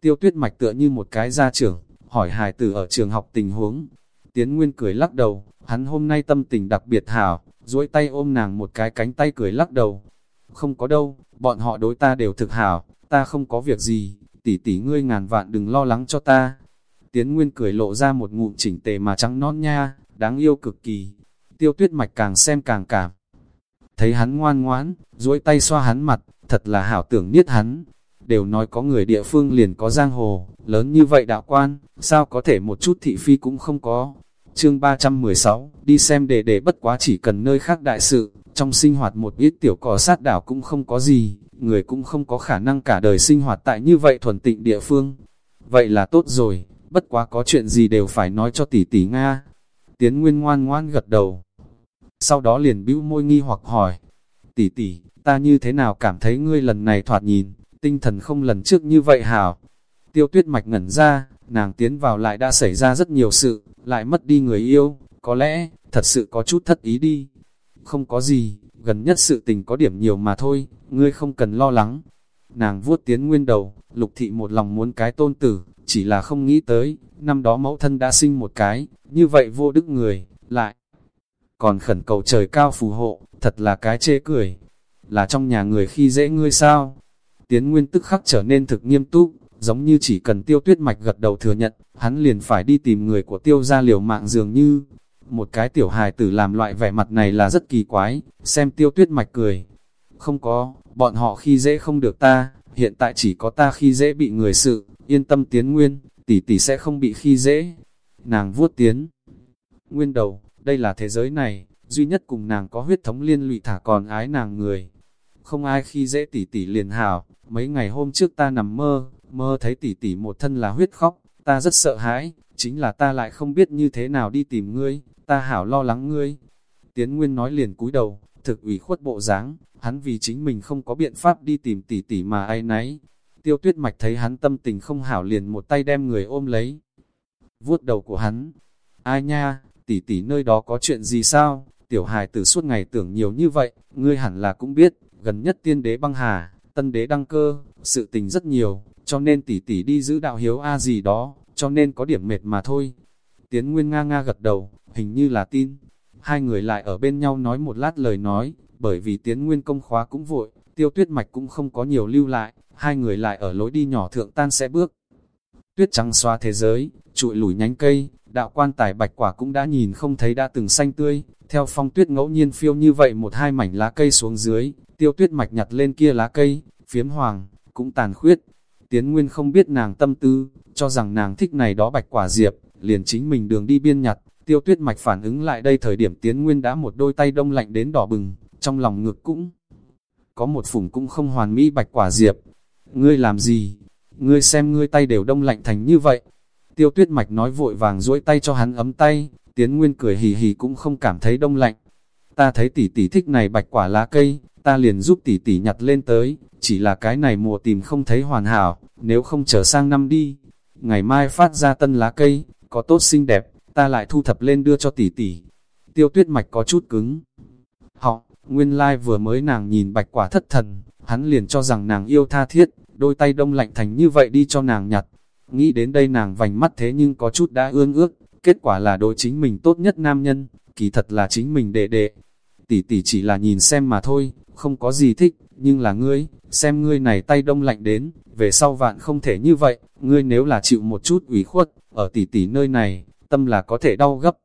Tiêu tuyết mạch tựa như một cái gia trưởng, hỏi hài tử ở trường học tình huống. Tiến nguyên cười lắc đầu, hắn hôm nay tâm tình đặc biệt hảo, duỗi tay ôm nàng một cái cánh tay cười lắc đầu. Không có đâu, bọn họ đối ta đều thực hảo, ta không có việc gì, tỷ tỷ ngươi ngàn vạn đừng lo lắng cho ta. Tiến Nguyên cười lộ ra một ngụm chỉnh tề mà trắng non nha, đáng yêu cực kỳ. Tiêu tuyết mạch càng xem càng cảm. Thấy hắn ngoan ngoãn, duỗi tay xoa hắn mặt, thật là hảo tưởng niết hắn. đều nói có người địa phương liền có giang hồ, lớn như vậy đạo quan, sao có thể một chút thị phi cũng không có. Chương 316, đi xem để để bất quá chỉ cần nơi khác đại sự, trong sinh hoạt một ít tiểu cỏ sát đảo cũng không có gì, người cũng không có khả năng cả đời sinh hoạt tại như vậy thuần tịnh địa phương. Vậy là tốt rồi, bất quá có chuyện gì đều phải nói cho tỷ tỷ Nga. Tiến Nguyên ngoan ngoan gật đầu. Sau đó liền bĩu môi nghi hoặc hỏi, tỷ tỷ, ta như thế nào cảm thấy ngươi lần này thoạt nhìn, tinh thần không lần trước như vậy hảo. Tiêu tuyết mạch ngẩn ra, nàng tiến vào lại đã xảy ra rất nhiều sự, lại mất đi người yêu, có lẽ, thật sự có chút thất ý đi. Không có gì, gần nhất sự tình có điểm nhiều mà thôi, ngươi không cần lo lắng. Nàng vuốt tiến nguyên đầu, lục thị một lòng muốn cái tôn tử, chỉ là không nghĩ tới, năm đó mẫu thân đã sinh một cái, như vậy vô đức người, lại. Còn khẩn cầu trời cao phù hộ, thật là cái chê cười. Là trong nhà người khi dễ ngươi sao? Tiến nguyên tức khắc trở nên thực nghiêm túc, giống như chỉ cần tiêu tuyết mạch gật đầu thừa nhận, hắn liền phải đi tìm người của tiêu ra liều mạng dường như. Một cái tiểu hài tử làm loại vẻ mặt này là rất kỳ quái, xem tiêu tuyết mạch cười. Không có, bọn họ khi dễ không được ta, hiện tại chỉ có ta khi dễ bị người sự, yên tâm tiến nguyên, tỷ tỷ sẽ không bị khi dễ. Nàng vuốt tiến. Nguyên đầu, đây là thế giới này, duy nhất cùng nàng có huyết thống liên lụy thả còn ái nàng người. Không ai khi dễ tỷ tỷ liền hảo, mấy ngày hôm trước ta nằm mơ, mơ thấy tỷ tỷ một thân là huyết khóc, ta rất sợ hãi, chính là ta lại không biết như thế nào đi tìm ngươi, ta hảo lo lắng ngươi. Tiến Nguyên nói liền cúi đầu, thực ủy khuất bộ dáng, hắn vì chính mình không có biện pháp đi tìm tỷ tỷ mà ai nấy. Tiêu tuyết mạch thấy hắn tâm tình không hảo liền một tay đem người ôm lấy. Vuốt đầu của hắn, ai nha, tỷ tỷ nơi đó có chuyện gì sao, tiểu hài tử suốt ngày tưởng nhiều như vậy, ngươi hẳn là cũng biết, gần nhất tiên đế băng hà, tân đế đăng cơ, sự tình rất nhiều, cho nên tỷ tỷ đi giữ đạo hiếu A gì đó, cho nên có điểm mệt mà thôi. Tiến Nguyên nga nga gật đầu, hình như là tin. Hai người lại ở bên nhau nói một lát lời nói, bởi vì Tiến Nguyên công khóa cũng vội, tiêu tuyết mạch cũng không có nhiều lưu lại, hai người lại ở lối đi nhỏ thượng tan sẽ bước. Tuyết trắng xóa thế giới, trụi lủi nhánh cây, đạo quan tài bạch quả cũng đã nhìn không thấy đã từng xanh tươi, theo phong tuyết ngẫu nhiên phiêu như vậy một hai mảnh lá cây xuống dưới, tiêu tuyết mạch nhặt lên kia lá cây, phiếm hoàng, cũng tàn khuyết. Tiến Nguyên không biết nàng tâm tư, cho rằng nàng thích này đó bạch quả diệp, liền chính mình đường đi biên nhặt, tiêu tuyết mạch phản ứng lại đây thời điểm Tiến Nguyên đã một đôi tay đông lạnh đến đỏ bừng, trong lòng ngực cũng có một phủng cũng không hoàn mỹ bạch quả diệp. Ngươi làm gì? Ngươi xem ngươi tay đều đông lạnh thành như vậy. Tiêu tuyết mạch nói vội vàng duỗi tay cho hắn ấm tay, Tiến Nguyên cười hì hì cũng không cảm thấy đông lạnh. Ta thấy tỷ tỷ thích này bạch quả lá cây, ta liền giúp tỷ tỷ nhặt lên tới, chỉ là cái này mùa tìm không thấy hoàn hảo, nếu không trở sang năm đi. Ngày mai phát ra tân lá cây, có tốt xinh đẹp, ta lại thu thập lên đưa cho tỷ tỷ. Tiêu tuyết mạch có chút cứng. Họ, nguyên lai like vừa mới nàng nhìn bạch quả thất thần, hắn liền cho rằng nàng yêu tha thiết, đôi tay đông lạnh thành như vậy đi cho nàng nhặt. Nghĩ đến đây nàng vành mắt thế nhưng có chút đã ương ước, kết quả là đối chính mình tốt nhất nam nhân, kỳ thật là chính mình đệ đệ. Tỷ tỷ chỉ là nhìn xem mà thôi, không có gì thích, nhưng là ngươi, xem ngươi này tay đông lạnh đến, về sau vạn không thể như vậy, ngươi nếu là chịu một chút ủy khuất, ở tỷ tỷ nơi này, tâm là có thể đau gấp.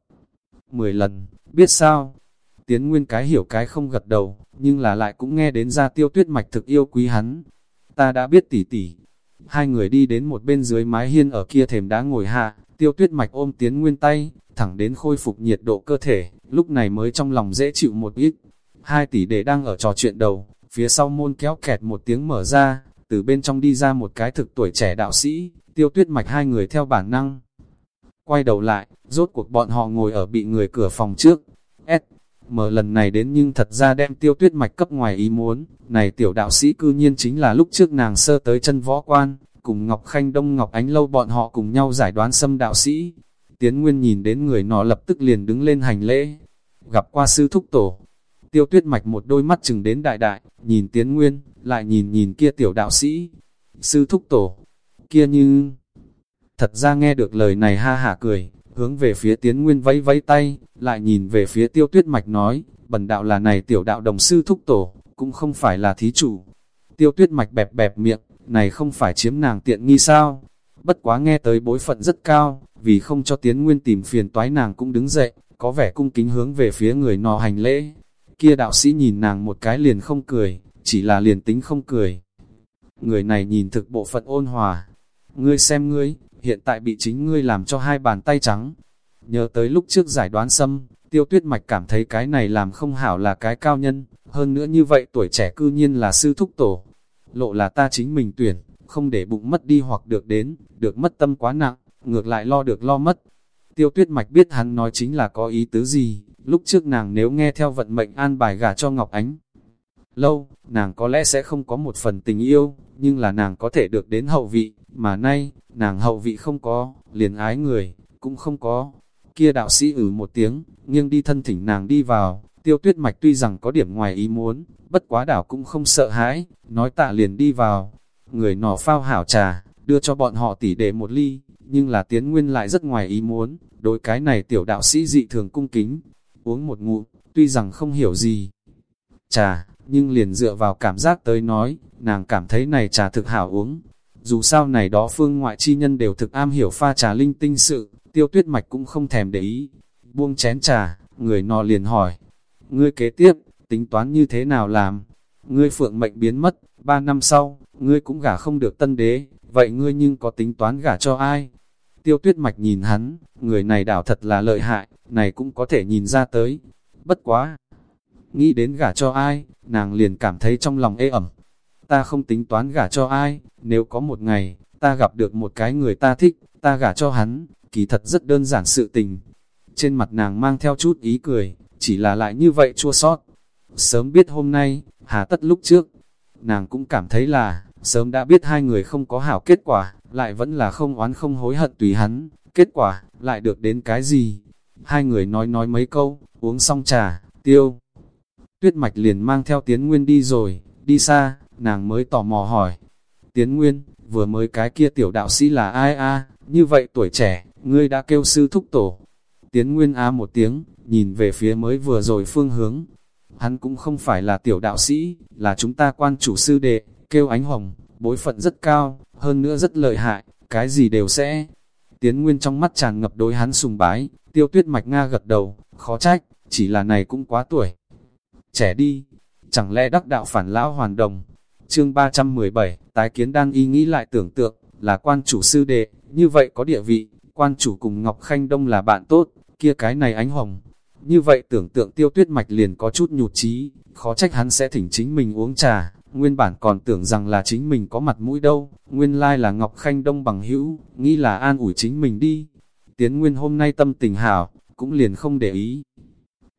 Mười lần, biết sao? Tiến nguyên cái hiểu cái không gật đầu, nhưng là lại cũng nghe đến ra tiêu tuyết mạch thực yêu quý hắn. Ta đã biết tỷ tỷ. Hai người đi đến một bên dưới mái hiên ở kia thềm đá ngồi hạ, tiêu tuyết mạch ôm tiến nguyên tay, thẳng đến khôi phục nhiệt độ cơ thể, lúc này mới trong lòng dễ chịu một ít. Hai tỷ đệ đang ở trò chuyện đầu, phía sau môn kéo kẹt một tiếng mở ra, từ bên trong đi ra một cái thực tuổi trẻ đạo sĩ, tiêu tuyết mạch hai người theo bản năng. Quay đầu lại, rốt cuộc bọn họ ngồi ở bị người cửa phòng trước. S. Mở lần này đến nhưng thật ra đem tiêu tuyết mạch cấp ngoài ý muốn, này tiểu đạo sĩ cư nhiên chính là lúc trước nàng sơ tới chân võ quan, cùng Ngọc Khanh Đông Ngọc Ánh Lâu bọn họ cùng nhau giải đoán xâm đạo sĩ. Tiến Nguyên nhìn đến người nọ lập tức liền đứng lên hành lễ, gặp qua sư thúc tổ, Tiêu tuyết mạch một đôi mắt chừng đến đại đại, nhìn tiến nguyên, lại nhìn nhìn kia tiểu đạo sĩ. Sư thúc tổ, kia như... Thật ra nghe được lời này ha hả cười, hướng về phía tiến nguyên vẫy vẫy tay, lại nhìn về phía tiêu tuyết mạch nói, bần đạo là này tiểu đạo đồng sư thúc tổ, cũng không phải là thí chủ. Tiêu tuyết mạch bẹp bẹp miệng, này không phải chiếm nàng tiện nghi sao? Bất quá nghe tới bối phận rất cao, vì không cho tiến nguyên tìm phiền toái nàng cũng đứng dậy, có vẻ cung kính hướng về phía người nọ hành lễ, Kia đạo sĩ nhìn nàng một cái liền không cười, chỉ là liền tính không cười. Người này nhìn thực bộ phận ôn hòa. Ngươi xem ngươi, hiện tại bị chính ngươi làm cho hai bàn tay trắng. Nhớ tới lúc trước giải đoán xâm, tiêu tuyết mạch cảm thấy cái này làm không hảo là cái cao nhân, hơn nữa như vậy tuổi trẻ cư nhiên là sư thúc tổ. Lộ là ta chính mình tuyển, không để bụng mất đi hoặc được đến, được mất tâm quá nặng, ngược lại lo được lo mất. Tiêu tuyết mạch biết hắn nói chính là có ý tứ gì, lúc trước nàng nếu nghe theo vận mệnh an bài gả cho Ngọc Ánh. Lâu, nàng có lẽ sẽ không có một phần tình yêu, nhưng là nàng có thể được đến hậu vị, mà nay, nàng hậu vị không có, liền ái người, cũng không có. Kia đạo sĩ ử một tiếng, nghiêng đi thân thỉnh nàng đi vào, tiêu tuyết mạch tuy rằng có điểm ngoài ý muốn, bất quá đảo cũng không sợ hãi, nói tạ liền đi vào. Người nọ phao hảo trà, đưa cho bọn họ tỉ để một ly, nhưng là tiến nguyên lại rất ngoài ý muốn, đối cái này tiểu đạo sĩ dị thường cung kính, uống một ngụm, tuy rằng không hiểu gì. Trà, nhưng liền dựa vào cảm giác tới nói, nàng cảm thấy này trà thực hảo uống. Dù sao này đó phương ngoại chi nhân đều thực am hiểu pha trà linh tinh sự, tiêu tuyết mạch cũng không thèm để ý. Buông chén trà, người nọ liền hỏi, ngươi kế tiếp, tính toán như thế nào làm? Ngươi phượng mệnh biến mất, ba năm sau, ngươi cũng gả không được tân đế, vậy ngươi nhưng có tính toán gả cho ai? Tiêu tuyết mạch nhìn hắn, người này đảo thật là lợi hại, này cũng có thể nhìn ra tới. Bất quá! Nghĩ đến gả cho ai, nàng liền cảm thấy trong lòng ê ẩm. Ta không tính toán gả cho ai, nếu có một ngày, ta gặp được một cái người ta thích, ta gả cho hắn, kỳ thật rất đơn giản sự tình. Trên mặt nàng mang theo chút ý cười, chỉ là lại như vậy chua sót. Sớm biết hôm nay, hà tất lúc trước, nàng cũng cảm thấy là, sớm đã biết hai người không có hảo kết quả, lại vẫn là không oán không hối hận tùy hắn, kết quả, lại được đến cái gì? Hai người nói nói mấy câu, uống xong trà, tiêu. Tuyết mạch liền mang theo tiến nguyên đi rồi, đi xa, nàng mới tò mò hỏi. Tiến nguyên, vừa mới cái kia tiểu đạo sĩ là ai a như vậy tuổi trẻ, ngươi đã kêu sư thúc tổ. Tiến nguyên a một tiếng, nhìn về phía mới vừa rồi phương hướng. Hắn cũng không phải là tiểu đạo sĩ, là chúng ta quan chủ sư đệ, kêu ánh hồng, bối phận rất cao, hơn nữa rất lợi hại, cái gì đều sẽ. Tiến Nguyên trong mắt tràn ngập đối hắn sùng bái, tiêu tuyết mạch Nga gật đầu, khó trách, chỉ là này cũng quá tuổi. Trẻ đi, chẳng lẽ đắc đạo phản lão hoàn đồng. Chương 317, tái kiến đang y nghĩ lại tưởng tượng, là quan chủ sư đệ, như vậy có địa vị, quan chủ cùng Ngọc Khanh Đông là bạn tốt, kia cái này ánh hồng. Như vậy tưởng tượng tiêu tuyết mạch liền có chút nhụt chí khó trách hắn sẽ thỉnh chính mình uống trà, Nguyên bản còn tưởng rằng là chính mình có mặt mũi đâu, nguyên lai là Ngọc Khanh Đông bằng hữu, nghĩ là an ủi chính mình đi. Tiến Nguyên hôm nay tâm tình hảo, cũng liền không để ý.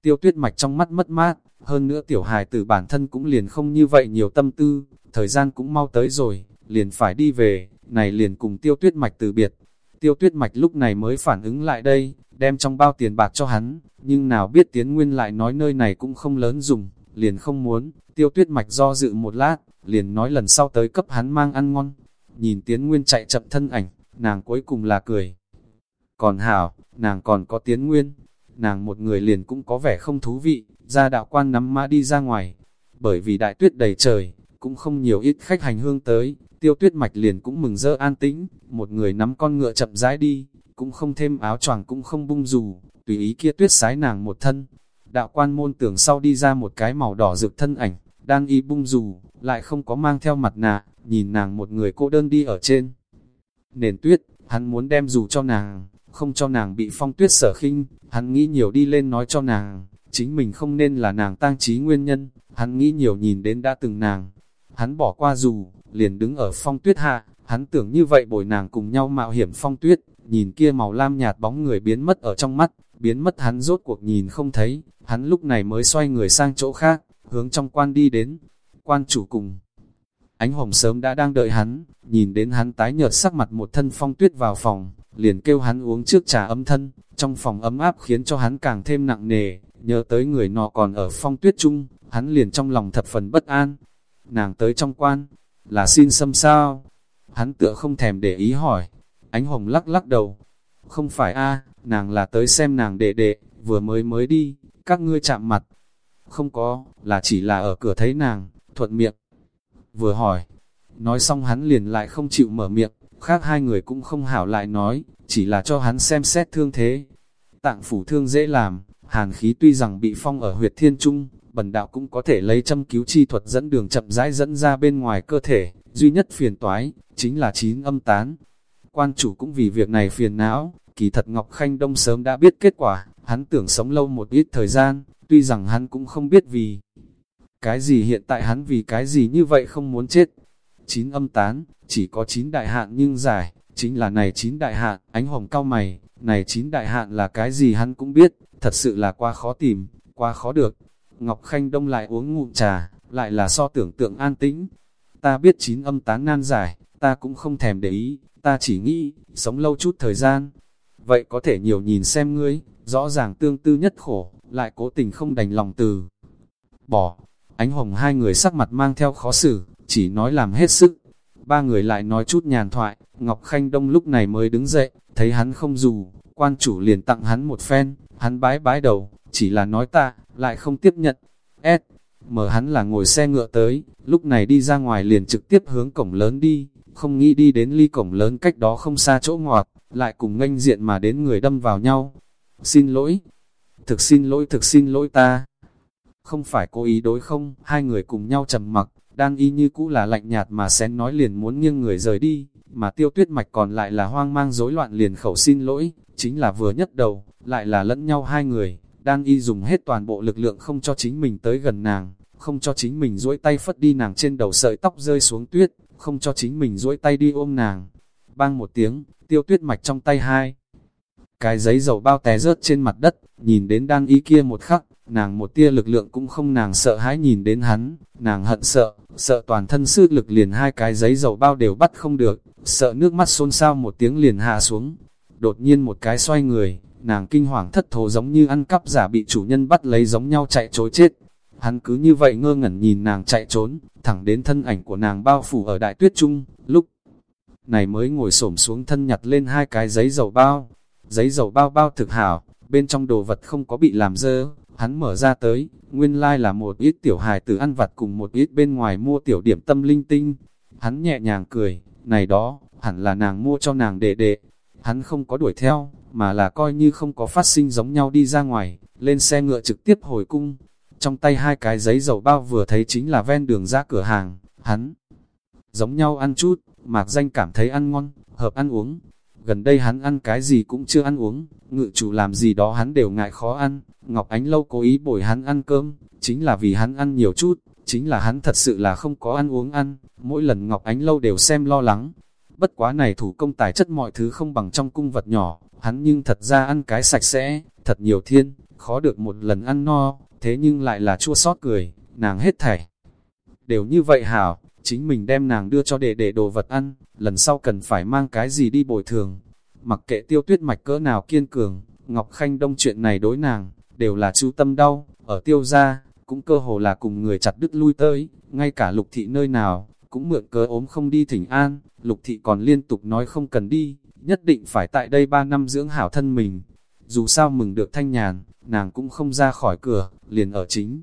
Tiêu tuyết mạch trong mắt mất mát, hơn nữa tiểu hài từ bản thân cũng liền không như vậy nhiều tâm tư, thời gian cũng mau tới rồi, liền phải đi về, này liền cùng tiêu tuyết mạch từ biệt. Tiêu tuyết mạch lúc này mới phản ứng lại đây, đem trong bao tiền bạc cho hắn, nhưng nào biết Tiến Nguyên lại nói nơi này cũng không lớn dùng, liền không muốn, tiêu tuyết mạch do dự một lát, liền nói lần sau tới cấp hắn mang ăn ngon. Nhìn Tiến Nguyên chạy chậm thân ảnh, nàng cuối cùng là cười. Còn hảo, nàng còn có Tiến Nguyên, nàng một người liền cũng có vẻ không thú vị, ra đạo quan nắm mã đi ra ngoài. Bởi vì đại tuyết đầy trời, cũng không nhiều ít khách hành hương tới, tiêu tuyết mạch liền cũng mừng rỡ an tĩnh, một người nắm con ngựa chậm rãi đi, cũng không thêm áo choàng cũng không bung dù, tùy ý kia tuyết sái nàng một thân, đạo quan môn tưởng sau đi ra một cái màu đỏ rực thân ảnh, đang y bung dù, lại không có mang theo mặt nạ, nhìn nàng một người cô đơn đi ở trên. Nền tuyết, hắn muốn đem dù cho nàng, không cho nàng bị phong tuyết sở khinh, hắn nghĩ nhiều đi lên nói cho nàng, chính mình không nên là nàng tang trí nguyên nhân, hắn nghĩ nhiều nhìn đến đã từng nàng. Hắn bỏ qua dù, liền đứng ở phong tuyết hạ, hắn tưởng như vậy bồi nàng cùng nhau mạo hiểm phong tuyết, nhìn kia màu lam nhạt bóng người biến mất ở trong mắt, biến mất hắn rốt cuộc nhìn không thấy, hắn lúc này mới xoay người sang chỗ khác, hướng trong quan đi đến, quan chủ cùng. Ánh hồng sớm đã đang đợi hắn, nhìn đến hắn tái nhợt sắc mặt một thân phong tuyết vào phòng, liền kêu hắn uống trước trà ấm thân, trong phòng ấm áp khiến cho hắn càng thêm nặng nề, nhớ tới người nọ còn ở phong tuyết chung, hắn liền trong lòng thập phần bất an. Nàng tới trong quan, là xin xâm sao? Hắn tựa không thèm để ý hỏi, ánh hồng lắc lắc đầu, không phải a nàng là tới xem nàng đệ đệ, vừa mới mới đi, các ngươi chạm mặt. Không có, là chỉ là ở cửa thấy nàng, thuận miệng. Vừa hỏi, nói xong hắn liền lại không chịu mở miệng, khác hai người cũng không hảo lại nói, chỉ là cho hắn xem xét thương thế. Tạng phủ thương dễ làm, hàn khí tuy rằng bị phong ở huyệt thiên trung, bần đạo cũng có thể lấy châm cứu chi thuật dẫn đường chậm rãi dẫn ra bên ngoài cơ thể, duy nhất phiền toái, chính là chín âm tán. Quan chủ cũng vì việc này phiền não, kỳ thật Ngọc Khanh Đông sớm đã biết kết quả, hắn tưởng sống lâu một ít thời gian, tuy rằng hắn cũng không biết vì cái gì hiện tại hắn vì cái gì như vậy không muốn chết. Chín âm tán, chỉ có chín đại hạn nhưng giải, chính là này chín đại hạn, ánh hồng cao mày, này chín đại hạn là cái gì hắn cũng biết, thật sự là quá khó tìm, quá khó được. Ngọc Khanh Đông lại uống ngụm trà, lại là so tưởng tượng an tĩnh. Ta biết chín âm tán nan giải, ta cũng không thèm để ý, ta chỉ nghĩ, sống lâu chút thời gian. Vậy có thể nhiều nhìn xem ngươi, rõ ràng tương tư nhất khổ, lại cố tình không đành lòng từ. Bỏ, ánh hồng hai người sắc mặt mang theo khó xử, chỉ nói làm hết sức. Ba người lại nói chút nhàn thoại, Ngọc Khanh Đông lúc này mới đứng dậy, thấy hắn không dù, quan chủ liền tặng hắn một phen, hắn bái bái đầu, chỉ là nói ta, lại không tiếp nhận. S, mở hắn là ngồi xe ngựa tới, lúc này đi ra ngoài liền trực tiếp hướng cổng lớn đi, không nghĩ đi đến ly cổng lớn cách đó không xa chỗ ngọt, lại cùng nghênh diện mà đến người đâm vào nhau. Xin lỗi, thực xin lỗi thực xin lỗi ta. Không phải cố ý đối không, hai người cùng nhau trầm mặc, đang y như cũ là lạnh nhạt mà xén nói liền muốn nghiêng người rời đi, mà tiêu tuyết mạch còn lại là hoang mang rối loạn liền khẩu xin lỗi, chính là vừa nhất đầu, lại là lẫn nhau hai người, đang y dùng hết toàn bộ lực lượng không cho chính mình tới gần nàng, không cho chính mình duỗi tay phất đi nàng trên đầu sợi tóc rơi xuống tuyết, không cho chính mình duỗi tay đi ôm nàng. Bang một tiếng, tiêu tuyết mạch trong tay hai. Cái giấy dầu bao té rớt trên mặt đất, nhìn đến đang y kia một khắc, nàng một tia lực lượng cũng không nàng sợ hãi nhìn đến hắn, nàng hận sợ, sợ toàn thân sư lực liền hai cái giấy dầu bao đều bắt không được, sợ nước mắt xôn xao một tiếng liền hạ xuống. Đột nhiên một cái xoay người, nàng kinh hoàng thất thố giống như ăn cắp giả bị chủ nhân bắt lấy giống nhau chạy trối chết. Hắn cứ như vậy ngơ ngẩn nhìn nàng chạy trốn, thẳng đến thân ảnh của nàng bao phủ ở đại tuyết trung, này mới ngồi xổm xuống thân nhặt lên hai cái giấy dầu bao. Giấy dầu bao bao thực hảo, bên trong đồ vật không có bị làm dơ, hắn mở ra tới, nguyên lai like là một ít tiểu hài tử ăn vặt cùng một ít bên ngoài mua tiểu điểm tâm linh tinh. Hắn nhẹ nhàng cười, này đó, hẳn là nàng mua cho nàng đệ đệ. Hắn không có đuổi theo, mà là coi như không có phát sinh giống nhau đi ra ngoài, lên xe ngựa trực tiếp hồi cung. Trong tay hai cái giấy dầu bao vừa thấy chính là ven đường ra cửa hàng, hắn giống nhau ăn chút, mạc danh cảm thấy ăn ngon, hợp ăn uống. Gần đây hắn ăn cái gì cũng chưa ăn uống, ngự chủ làm gì đó hắn đều ngại khó ăn. Ngọc Ánh Lâu cố ý bồi hắn ăn cơm, chính là vì hắn ăn nhiều chút, chính là hắn thật sự là không có ăn uống ăn. Mỗi lần Ngọc Ánh Lâu đều xem lo lắng. Bất quá này thủ công tài chất mọi thứ không bằng trong cung vật nhỏ, hắn nhưng thật ra ăn cái sạch sẽ, thật nhiều thiên, khó được một lần ăn no, thế nhưng lại là chua sót cười, nàng hết thảy. Đều như vậy hảo, chính mình đem nàng đưa cho đệ đệ đồ vật ăn, lần sau cần phải mang cái gì đi bồi thường. Mặc kệ tiêu tuyết mạch cỡ nào kiên cường, Ngọc Khanh Đông chuyện này đối nàng, đều là chú tâm đau, ở tiêu gia, cũng cơ hồ là cùng người chặt đứt lui tới, ngay cả lục thị nơi nào, cũng mượn cớ ốm không đi thỉnh an, lục thị còn liên tục nói không cần đi, nhất định phải tại đây 3 năm dưỡng hảo thân mình. Dù sao mừng được thanh nhàn, nàng cũng không ra khỏi cửa, liền ở chính.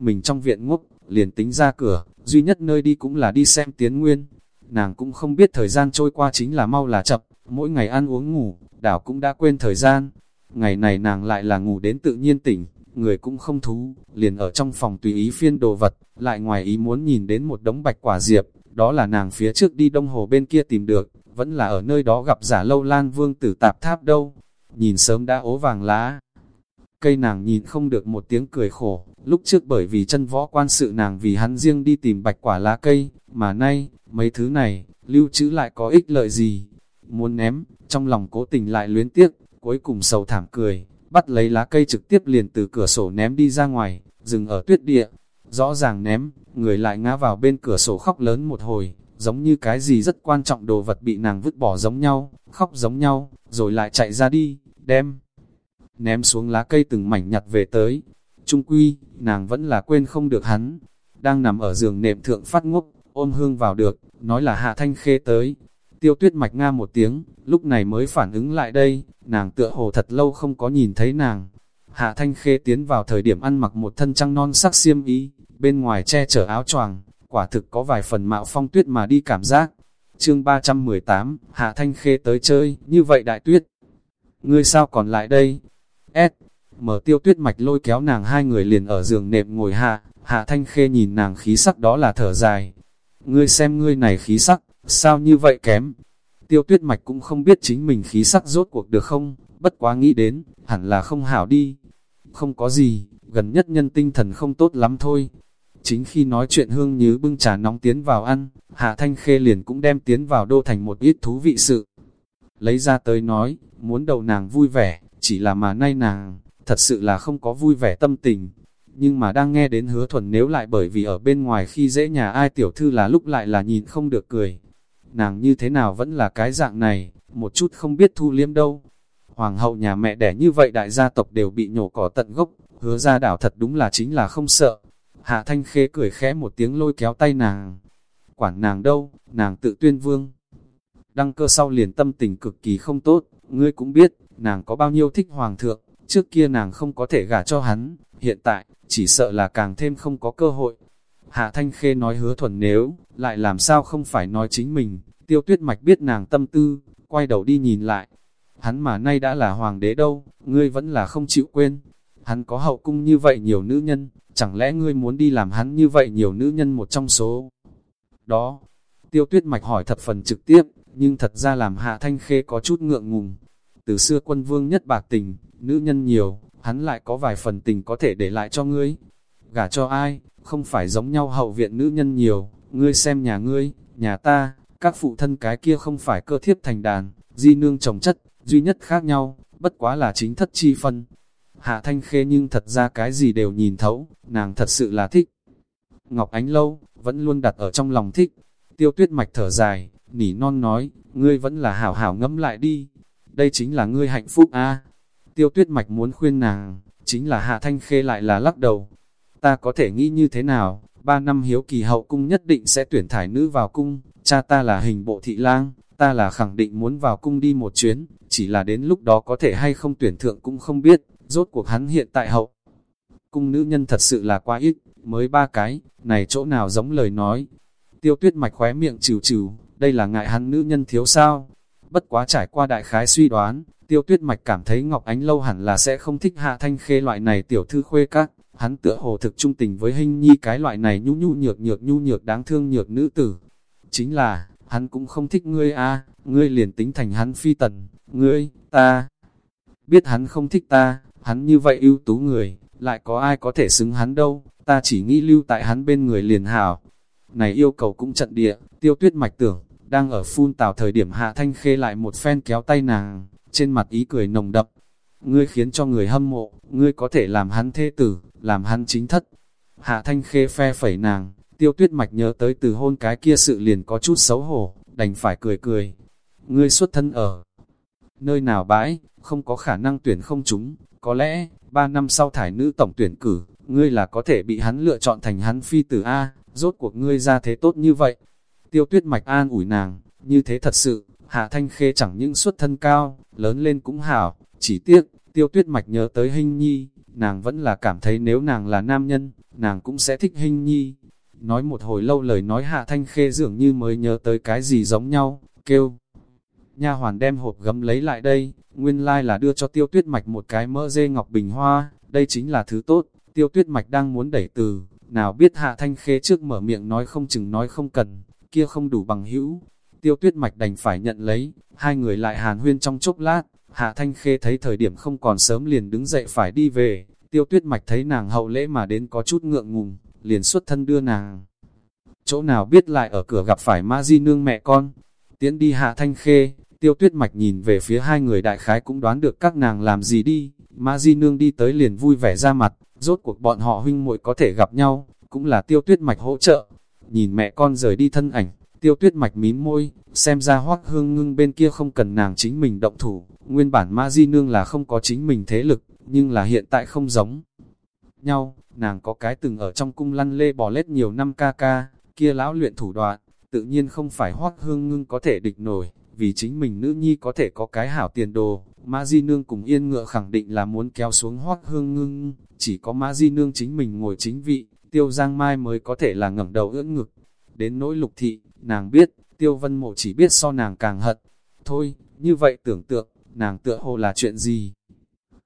Mình trong viện ngốc, liền tính ra cửa, duy nhất nơi đi cũng là đi xem tiến nguyên. Nàng cũng không biết thời gian trôi qua chính là mau là chậm, mỗi ngày ăn uống ngủ, đảo cũng đã quên thời gian. Ngày này nàng lại là ngủ đến tự nhiên tỉnh, người cũng không thú, liền ở trong phòng tùy ý phiên đồ vật, lại ngoài ý muốn nhìn đến một đống bạch quả diệp, đó là nàng phía trước đi đông hồ bên kia tìm được, vẫn là ở nơi đó gặp giả lâu lan vương tử tạp tháp đâu, nhìn sớm đã ố vàng lá. Cây nàng nhìn không được một tiếng cười khổ, lúc trước bởi vì chân võ quan sự nàng vì hắn riêng đi tìm bạch quả lá cây, mà nay, mấy thứ này, lưu trữ lại có ích lợi gì. Muốn ném, trong lòng cố tình lại luyến tiếc, cuối cùng sầu thảm cười, bắt lấy lá cây trực tiếp liền từ cửa sổ ném đi ra ngoài, dừng ở tuyết địa. Rõ ràng ném, người lại ngã vào bên cửa sổ khóc lớn một hồi, giống như cái gì rất quan trọng đồ vật bị nàng vứt bỏ giống nhau, khóc giống nhau, rồi lại chạy ra đi, đem. Ném xuống lá cây từng mảnh nhặt về tới. Trung quy, nàng vẫn là quên không được hắn. Đang nằm ở giường nệm thượng phát ngốc, ôm hương vào được, nói là hạ thanh khê tới. Tiêu tuyết mạch nga một tiếng, lúc này mới phản ứng lại đây, nàng tựa hồ thật lâu không có nhìn thấy nàng. Hạ thanh khê tiến vào thời điểm ăn mặc một thân trăng non sắc xiêm y, bên ngoài che chở áo choàng, quả thực có vài phần mạo phong tuyết mà đi cảm giác. Chương 318, Hạ Thanh Khê tới chơi, như vậy đại tuyết. Ngươi sao còn lại đây? S. Mở tiêu tuyết mạch lôi kéo nàng hai người liền ở giường nệm ngồi hạ, Hạ Thanh Khê nhìn nàng khí sắc đó là thở dài. ngươi xem ngươi này khí sắc, sao như vậy kém? Tiêu tuyết mạch cũng không biết chính mình khí sắc rốt cuộc được không, bất quá nghĩ đến, hẳn là không hảo đi. Không có gì, gần nhất nhân tinh thần không tốt lắm thôi. Chính khi nói chuyện hương như bưng trà nóng tiến vào ăn, Hạ Thanh Khê liền cũng đem tiến vào đô thành một ít thú vị sự. Lấy ra tới nói, muốn đầu nàng vui vẻ, chỉ là mà nay nàng, thật sự là không có vui vẻ tâm tình. Nhưng mà đang nghe đến hứa thuần nếu lại bởi vì ở bên ngoài khi dễ nhà ai tiểu thư là lúc lại là nhìn không được cười. Nàng như thế nào vẫn là cái dạng này, một chút không biết thu liêm đâu. Hoàng hậu nhà mẹ đẻ như vậy đại gia tộc đều bị nhổ cỏ tận gốc, hứa ra đảo thật đúng là chính là không sợ. Hạ thanh khê cười khẽ một tiếng lôi kéo tay nàng. Quản nàng đâu, nàng tự tuyên vương. Đăng cơ sau liền tâm tình cực kỳ không tốt, ngươi cũng biết, nàng có bao nhiêu thích hoàng thượng, trước kia nàng không có thể gả cho hắn, hiện tại, chỉ sợ là càng thêm không có cơ hội. Hạ Thanh Khê nói hứa thuần nếu, lại làm sao không phải nói chính mình, tiêu tuyết mạch biết nàng tâm tư, quay đầu đi nhìn lại. Hắn mà nay đã là hoàng đế đâu, ngươi vẫn là không chịu quên. Hắn có hậu cung như vậy nhiều nữ nhân, chẳng lẽ ngươi muốn đi làm hắn như vậy nhiều nữ nhân một trong số đó? Tiêu tuyết mạch hỏi thập phần trực tiếp, nhưng thật ra làm hạ thanh khê có chút ngượng ngùng. Từ xưa quân vương nhất bạc tình, nữ nhân nhiều, hắn lại có vài phần tình có thể để lại cho ngươi. Gả cho ai, không phải giống nhau hậu viện nữ nhân nhiều, ngươi xem nhà ngươi, nhà ta, các phụ thân cái kia không phải cơ thiếp thành đàn, di nương chồng chất, duy nhất khác nhau, bất quá là chính thất chi phân. Hạ thanh khê nhưng thật ra cái gì đều nhìn thấu, nàng thật sự là thích. Ngọc Ánh Lâu, vẫn luôn đặt ở trong lòng thích. Tiêu tuyết mạch thở dài, nỉ non nói, ngươi vẫn là hảo hảo ngẫm lại đi. Đây chính là ngươi hạnh phúc a Tiêu tuyết mạch muốn khuyên nàng, chính là hạ thanh khê lại là lắc đầu. Ta có thể nghĩ như thế nào, ba năm hiếu kỳ hậu cung nhất định sẽ tuyển thải nữ vào cung, cha ta là hình bộ thị lang, ta là khẳng định muốn vào cung đi một chuyến, chỉ là đến lúc đó có thể hay không tuyển thượng cũng không biết, rốt cuộc hắn hiện tại hậu. Cung nữ nhân thật sự là quá ít, mới ba cái, này chỗ nào giống lời nói. Tiêu tuyết mạch khóe miệng trừ trừ, đây là ngại hắn nữ nhân thiếu sao. Bất quá trải qua đại khái suy đoán, tiêu tuyết mạch cảm thấy Ngọc Ánh Lâu hẳn là sẽ không thích hạ thanh khê loại này tiểu thư khuê các. Hắn tựa hồ thực trung tình với hình nhi cái loại này nhu nhu nhược nhược nhu nhược đáng thương nhược nữ tử. Chính là, hắn cũng không thích ngươi a ngươi liền tính thành hắn phi tần, ngươi, ta. Biết hắn không thích ta, hắn như vậy ưu tú người, lại có ai có thể xứng hắn đâu, ta chỉ nghĩ lưu tại hắn bên người liền hảo. Này yêu cầu cũng trận địa, tiêu tuyết mạch tưởng, đang ở phun tào thời điểm hạ thanh khê lại một phen kéo tay nàng, trên mặt ý cười nồng đậm. Ngươi khiến cho người hâm mộ, ngươi có thể làm hắn thế tử, làm hắn chính thất. Hạ thanh khê phe phẩy nàng, tiêu tuyết mạch nhớ tới từ hôn cái kia sự liền có chút xấu hổ, đành phải cười cười. Ngươi xuất thân ở nơi nào bãi, không có khả năng tuyển không chúng, có lẽ, ba năm sau thải nữ tổng tuyển cử, ngươi là có thể bị hắn lựa chọn thành hắn phi tử A, rốt cuộc ngươi ra thế tốt như vậy. Tiêu tuyết mạch an ủi nàng, như thế thật sự, hạ thanh khê chẳng những xuất thân cao, lớn lên cũng hảo, chỉ tiếc, tiêu tuyết mạch nhớ tới hình nhi, nàng vẫn là cảm thấy nếu nàng là nam nhân, nàng cũng sẽ thích hình nhi. Nói một hồi lâu lời nói hạ thanh khê dường như mới nhớ tới cái gì giống nhau, kêu. Nha hoàn đem hộp gấm lấy lại đây, nguyên lai like là đưa cho tiêu tuyết mạch một cái mỡ dê ngọc bình hoa, đây chính là thứ tốt, tiêu tuyết mạch đang muốn đẩy từ, nào biết hạ thanh khê trước mở miệng nói không chừng nói không cần, kia không đủ bằng hữu. Tiêu tuyết mạch đành phải nhận lấy, hai người lại hàn huyên trong chốc lát, hạ thanh khê thấy thời điểm không còn sớm liền đứng dậy phải đi về, tiêu tuyết mạch thấy nàng hậu lễ mà đến có chút ngượng ngùng, liền xuất thân đưa nàng. Chỗ nào biết lại ở cửa gặp phải ma di nương mẹ con, tiến đi hạ thanh khê, tiêu tuyết mạch nhìn về phía hai người đại khái cũng đoán được các nàng làm gì đi, ma di nương đi tới liền vui vẻ ra mặt, rốt cuộc bọn họ huynh muội có thể gặp nhau, cũng là tiêu tuyết mạch hỗ trợ. Nhìn mẹ con rời đi thân ảnh, tiêu tuyết mạch mím môi, xem ra hoác hương ngưng bên kia không cần nàng chính mình động thủ, nguyên bản ma di nương là không có chính mình thế lực, nhưng là hiện tại không giống nhau, nàng có cái từng ở trong cung lăn lê bò lết nhiều năm ca ca, kia lão luyện thủ đoạn, tự nhiên không phải hoác hương ngưng có thể địch nổi, vì chính mình nữ nhi có thể có cái hảo tiền đồ, Ma Di Nương cùng yên ngựa khẳng định là muốn kéo xuống hoác hương ngưng, chỉ có Ma Di Nương chính mình ngồi chính vị, Tiêu Giang Mai mới có thể là ngẩng đầu ưỡn ngực. Đến nỗi lục thị, nàng biết, Tiêu Vân Mộ chỉ biết so nàng càng hận. Thôi, như vậy tưởng tượng, nàng tựa hồ là chuyện gì?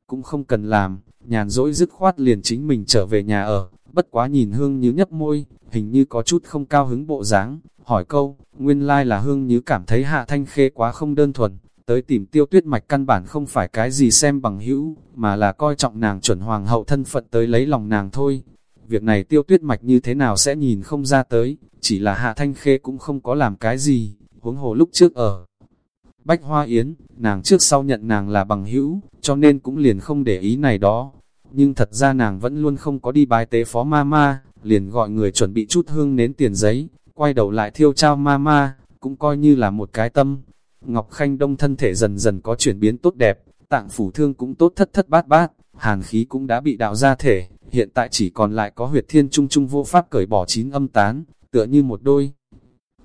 Cũng không cần làm, nhàn dỗi dứt khoát liền chính mình trở về nhà ở, bất quá nhìn hương như nhấp môi, hình như có chút không cao hứng bộ dáng, hỏi câu, nguyên lai là hương như cảm thấy hạ thanh khê quá không đơn thuần, tới tìm tiêu tuyết mạch căn bản không phải cái gì xem bằng hữu, mà là coi trọng nàng chuẩn hoàng hậu thân phận tới lấy lòng nàng thôi. Việc này tiêu tuyết mạch như thế nào sẽ nhìn không ra tới, chỉ là hạ thanh khê cũng không có làm cái gì, huống hồ lúc trước ở. Bách Hoa Yến, nàng trước sau nhận nàng là bằng hữu, cho nên cũng liền không để ý này đó. Nhưng thật ra nàng vẫn luôn không có đi bái tế phó ma ma, liền gọi người chuẩn bị chút hương nến tiền giấy, quay đầu lại thiêu trao ma ma, cũng coi như là một cái tâm. Ngọc Khanh Đông thân thể dần dần có chuyển biến tốt đẹp, tạng phủ thương cũng tốt thất thất bát bát, hàn khí cũng đã bị đạo ra thể, hiện tại chỉ còn lại có huyệt thiên trung trung vô pháp cởi bỏ chín âm tán, tựa như một đôi.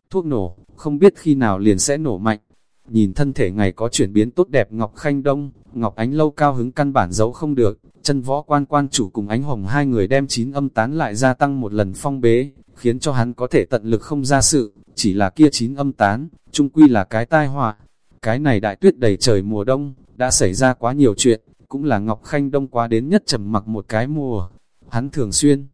Thuốc nổ, không biết khi nào liền sẽ nổ mạnh. Nhìn thân thể ngày có chuyển biến tốt đẹp Ngọc Khanh Đông, Ngọc Ánh lâu cao hứng căn bản giấu không được, chân võ quan quan chủ cùng ánh hồng hai người đem chín âm tán lại gia tăng một lần phong bế, khiến cho hắn có thể tận lực không ra sự, chỉ là kia chín âm tán, trung quy là cái tai họa. Cái này đại tuyết đầy trời mùa đông, đã xảy ra quá nhiều chuyện, cũng là Ngọc Khanh Đông quá đến nhất trầm mặc một cái mùa. Hắn thường xuyên,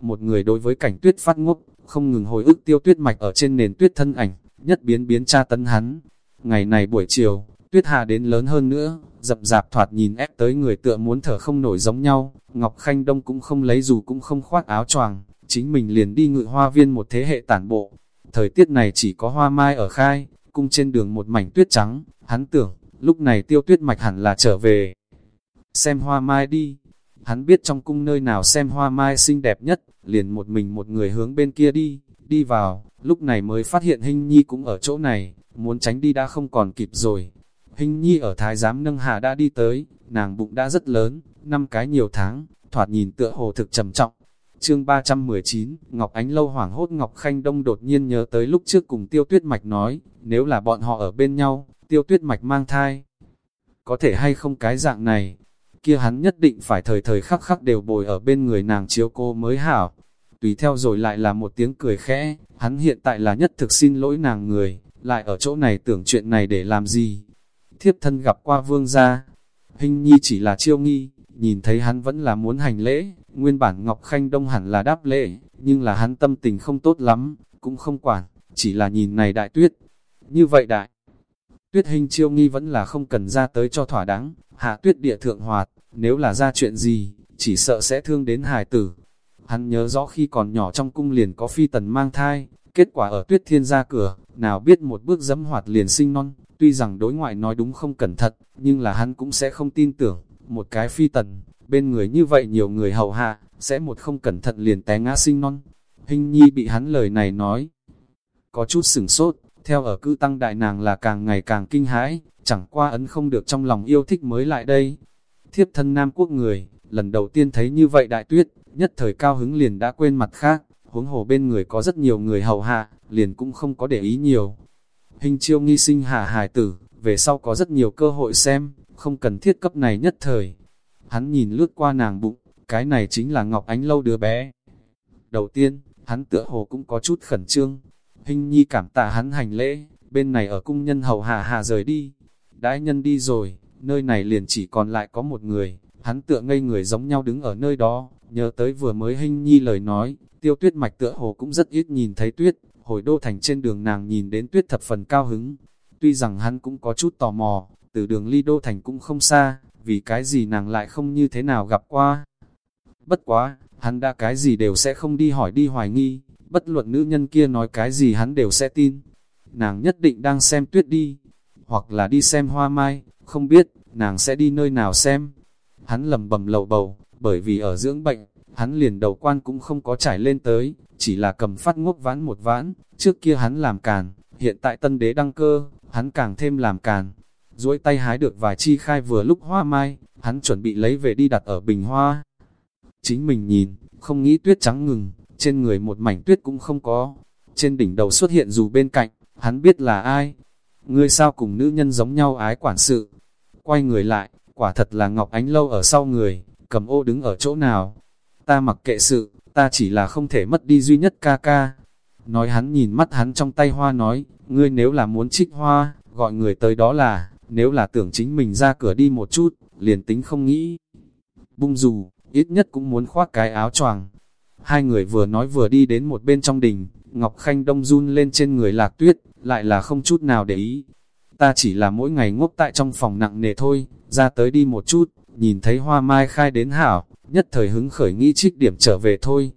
một người đối với cảnh tuyết phát ngốc, không ngừng hồi ức tiêu tuyết mạch ở trên nền tuyết thân ảnh, nhất biến biến tra tấn hắn. Ngày này buổi chiều, tuyết hà đến lớn hơn nữa, dập dạp thoạt nhìn ép tới người tựa muốn thở không nổi giống nhau, Ngọc Khanh Đông cũng không lấy dù cũng không khoác áo choàng, chính mình liền đi ngự hoa viên một thế hệ tản bộ. Thời tiết này chỉ có hoa mai ở khai, cung trên đường một mảnh tuyết trắng, hắn tưởng, lúc này tiêu tuyết mạch hẳn là trở về. Xem hoa mai đi, hắn biết trong cung nơi nào xem hoa mai xinh đẹp nhất, liền một mình một người hướng bên kia đi, đi vào, lúc này mới phát hiện Hinh Nhi cũng ở chỗ này, muốn tránh đi đã không còn kịp rồi. Hinh Nhi ở thái giám nâng hạ đã đi tới, nàng bụng đã rất lớn, năm cái nhiều tháng, thoạt nhìn tựa hồ thực trầm trọng. Chương 319, Ngọc Ánh Lâu hoảng hốt Ngọc Khanh Đông đột nhiên nhớ tới lúc trước cùng Tiêu Tuyết Mạch nói, nếu là bọn họ ở bên nhau, Tiêu Tuyết Mạch mang thai. Có thể hay không cái dạng này, kia hắn nhất định phải thời thời khắc khắc đều bồi ở bên người nàng chiếu cô mới hảo. Tùy theo rồi lại là một tiếng cười khẽ, hắn hiện tại là nhất thực xin lỗi nàng người, lại ở chỗ này tưởng chuyện này để làm gì. Thiếp thân gặp qua vương gia, hình nhi chỉ là chiêu nghi, nhìn thấy hắn vẫn là muốn hành lễ, nguyên bản Ngọc Khanh Đông hẳn là đáp lễ, nhưng là hắn tâm tình không tốt lắm, cũng không quản, chỉ là nhìn này đại tuyết. Như vậy đại, tuyết hình chiêu nghi vẫn là không cần ra tới cho thỏa đáng, hạ tuyết địa thượng hoạt, nếu là ra chuyện gì, chỉ sợ sẽ thương đến hài tử. Hắn nhớ rõ khi còn nhỏ trong cung liền có phi tần mang thai, kết quả ở tuyết thiên ra cửa, nào biết một bước dẫm hoạt liền sinh non, tuy rằng đối ngoại nói đúng không cẩn thận, nhưng là hắn cũng sẽ không tin tưởng, một cái phi tần, bên người như vậy nhiều người hầu hạ, sẽ một không cẩn thận liền té ngã sinh non. Hình nhi bị hắn lời này nói, có chút sửng sốt, theo ở cư tăng đại nàng là càng ngày càng kinh hãi, chẳng qua ấn không được trong lòng yêu thích mới lại đây. Thiếp thân Nam Quốc người, lần đầu tiên thấy như vậy đại tuyết, nhất thời cao hứng liền đã quên mặt khác, huống hồ bên người có rất nhiều người hầu hạ, liền cũng không có để ý nhiều. Hình chiêu nghi sinh hạ hài tử, về sau có rất nhiều cơ hội xem, không cần thiết cấp này nhất thời. Hắn nhìn lướt qua nàng bụng, cái này chính là Ngọc Ánh Lâu đứa bé. Đầu tiên, hắn tựa hồ cũng có chút khẩn trương. Hình nhi cảm tạ hắn hành lễ, bên này ở cung nhân hầu hạ hạ rời đi. Đãi nhân đi rồi, nơi này liền chỉ còn lại có một người, hắn tựa ngây người giống nhau đứng ở nơi đó, nhớ tới vừa mới hình nhi lời nói, tiêu tuyết mạch tựa hồ cũng rất ít nhìn thấy tuyết, hồi đô thành trên đường nàng nhìn đến tuyết thập phần cao hứng. Tuy rằng hắn cũng có chút tò mò, từ đường ly đô thành cũng không xa, vì cái gì nàng lại không như thế nào gặp qua. Bất quá, hắn đã cái gì đều sẽ không đi hỏi đi hoài nghi, bất luận nữ nhân kia nói cái gì hắn đều sẽ tin. Nàng nhất định đang xem tuyết đi, hoặc là đi xem hoa mai, không biết, nàng sẽ đi nơi nào xem. Hắn lầm bầm lầu bầu, bởi vì ở dưỡng bệnh, hắn liền đầu quan cũng không có trải lên tới, chỉ là cầm phát ngốc vãn một vãn, trước kia hắn làm càn, hiện tại tân đế đăng cơ, hắn càng thêm làm càn. duỗi tay hái được vài chi khai vừa lúc hoa mai, hắn chuẩn bị lấy về đi đặt ở bình hoa. Chính mình nhìn, không nghĩ tuyết trắng ngừng, trên người một mảnh tuyết cũng không có. Trên đỉnh đầu xuất hiện dù bên cạnh, hắn biết là ai. Ngươi sao cùng nữ nhân giống nhau ái quản sự. Quay người lại, quả thật là Ngọc Ánh Lâu ở sau người, cầm ô đứng ở chỗ nào. Ta mặc kệ sự, ta chỉ là không thể mất đi duy nhất ca ca. Nói hắn nhìn mắt hắn trong tay hoa nói, ngươi nếu là muốn trích hoa, gọi người tới đó là, nếu là tưởng chính mình ra cửa đi một chút, liền tính không nghĩ. Bung dù, ít nhất cũng muốn khoác cái áo choàng. Hai người vừa nói vừa đi đến một bên trong đình, Ngọc Khanh đông run lên trên người lạc tuyết, lại là không chút nào để ý. Ta chỉ là mỗi ngày ngốc tại trong phòng nặng nề thôi, ra tới đi một chút, nhìn thấy hoa mai khai đến hảo, nhất thời hứng khởi nghĩ trích điểm trở về thôi.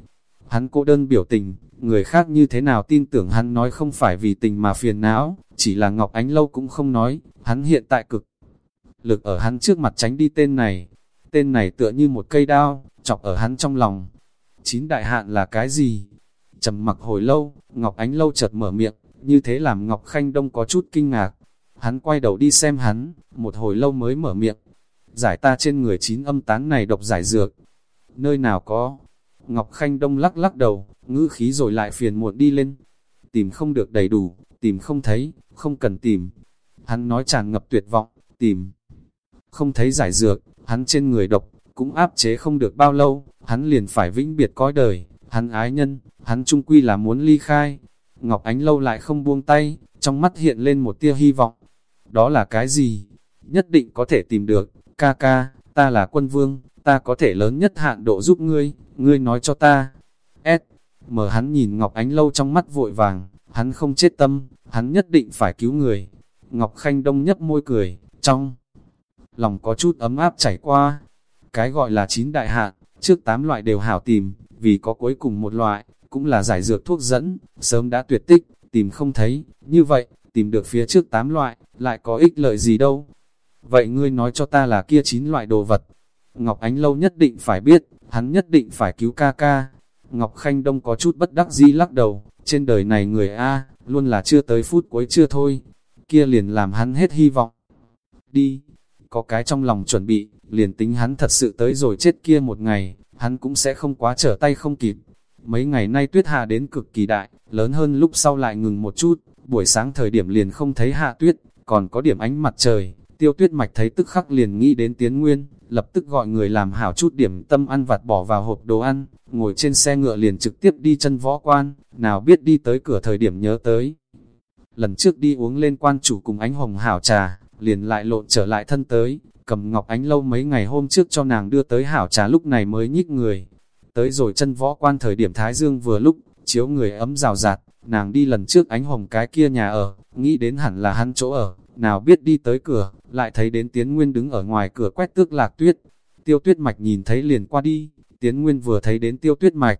Hắn cô đơn biểu tình, người khác như thế nào tin tưởng hắn nói không phải vì tình mà phiền não, chỉ là Ngọc Ánh Lâu cũng không nói, hắn hiện tại cực. Lực ở hắn trước mặt tránh đi tên này, tên này tựa như một cây đao, chọc ở hắn trong lòng. Chín đại hạn là cái gì? trầm mặc hồi lâu, Ngọc Ánh Lâu chợt mở miệng, như thế làm Ngọc Khanh Đông có chút kinh ngạc. Hắn quay đầu đi xem hắn, một hồi lâu mới mở miệng. Giải ta trên người chín âm tán này độc giải dược. Nơi nào có? Ngọc Khanh Đông lắc lắc đầu, ngữ khí rồi lại phiền muộn đi lên. Tìm không được đầy đủ, tìm không thấy, không cần tìm. Hắn nói tràn ngập tuyệt vọng, tìm. Không thấy giải dược, hắn trên người độc, cũng áp chế không được bao lâu, hắn liền phải vĩnh biệt cõi đời, hắn ái nhân, hắn trung quy là muốn ly khai. Ngọc Ánh lâu lại không buông tay, trong mắt hiện lên một tia hy vọng. Đó là cái gì? Nhất định có thể tìm được, ca ca, ta là quân vương, ta có thể lớn nhất hạn độ giúp ngươi, ngươi nói cho ta. S. Mở hắn nhìn Ngọc Ánh lâu trong mắt vội vàng, hắn không chết tâm, hắn nhất định phải cứu người. Ngọc Khanh Đông nhấp môi cười, trong lòng có chút ấm áp chảy qua. Cái gọi là chín đại hạn, trước tám loại đều hảo tìm, vì có cuối cùng một loại, cũng là giải dược thuốc dẫn, sớm đã tuyệt tích, tìm không thấy, như vậy, tìm được phía trước tám loại, lại có ích lợi gì đâu. Vậy ngươi nói cho ta là kia chín loại đồ vật. Ngọc Ánh Lâu nhất định phải biết, hắn nhất định phải cứu ca ca. Ngọc Khanh Đông có chút bất đắc dĩ lắc đầu, trên đời này người A, luôn là chưa tới phút cuối chưa thôi. Kia liền làm hắn hết hy vọng. Đi, có cái trong lòng chuẩn bị, liền tính hắn thật sự tới rồi chết kia một ngày, hắn cũng sẽ không quá trở tay không kịp. Mấy ngày nay tuyết hạ đến cực kỳ đại, lớn hơn lúc sau lại ngừng một chút, buổi sáng thời điểm liền không thấy hạ tuyết, còn có điểm ánh mặt trời, tiêu tuyết mạch thấy tức khắc liền nghĩ đến tiến nguyên, lập tức gọi người làm hảo chút điểm tâm ăn vặt bỏ vào hộp đồ ăn, ngồi trên xe ngựa liền trực tiếp đi chân võ quan, nào biết đi tới cửa thời điểm nhớ tới. Lần trước đi uống lên quan chủ cùng ánh hồng hảo trà, liền lại lộn trở lại thân tới, cầm ngọc ánh lâu mấy ngày hôm trước cho nàng đưa tới hảo trà lúc này mới nhích người. Tới rồi chân võ quan thời điểm Thái Dương vừa lúc, chiếu người ấm rào rạt, nàng đi lần trước ánh hồng cái kia nhà ở, nghĩ đến hẳn là hắn chỗ ở, nào biết đi tới cửa, lại thấy đến Tiến Nguyên đứng ở ngoài cửa quét tước lạc tuyết. Tiêu tuyết mạch nhìn thấy liền qua đi, Tiến Nguyên vừa thấy đến tiêu tuyết mạch,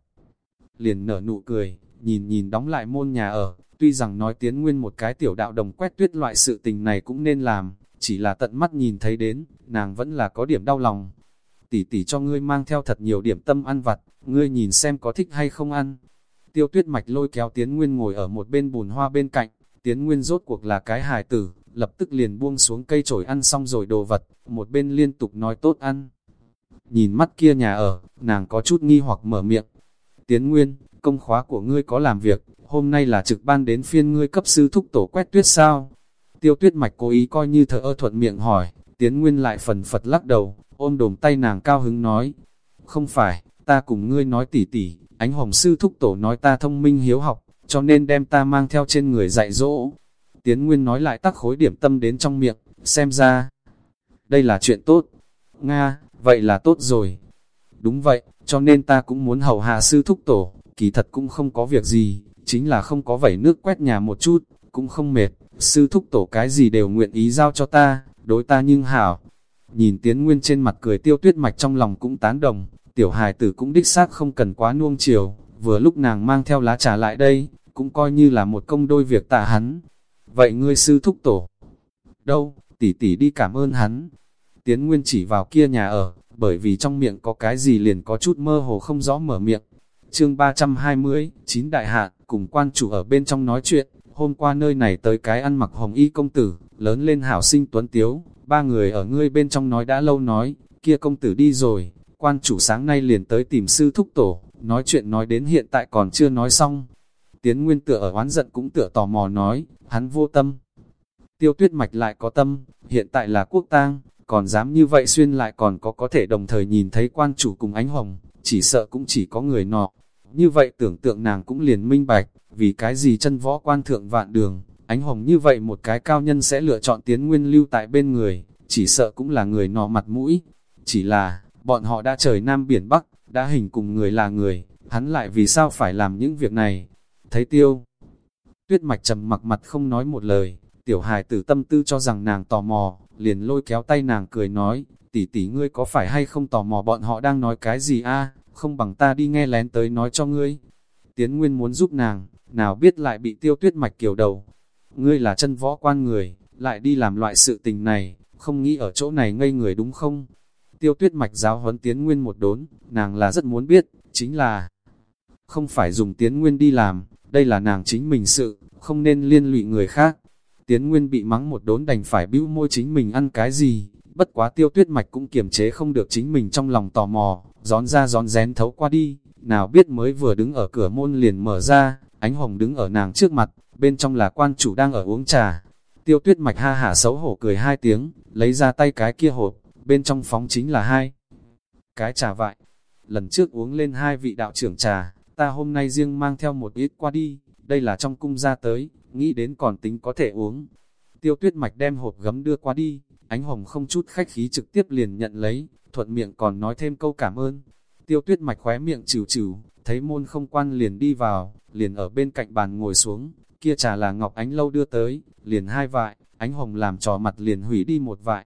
liền nở nụ cười, nhìn nhìn đóng lại môn nhà ở, tuy rằng nói Tiến Nguyên một cái tiểu đạo đồng quét tuyết loại sự tình này cũng nên làm, chỉ là tận mắt nhìn thấy đến, nàng vẫn là có điểm đau lòng. Tỷ tỷ cho ngươi mang theo thật nhiều điểm tâm ăn vặt, ngươi nhìn xem có thích hay không ăn. Tiêu tuyết mạch lôi kéo Tiến Nguyên ngồi ở một bên bùn hoa bên cạnh, Tiến Nguyên rốt cuộc là cái hài tử, lập tức liền buông xuống cây chổi ăn xong rồi đồ vật, một bên liên tục nói tốt ăn. Nhìn mắt kia nhà ở, nàng có chút nghi hoặc mở miệng. Tiến Nguyên, công khóa của ngươi có làm việc, hôm nay là trực ban đến phiên ngươi cấp sư thúc tổ quét tuyết sao? Tiêu tuyết mạch cố ý coi như thợ ơ thuận miệng hỏi, Tiến Nguyên lại phần phật lắc đầu, ôm đồm tay nàng cao hứng nói. Không phải, ta cùng ngươi nói tỉ tỉ, ánh hồng sư thúc tổ nói ta thông minh hiếu học, cho nên đem ta mang theo trên người dạy dỗ. Tiến Nguyên nói lại tắc khối điểm tâm đến trong miệng, xem ra. Đây là chuyện tốt. Nga, vậy là tốt rồi. Đúng vậy, cho nên ta cũng muốn hầu hạ sư thúc tổ, kỳ thật cũng không có việc gì, chính là không có vẩy nước quét nhà một chút, cũng không mệt, sư thúc tổ cái gì đều nguyện ý giao cho ta, đối ta nhưng hảo. Nhìn Tiến Nguyên trên mặt cười tiêu tuyết mạch trong lòng cũng tán đồng, tiểu hài tử cũng đích xác không cần quá nuông chiều, vừa lúc nàng mang theo lá trà lại đây, cũng coi như là một công đôi việc tạ hắn. Vậy ngươi sư thúc tổ? Đâu, tỷ tỷ đi cảm ơn hắn. Tiến Nguyên chỉ vào kia nhà ở, bởi vì trong miệng có cái gì liền có chút mơ hồ không rõ mở miệng. Chương 320, chín đại hạn, cùng quan chủ ở bên trong nói chuyện, hôm qua nơi này tới cái ăn mặc hồng y công tử, lớn lên hảo sinh tuấn tiếu, ba người ở ngươi bên trong nói đã lâu nói, kia công tử đi rồi, quan chủ sáng nay liền tới tìm sư thúc tổ, nói chuyện nói đến hiện tại còn chưa nói xong. Tiến Nguyên tựa ở oán giận cũng tựa tò mò nói, hắn vô tâm. Tiêu tuyết mạch lại có tâm, hiện tại là quốc tang, còn dám như vậy xuyên lại còn có có thể đồng thời nhìn thấy quan chủ cùng ánh hồng, chỉ sợ cũng chỉ có người nọ. Như vậy tưởng tượng nàng cũng liền minh bạch, vì cái gì chân võ quan thượng vạn đường, ánh hồng như vậy một cái cao nhân sẽ lựa chọn tiến nguyên lưu tại bên người, chỉ sợ cũng là người nọ mặt mũi. Chỉ là, bọn họ đã trời Nam Biển Bắc, đã hình cùng người là người, hắn lại vì sao phải làm những việc này. Thấy tiêu, tuyết mạch trầm mặc mặt không nói một lời, tiểu hài tử tâm tư cho rằng nàng tò mò, liền lôi kéo tay nàng cười nói, tỷ tỷ ngươi có phải hay không tò mò bọn họ đang nói cái gì a không bằng ta đi nghe lén tới nói cho ngươi. Tiến Nguyên muốn giúp nàng, nào biết lại bị tiêu tuyết mạch kiều đầu. Ngươi là chân võ quan người, lại đi làm loại sự tình này, không nghĩ ở chỗ này ngây người đúng không? Tiêu tuyết mạch giáo huấn Tiến Nguyên một đốn, nàng là rất muốn biết, chính là không phải dùng Tiến Nguyên đi làm, đây là nàng chính mình sự, không nên liên lụy người khác. Tiến Nguyên bị mắng một đốn đành phải bĩu môi chính mình ăn cái gì, bất quá tiêu tuyết mạch cũng kiềm chế không được chính mình trong lòng tò mò, gión ra gión rén thấu qua đi, nào biết mới vừa đứng ở cửa môn liền mở ra, ánh hồng đứng ở nàng trước mặt, bên trong là quan chủ đang ở uống trà. Tiêu tuyết mạch ha hả xấu hổ cười hai tiếng, lấy ra tay cái kia hộp, bên trong phóng chính là hai cái trà vại. Lần trước uống lên hai vị đạo trưởng trà, ta hôm nay riêng mang theo một ít qua đi, đây là trong cung ra tới, nghĩ đến còn tính có thể uống. Tiêu tuyết mạch đem hộp gấm đưa qua đi, ánh hồng không chút khách khí trực tiếp liền nhận lấy, thuận miệng còn nói thêm câu cảm ơn. Tiêu tuyết mạch khóe miệng chịu chịu, thấy môn không quan liền đi vào, liền ở bên cạnh bàn ngồi xuống, kia trà là Ngọc Ánh Lâu đưa tới, liền hai vại, ánh hồng làm trò mặt liền hủy đi một vại.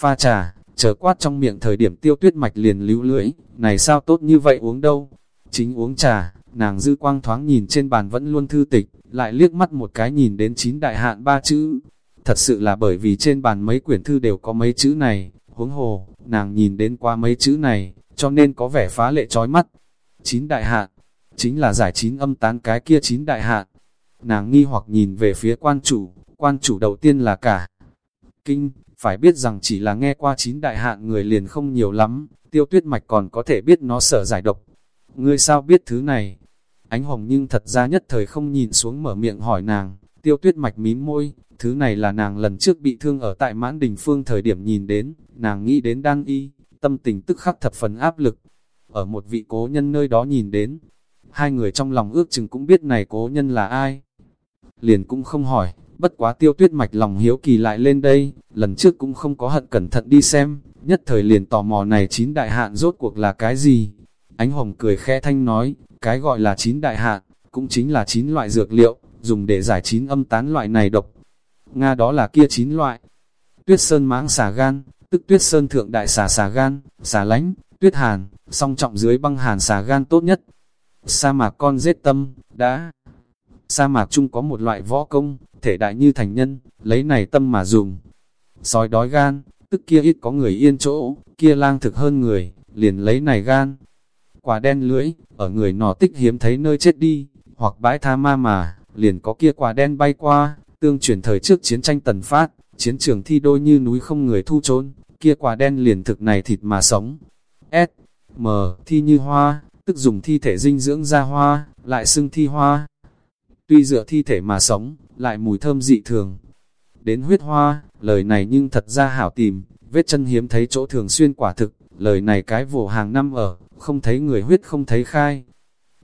Pha trà, chờ quát trong miệng thời điểm tiêu tuyết mạch liền lưu lưỡi, này sao tốt như vậy uống đâu. Chính uống trà, nàng dư quang thoáng nhìn trên bàn vẫn luôn thư tịch, lại liếc mắt một cái nhìn đến chín đại hạn ba chữ. Thật sự là bởi vì trên bàn mấy quyển thư đều có mấy chữ này, huống hồ, nàng nhìn đến qua mấy chữ này, cho nên có vẻ phá lệ trói mắt. Chín đại hạn, chính là giải chín âm tán cái kia chín đại hạn. Nàng nghi hoặc nhìn về phía quan chủ, quan chủ đầu tiên là cả. Kinh, phải biết rằng chỉ là nghe qua chín đại hạn người liền không nhiều lắm, tiêu tuyết mạch còn có thể biết nó sở giải độc. Ngươi sao biết thứ này? Ánh hồng nhưng thật ra nhất thời không nhìn xuống mở miệng hỏi nàng, tiêu tuyết mạch mím môi, thứ này là nàng lần trước bị thương ở tại mãn đình phương thời điểm nhìn đến, nàng nghĩ đến đan y, tâm tình tức khắc thập phần áp lực. Ở một vị cố nhân nơi đó nhìn đến, hai người trong lòng ước chừng cũng biết này cố nhân là ai. Liền cũng không hỏi, bất quá tiêu tuyết mạch lòng hiếu kỳ lại lên đây, lần trước cũng không có hận cẩn thận đi xem, nhất thời liền tò mò này chín đại hạn rốt cuộc là cái gì. Ánh hồng cười khẽ thanh nói, cái gọi là chín đại hạn, cũng chính là chín loại dược liệu, dùng để giải chín âm tán loại này độc. Nga đó là kia chín loại. Tuyết sơn mãng xà gan, tức tuyết sơn thượng đại xà xà gan, xà lánh, tuyết hàn, song trọng dưới băng hàn xà gan tốt nhất. Sa mạc con giết tâm, đã. Sa mạc chung có một loại võ công, thể đại như thành nhân, lấy này tâm mà dùng. Sói đói gan, tức kia ít có người yên chỗ, kia lang thực hơn người, liền lấy này gan. Quả đen lưỡi, ở người nọ tích hiếm thấy nơi chết đi, hoặc bãi tha ma mà, liền có kia quả đen bay qua, tương truyền thời trước chiến tranh tần phát, chiến trường thi đôi như núi không người thu trốn, kia quả đen liền thực này thịt mà sống. S, M, thi như hoa, tức dùng thi thể dinh dưỡng ra hoa, lại xưng thi hoa. Tuy dựa thi thể mà sống, lại mùi thơm dị thường. Đến huyết hoa, lời này nhưng thật ra hảo tìm, vết chân hiếm thấy chỗ thường xuyên quả thực, lời này cái vổ hàng năm ở, không thấy người huyết không thấy khai.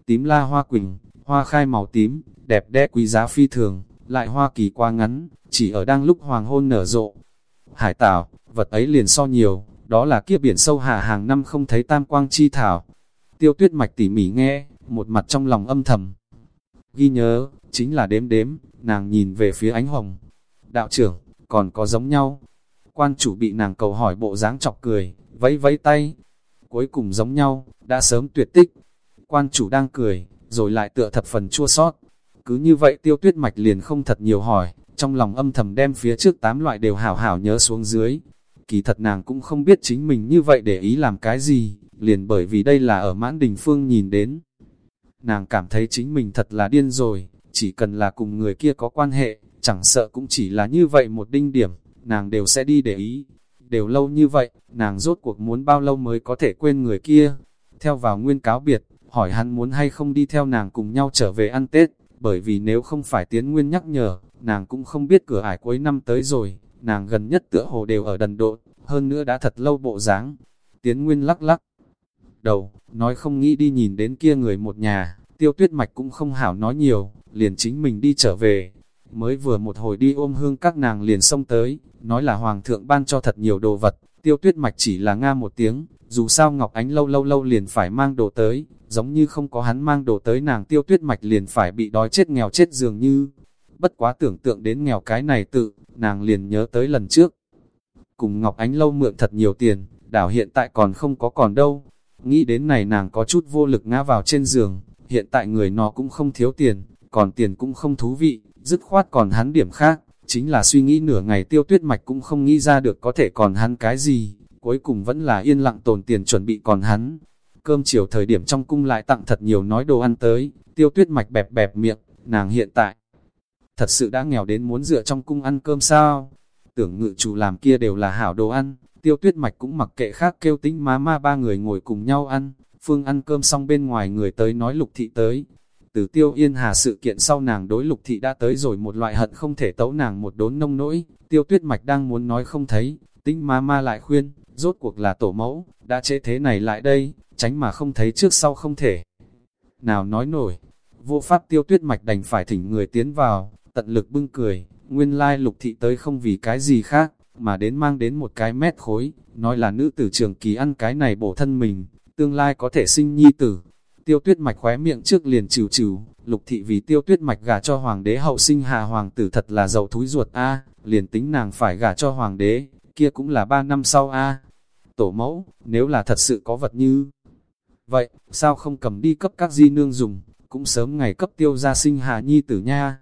Tím la hoa quỳnh, hoa khai màu tím, đẹp đẽ quý giá phi thường, lại hoa kỳ qua ngắn, chỉ ở đang lúc hoàng hôn nở rộ. Hải tảo, vật ấy liền so nhiều, đó là kia biển sâu hạ hàng năm không thấy tam quang chi thảo. Tiêu tuyết mạch tỉ mỉ nghe, một mặt trong lòng âm thầm. Ghi nhớ, chính là đếm đếm, nàng nhìn về phía ánh hồng. Đạo trưởng, còn có giống nhau. Quan chủ bị nàng cầu hỏi bộ dáng chọc cười, vẫy vẫy tay. Cuối cùng giống nhau, đã sớm tuyệt tích. Quan chủ đang cười, rồi lại tựa thập phần chua sót. Cứ như vậy tiêu tuyết mạch liền không thật nhiều hỏi, trong lòng âm thầm đem phía trước tám loại đều hảo hảo nhớ xuống dưới. Kỳ thật nàng cũng không biết chính mình như vậy để ý làm cái gì, liền bởi vì đây là ở mãn đình phương nhìn đến. Nàng cảm thấy chính mình thật là điên rồi, chỉ cần là cùng người kia có quan hệ, chẳng sợ cũng chỉ là như vậy một đinh điểm, nàng đều sẽ đi để ý. Đều lâu như vậy, nàng rốt cuộc muốn bao lâu mới có thể quên người kia. Theo vào nguyên cáo biệt, hỏi hắn muốn hay không đi theo nàng cùng nhau trở về ăn Tết, bởi vì nếu không phải tiến nguyên nhắc nhở, nàng cũng không biết cửa ải cuối năm tới rồi, nàng gần nhất tựa hồ đều ở đần độn hơn nữa đã thật lâu bộ dáng. Tiến nguyên lắc lắc đầu, nói không nghĩ đi nhìn đến kia người một nhà, tiêu tuyết mạch cũng không hảo nói nhiều, liền chính mình đi trở về. Mới vừa một hồi đi ôm hương các nàng liền xông tới, nói là hoàng thượng ban cho thật nhiều đồ vật, tiêu tuyết mạch chỉ là nga một tiếng, dù sao Ngọc Ánh lâu lâu lâu liền phải mang đồ tới, giống như không có hắn mang đồ tới nàng tiêu tuyết mạch liền phải bị đói chết nghèo chết dường như. Bất quá tưởng tượng đến nghèo cái này tự, nàng liền nhớ tới lần trước. Cùng Ngọc Ánh lâu mượn thật nhiều tiền, đảo hiện tại còn không có còn đâu. Nghĩ đến này nàng có chút vô lực ngã vào trên giường, hiện tại người nó cũng không thiếu tiền, còn tiền cũng không thú vị, dứt khoát còn hắn điểm khác, chính là suy nghĩ nửa ngày tiêu tuyết mạch cũng không nghĩ ra được có thể còn hắn cái gì, cuối cùng vẫn là yên lặng tồn tiền chuẩn bị còn hắn. Cơm chiều thời điểm trong cung lại tặng thật nhiều nói đồ ăn tới, tiêu tuyết mạch bẹp bẹp miệng, nàng hiện tại. Thật sự đã nghèo đến muốn dựa trong cung ăn cơm sao? Tưởng ngự chủ làm kia đều là hảo đồ ăn, tiêu tuyết mạch cũng mặc kệ khác kêu tính má ma ba người ngồi cùng nhau ăn, phương ăn cơm xong bên ngoài người tới nói lục thị tới. Từ tiêu yên hà sự kiện sau nàng đối lục thị đã tới rồi một loại hận không thể tấu nàng một đốn nông nỗi, tiêu tuyết mạch đang muốn nói không thấy, tính má ma lại khuyên, rốt cuộc là tổ mẫu, đã chế thế này lại đây, tránh mà không thấy trước sau không thể. Nào nói nổi, vô pháp tiêu tuyết mạch đành phải thỉnh người tiến vào, tận lực bưng cười, nguyên lai lục thị tới không vì cái gì khác, mà đến mang đến một cái mét khối, nói là nữ tử trường kỳ ăn cái này bổ thân mình, tương lai có thể sinh nhi tử. Tiêu tuyết mạch khóe miệng trước liền trừ trừ, lục thị vì tiêu tuyết mạch gả cho hoàng đế hậu sinh hạ hoàng tử thật là giàu thúi ruột a liền tính nàng phải gả cho hoàng đế, kia cũng là ba năm sau a Tổ mẫu, nếu là thật sự có vật như vậy, sao không cầm đi cấp các di nương dùng, cũng sớm ngày cấp tiêu gia sinh hà nhi tử nha.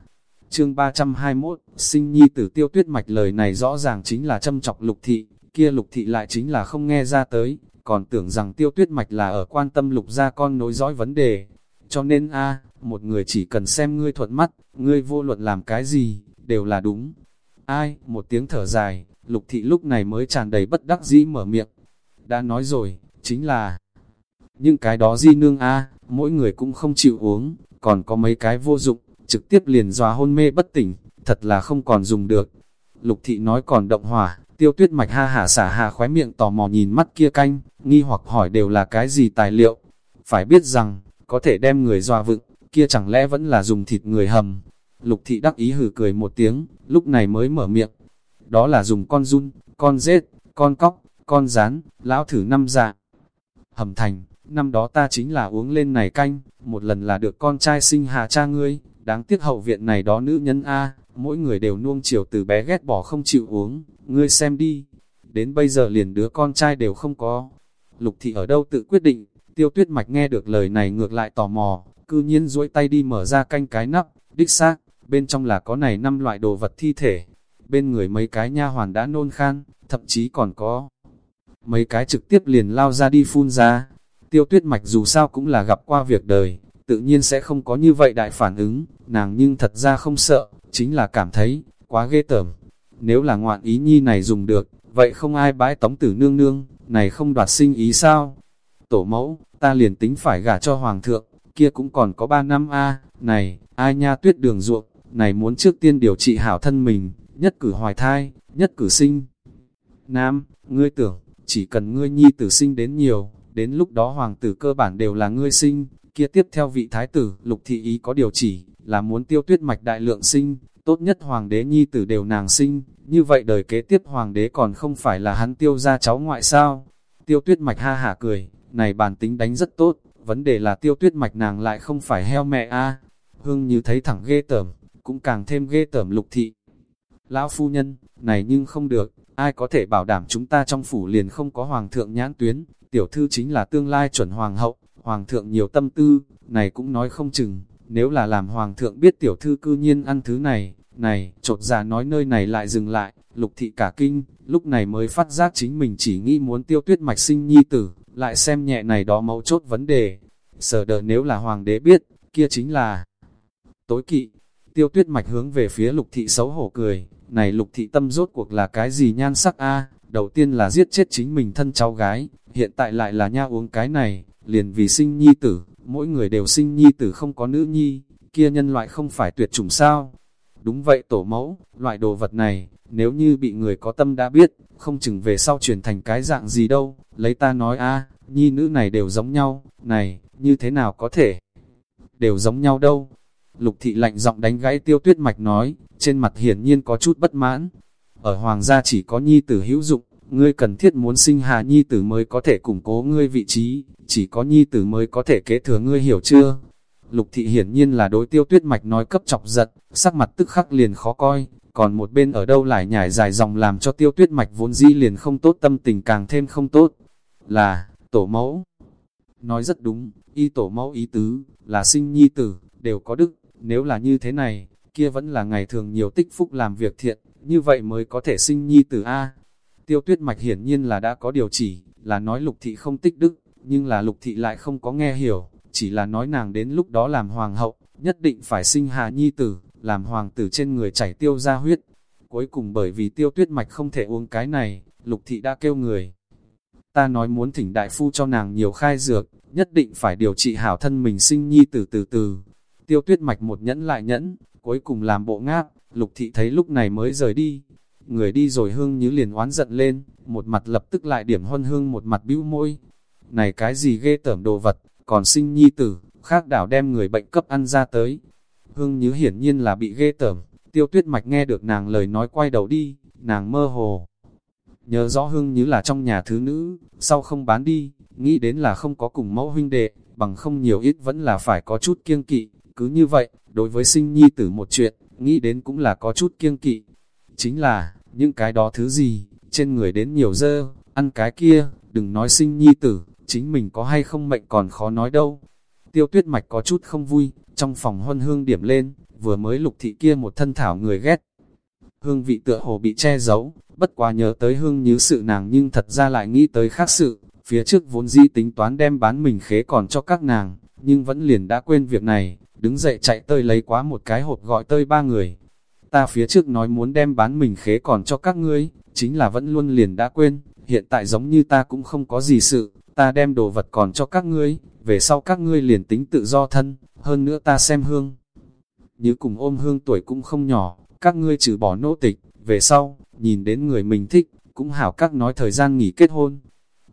Chương 321, sinh nhi tử tiêu tuyết mạch lời này rõ ràng chính là châm chọc lục thị, kia lục thị lại chính là không nghe ra tới, còn tưởng rằng tiêu tuyết mạch là ở quan tâm lục gia con nối dõi vấn đề. Cho nên a một người chỉ cần xem ngươi thuận mắt, ngươi vô luận làm cái gì, đều là đúng. Ai, một tiếng thở dài, lục thị lúc này mới tràn đầy bất đắc dĩ mở miệng. Đã nói rồi, chính là những cái đó di nương a mỗi người cũng không chịu uống, còn có mấy cái vô dụng, trực tiếp liền dòa hôn mê bất tỉnh, thật là không còn dùng được. Lục thị nói còn động hỏa, tiêu tuyết mạch ha hả xả hà khóe miệng tò mò nhìn mắt kia canh, nghi hoặc hỏi đều là cái gì tài liệu. Phải biết rằng, có thể đem người dòa vựng, kia chẳng lẽ vẫn là dùng thịt người hầm. Lục thị đắc ý hử cười một tiếng, lúc này mới mở miệng. Đó là dùng con run, con rết, con cóc, con rán, lão thử năm dạng. Hầm thành, năm đó ta chính là uống lên này canh, một lần là được con trai sinh hạ cha ngươi, đáng tiếc hậu viện này đó nữ nhân A, mỗi người đều nuông chiều từ bé ghét bỏ không chịu uống, ngươi xem đi, đến bây giờ liền đứa con trai đều không có. Lục thị ở đâu tự quyết định, tiêu tuyết mạch nghe được lời này ngược lại tò mò, cư nhiên duỗi tay đi mở ra canh cái nắp, đích xác, bên trong là có này năm loại đồ vật thi thể. Bên người mấy cái nha hoàn đã nôn khan, thậm chí còn có mấy cái trực tiếp liền lao ra đi phun ra. Tiêu tuyết mạch dù sao cũng là gặp qua việc đời, tự nhiên sẽ không có như vậy đại phản ứng, nàng nhưng thật ra không sợ, chính là cảm thấy, quá ghê tởm. Nếu là ngoạn ý nhi này dùng được, vậy không ai bãi tống tử nương nương, này không đoạt sinh ý sao? Tổ mẫu, ta liền tính phải gả cho hoàng thượng, kia cũng còn có ba năm a này, ai nha tuyết đường ruộng, này muốn trước tiên điều trị hảo thân mình, nhất cử hoài thai, nhất cử sinh. Nam, ngươi tưởng, chỉ cần ngươi nhi tử sinh đến nhiều, đến lúc đó hoàng tử cơ bản đều là ngươi sinh, kia tiếp theo vị thái tử, lục thị ý có điều chỉ, là muốn tiêu tuyết mạch đại lượng sinh, tốt nhất hoàng đế nhi tử đều nàng sinh, như vậy đời kế tiếp hoàng đế còn không phải là hắn tiêu ra cháu ngoại sao. Tiêu tuyết mạch ha hả cười, này bản tính đánh rất tốt, vấn đề là tiêu tuyết mạch nàng lại không phải heo mẹ a Hương như thấy thẳng ghê tởm, cũng càng thêm ghê tởm lục thị. Lão phu nhân, này nhưng không được, ai có thể bảo đảm chúng ta trong phủ liền không có hoàng thượng nhãn tuyến, tiểu thư chính là tương lai chuẩn hoàng hậu, hoàng thượng nhiều tâm tư, này cũng nói không chừng, nếu là làm hoàng thượng biết tiểu thư cư nhiên ăn thứ này, này, trột già dạ nói nơi này lại dừng lại, lục thị cả kinh, lúc này mới phát giác chính mình chỉ nghĩ muốn tiêu tuyết mạch sinh nhi tử, lại xem nhẹ này đó mấu chốt vấn đề. Sở đợi nếu là hoàng đế biết, kia chính là tối kỵ. Tiêu tuyết mạch hướng về phía lục thị xấu hổ cười, này lục thị tâm rốt cuộc là cái gì nhan sắc a đầu tiên là giết chết chính mình thân cháu gái, hiện tại lại là nha uống cái này, liền vì sinh nhi tử, mỗi người đều sinh nhi tử không có nữ nhi, kia nhân loại không phải tuyệt chủng sao. Đúng vậy tổ mẫu, loại đồ vật này, nếu như bị người có tâm đã biết, không chừng về sau chuyển thành cái dạng gì đâu, lấy ta nói a nhi nữ này đều giống nhau, này, như thế nào có thể? Đều giống nhau đâu. Lục thị lạnh giọng đánh gãy tiêu tuyết mạch nói, trên mặt hiển nhiên có chút bất mãn. Ở hoàng gia chỉ có nhi tử hữu dụng, ngươi cần thiết muốn sinh hạ nhi tử mới có thể củng cố ngươi vị trí, chỉ có nhi tử mới có thể kế thừa ngươi hiểu chưa? Lục thị hiển nhiên là đối tiêu tuyết mạch nói cấp chọc giật, sắc mặt tức khắc liền khó coi, còn một bên ở đâu lại nhảy dài dòng làm cho tiêu tuyết mạch vốn dĩ liền không tốt tâm tình càng thêm không tốt. Là, tổ mẫu. Nói rất đúng, y tổ mẫu ý tứ, là sinh nhi tử, đều có đức, nếu là như thế này, kia vẫn là ngày thường nhiều tích phúc làm việc thiện, như vậy mới có thể sinh nhi tử A. Tiêu tuyết mạch hiển nhiên là đã có điều chỉ, là nói lục thị không tích đức, nhưng là lục thị lại không có nghe hiểu, chỉ là nói nàng đến lúc đó làm hoàng hậu, nhất định phải sinh hạ nhi tử, làm hoàng tử trên người chảy tiêu ra huyết. Cuối cùng bởi vì tiêu tuyết mạch không thể uống cái này, lục thị đã kêu người. Ta nói muốn thỉnh đại phu cho nàng nhiều khai dược, nhất định phải điều trị hảo thân mình sinh nhi tử từ từ. Tiêu tuyết mạch một nhẫn lại nhẫn, cuối cùng làm bộ ngáp, lục thị thấy lúc này mới rời đi. Người đi rồi hương như liền oán giận lên, một mặt lập tức lại điểm huân hương một mặt bĩu môi. Này cái gì ghê tởm đồ vật, còn sinh nhi tử, khác đảo đem người bệnh cấp ăn ra tới. Hương như hiển nhiên là bị ghê tởm, tiêu tuyết mạch nghe được nàng lời nói quay đầu đi, nàng mơ hồ. Nhớ rõ hương như là trong nhà thứ nữ, sau không bán đi, nghĩ đến là không có cùng mẫu huynh đệ, bằng không nhiều ít vẫn là phải có chút kiêng kỵ, cứ như vậy, đối với sinh nhi tử một chuyện, nghĩ đến cũng là có chút kiêng kỵ. Chính là, những cái đó thứ gì, trên người đến nhiều dơ, ăn cái kia, đừng nói sinh nhi tử, chính mình có hay không mệnh còn khó nói đâu. Tiêu tuyết mạch có chút không vui, trong phòng huân hương điểm lên, vừa mới lục thị kia một thân thảo người ghét. Hương vị tựa hồ bị che giấu, bất quá nhớ tới hương như sự nàng nhưng thật ra lại nghĩ tới khác sự, phía trước vốn dĩ tính toán đem bán mình khế còn cho các nàng, nhưng vẫn liền đã quên việc này, đứng dậy chạy tơi lấy quá một cái hộp gọi tơi ba người. Ta phía trước nói muốn đem bán mình khế còn cho các ngươi, chính là vẫn luôn liền đã quên, hiện tại giống như ta cũng không có gì sự, ta đem đồ vật còn cho các ngươi, về sau các ngươi liền tính tự do thân, hơn nữa ta xem hương. Như cùng ôm hương tuổi cũng không nhỏ, các ngươi trừ bỏ nô tịch, về sau, nhìn đến người mình thích, cũng hảo các nói thời gian nghỉ kết hôn.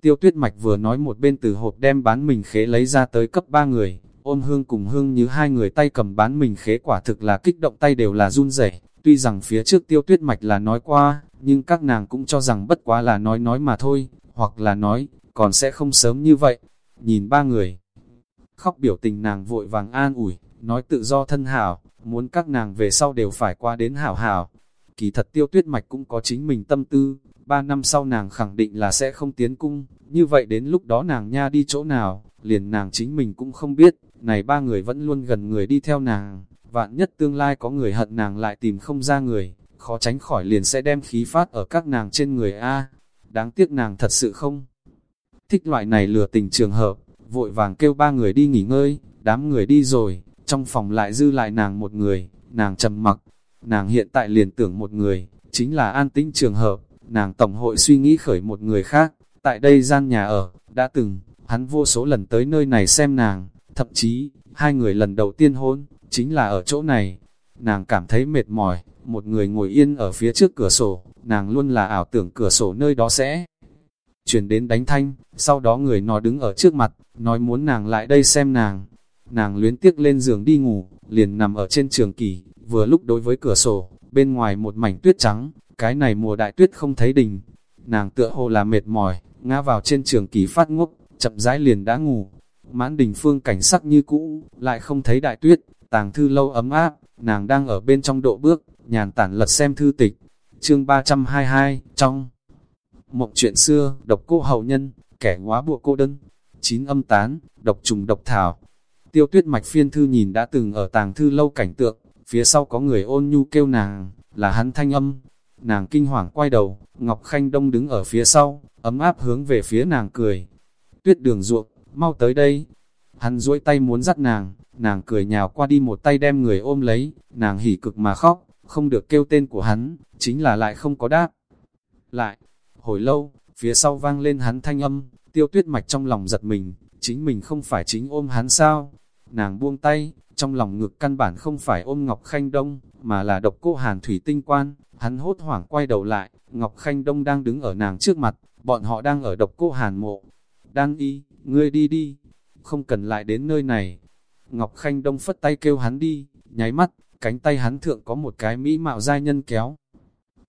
Tiêu tuyết mạch vừa nói một bên từ hộp đem bán mình khế lấy ra tới cấp ba người, ôm hương cùng hương như hai người tay cầm bán mình khế quả thực là kích động tay đều là run rẩy tuy rằng phía trước tiêu tuyết mạch là nói qua, nhưng các nàng cũng cho rằng bất quá là nói nói mà thôi, hoặc là nói, còn sẽ không sớm như vậy. Nhìn ba người, khóc biểu tình nàng vội vàng an ủi, nói tự do thân hảo, muốn các nàng về sau đều phải qua đến hảo hảo. Kỳ thật tiêu tuyết mạch cũng có chính mình tâm tư, ba năm sau nàng khẳng định là sẽ không tiến cung, như vậy đến lúc đó nàng nha đi chỗ nào, liền nàng chính mình cũng không biết, này ba người vẫn luôn gần người đi theo nàng, vạn nhất tương lai có người hận nàng lại tìm không ra người, khó tránh khỏi liền sẽ đem khí phát ở các nàng trên người A. Đáng tiếc nàng thật sự không thích loại này lừa tình trường hợp, vội vàng kêu ba người đi nghỉ ngơi, đám người đi rồi, trong phòng lại dư lại nàng một người, nàng trầm mặc, nàng hiện tại liền tưởng một người, chính là an tĩnh trường hợp, nàng tổng hội suy nghĩ khởi một người khác, tại đây gian nhà ở, đã từng, hắn vô số lần tới nơi này xem nàng, thậm chí, hai người lần đầu tiên hôn, chính là ở chỗ này. Nàng cảm thấy mệt mỏi, một người ngồi yên ở phía trước cửa sổ, nàng luôn là ảo tưởng cửa sổ nơi đó sẽ chuyển đến đánh thanh, sau đó người nó đứng ở trước mặt, nói muốn nàng lại đây xem nàng. Nàng luyến tiếc lên giường đi ngủ, liền nằm ở trên trường kỳ, vừa lúc đối với cửa sổ, bên ngoài một mảnh tuyết trắng, cái này mùa đại tuyết không thấy đình. Nàng tựa hồ là mệt mỏi, ngã vào trên trường kỳ phát ngốc, chậm rãi liền đã ngủ. Mãn đình phương cảnh sắc như cũ, lại không thấy đại tuyết, tàng thư lâu ấm áp, nàng đang ở bên trong độ bước, nhàn tản lật xem thư tịch. Chương 322, trong Mộng chuyện xưa, độc cô hậu nhân, kẻ ngóa bụa cô đơn, chín âm tán, độc trùng độc thảo. Tiêu tuyết mạch phiên thư nhìn đã từng ở tàng thư lâu cảnh tượng, phía sau có người ôn nhu kêu nàng, là hắn thanh âm. Nàng kinh hoàng quay đầu, Ngọc Khanh Đông đứng ở phía sau, ấm áp hướng về phía nàng cười. Tuyết đường ruộng, mau tới đây. Hắn duỗi tay muốn dắt nàng, nàng cười nhào qua đi một tay đem người ôm lấy, nàng hỉ cực mà khóc, không được kêu tên của hắn, chính là lại không có đáp. Lại, hồi lâu, phía sau vang lên hắn thanh âm, tiêu tuyết mạch trong lòng giật mình, chính mình không phải chính ôm hắn sao? Nàng buông tay, trong lòng ngực căn bản không phải ôm Ngọc Khanh Đông, mà là độc cô hàn thủy tinh quan, hắn hốt hoảng quay đầu lại, Ngọc Khanh Đông đang đứng ở nàng trước mặt, bọn họ đang ở độc cô hàn mộ. đang y, ngươi đi đi, không cần lại đến nơi này, Ngọc Khanh Đông phất tay kêu hắn đi, nháy mắt, cánh tay hắn thượng có một cái mỹ mạo giai nhân kéo.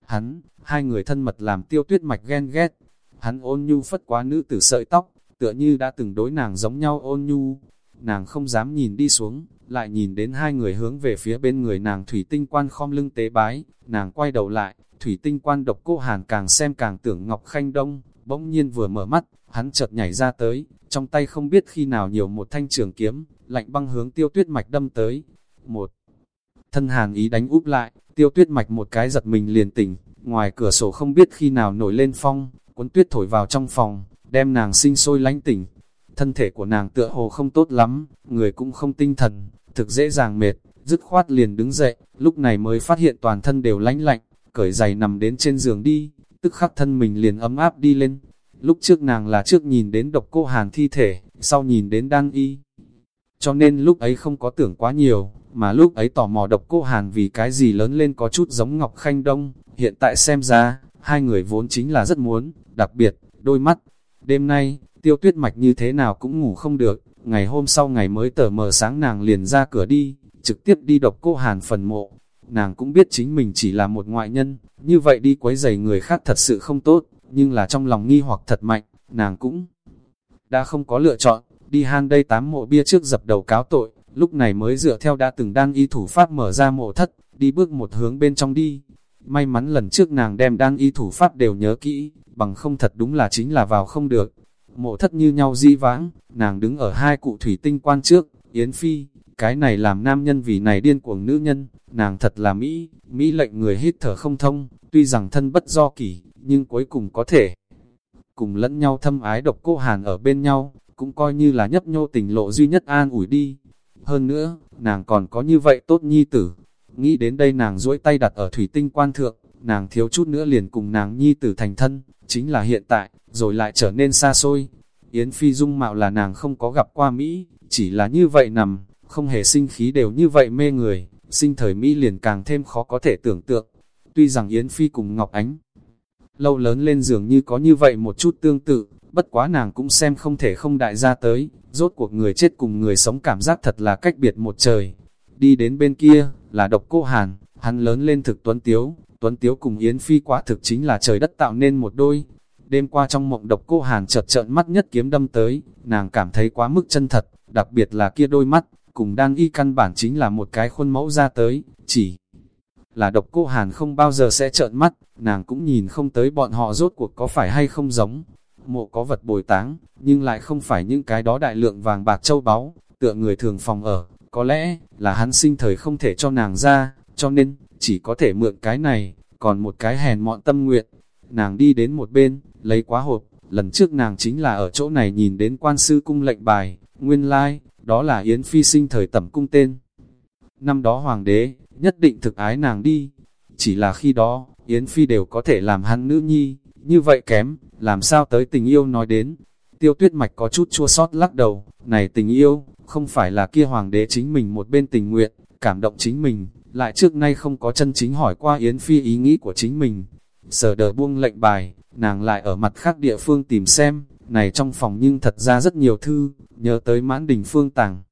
Hắn, hai người thân mật làm tiêu tuyết mạch ghen ghét, hắn ôn nhu phất quá nữ tử sợi tóc, tựa như đã từng đối nàng giống nhau ôn nhu. Nàng không dám nhìn đi xuống, lại nhìn đến hai người hướng về phía bên người nàng thủy tinh quan khom lưng tế bái, nàng quay đầu lại, thủy tinh quan độc cô hàn càng xem càng tưởng Ngọc Khanh Đông, bỗng nhiên vừa mở mắt, hắn chợt nhảy ra tới, trong tay không biết khi nào nhiều một thanh trường kiếm, lạnh băng hướng tiêu tuyết mạch đâm tới. Một thân hàn ý đánh úp lại, tiêu tuyết mạch một cái giật mình liền tỉnh, ngoài cửa sổ không biết khi nào nổi lên phong, cuốn tuyết thổi vào trong phòng, đem nàng sinh sôi lánh tỉnh. Thân thể của nàng tựa hồ không tốt lắm, người cũng không tinh thần, thực dễ dàng mệt, dứt khoát liền đứng dậy, lúc này mới phát hiện toàn thân đều lánh lạnh, cởi giày nằm đến trên giường đi, tức khắc thân mình liền ấm áp đi lên. Lúc trước nàng là trước nhìn đến độc cô hàn thi thể, sau nhìn đến đan y. Cho nên lúc ấy không có tưởng quá nhiều, mà lúc ấy tò mò độc cô hàn vì cái gì lớn lên có chút giống Ngọc Khanh Đông, hiện tại xem ra, hai người vốn chính là rất muốn, đặc biệt, đôi mắt. Đêm nay, tiêu tuyết mạch như thế nào cũng ngủ không được, ngày hôm sau ngày mới tờ mờ sáng nàng liền ra cửa đi, trực tiếp đi độc cô hàn phần mộ. Nàng cũng biết chính mình chỉ là một ngoại nhân, như vậy đi quấy giày người khác thật sự không tốt, nhưng là trong lòng nghi hoặc thật mạnh, nàng cũng đã không có lựa chọn, đi han đây tám mộ bia trước dập đầu cáo tội, lúc này mới dựa theo đã từng đan y thủ pháp mở ra mộ thất, đi bước một hướng bên trong đi. May mắn lần trước nàng đem đan y thủ pháp đều nhớ kỹ, bằng không thật đúng là chính là vào không được. Mộ thất như nhau di vãng, nàng đứng ở hai cụ thủy tinh quan trước, Yến Phi, cái này làm nam nhân vì này điên cuồng nữ nhân, nàng thật là Mỹ, Mỹ lệnh người hít thở không thông, tuy rằng thân bất do kỷ, nhưng cuối cùng có thể cùng lẫn nhau thâm ái độc cô Hàn ở bên nhau, cũng coi như là nhấp nhô tình lộ duy nhất an ủi đi. Hơn nữa, nàng còn có như vậy tốt nhi tử. Nghĩ đến đây nàng duỗi tay đặt ở thủy tinh quan thượng, nàng thiếu chút nữa liền cùng nàng nhi tử thành thân, chính là hiện tại, rồi lại trở nên xa xôi. Yến Phi dung mạo là nàng không có gặp qua Mỹ, chỉ là như vậy nằm, không hề sinh khí đều như vậy mê người, sinh thời Mỹ liền càng thêm khó có thể tưởng tượng. Tuy rằng Yến Phi cùng Ngọc Ánh, lâu lớn lên giường như có như vậy một chút tương tự, bất quá nàng cũng xem không thể không đại ra tới, rốt cuộc người chết cùng người sống cảm giác thật là cách biệt một trời. Đi đến bên kia, là độc cô Hàn, hắn lớn lên thực tuấn tiếu, tuấn tiếu cùng Yến Phi quả thực chính là trời đất tạo nên một đôi. Đêm qua trong mộng độc cô Hàn chợt trợn mắt nhất kiếm đâm tới, nàng cảm thấy quá mức chân thật, đặc biệt là kia đôi mắt, cùng đang y căn bản chính là một cái khuôn mẫu ra tới, chỉ là độc cô Hàn không bao giờ sẽ trợn mắt, nàng cũng nhìn không tới bọn họ rốt cuộc có phải hay không giống. Mộ có vật bồi táng, nhưng lại không phải những cái đó đại lượng vàng bạc châu báu, tựa người thường phòng ở, có lẽ là hắn sinh thời không thể cho nàng ra, cho nên, chỉ có thể mượn cái này, còn một cái hèn mọn tâm nguyện. Nàng đi đến một bên, lấy quá hộp, lần trước nàng chính là ở chỗ này nhìn đến quan sư cung lệnh bài, nguyên lai, like, đó là Yến Phi sinh thời tẩm cung tên. Năm đó hoàng đế, nhất định thực ái nàng đi. Chỉ là khi đó, Yến Phi đều có thể làm hắn nữ nhi, như vậy kém, làm sao tới tình yêu nói đến. Tiêu tuyết mạch có chút chua sót lắc đầu, này tình yêu, không phải là kia hoàng đế chính mình một bên tình nguyện, cảm động chính mình, lại trước nay không có chân chính hỏi qua Yến Phi ý nghĩ của chính mình. Sở đờ buông lệnh bài, nàng lại ở mặt khác địa phương tìm xem, này trong phòng nhưng thật ra rất nhiều thư, nhớ tới mãn đình phương tàng.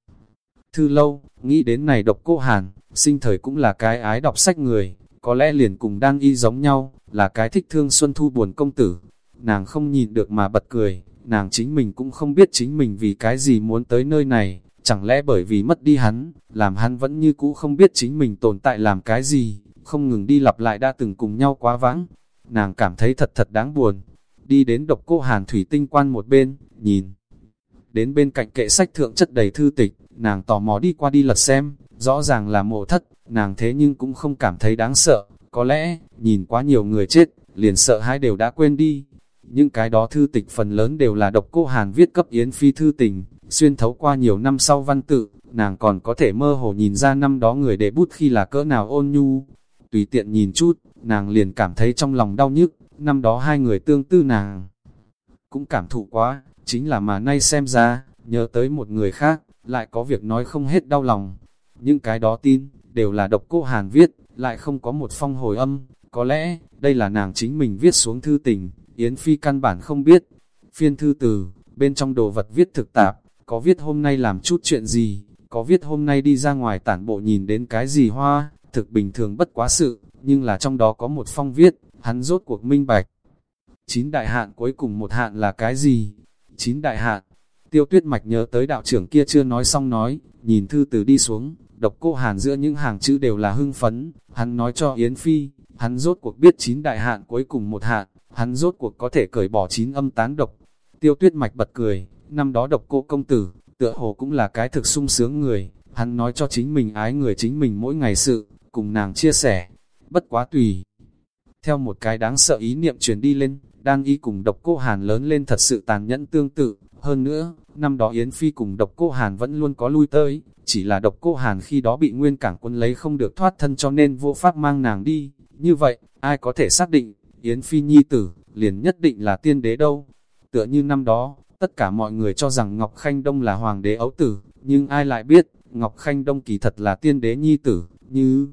Thư lâu, nghĩ đến này độc cô Hàn, sinh thời cũng là cái ái đọc sách người, có lẽ liền cùng đang y giống nhau, là cái thích thương xuân thu buồn công tử. Nàng không nhìn được mà bật cười, nàng chính mình cũng không biết chính mình vì cái gì muốn tới nơi này, chẳng lẽ bởi vì mất đi hắn, làm hắn vẫn như cũ không biết chính mình tồn tại làm cái gì, không ngừng đi lặp lại đã từng cùng nhau quá vãng. Nàng cảm thấy thật thật đáng buồn, đi đến độc cô hàn thủy tinh quan một bên, nhìn. Đến bên cạnh kệ sách thượng chất đầy thư tịch, nàng tò mò đi qua đi lật xem, rõ ràng là mộ thất, nàng thế nhưng cũng không cảm thấy đáng sợ, có lẽ, nhìn quá nhiều người chết, liền sợ hai đều đã quên đi. Những cái đó thư tịch phần lớn đều là độc cô Hàn viết cấp Yến Phi thư tình, xuyên thấu qua nhiều năm sau văn tự, nàng còn có thể mơ hồ nhìn ra năm đó người để bút khi là cỡ nào ôn nhu. Tùy tiện nhìn chút, nàng liền cảm thấy trong lòng đau nhức, năm đó hai người tương tư nàng. Cũng cảm thụ quá, chính là mà nay xem ra, nhớ tới một người khác, lại có việc nói không hết đau lòng. Những cái đó tin, đều là độc cô Hàn viết, lại không có một phong hồi âm, có lẽ, đây là nàng chính mình viết xuống thư tình, Yến Phi căn bản không biết. Phiên thư từ, bên trong đồ vật viết thực tạp, có viết hôm nay làm chút chuyện gì, có viết hôm nay đi ra ngoài tản bộ nhìn đến cái gì hoa, thực bình thường bất quá sự, nhưng là trong đó có một phong viết, hắn rốt cuộc minh bạch. Chín đại hạn cuối cùng một hạn là cái gì? Chín đại hạn. Tiêu tuyết mạch nhớ tới đạo trưởng kia chưa nói xong nói, nhìn thư từ đi xuống, độc cô hàn giữa những hàng chữ đều là hưng phấn, hắn nói cho Yến Phi, hắn rốt cuộc biết chín đại hạn cuối cùng một hạn, hắn rốt cuộc có thể cởi bỏ chín âm tán độc. Tiêu tuyết mạch bật cười, năm đó độc cô công tử, tựa hồ cũng là cái thực sung sướng người, hắn nói cho chính mình ái người chính mình mỗi ngày sự, cùng nàng chia sẻ, bất quá tùy. Theo một cái đáng sợ ý niệm truyền đi lên, đang y cùng độc cô Hàn lớn lên thật sự tàn nhẫn tương tự, hơn nữa, năm đó Yến Phi cùng độc cô Hàn vẫn luôn có lui tới, chỉ là độc cô Hàn khi đó bị nguyên cảng quân lấy không được thoát thân cho nên vô pháp mang nàng đi, như vậy, ai có thể xác định, Yến Phi nhi tử, liền nhất định là tiên đế đâu. Tựa như năm đó, tất cả mọi người cho rằng Ngọc Khanh Đông là hoàng đế ấu tử, nhưng ai lại biết, Ngọc Khanh Đông kỳ thật là tiên đế nhi tử, như...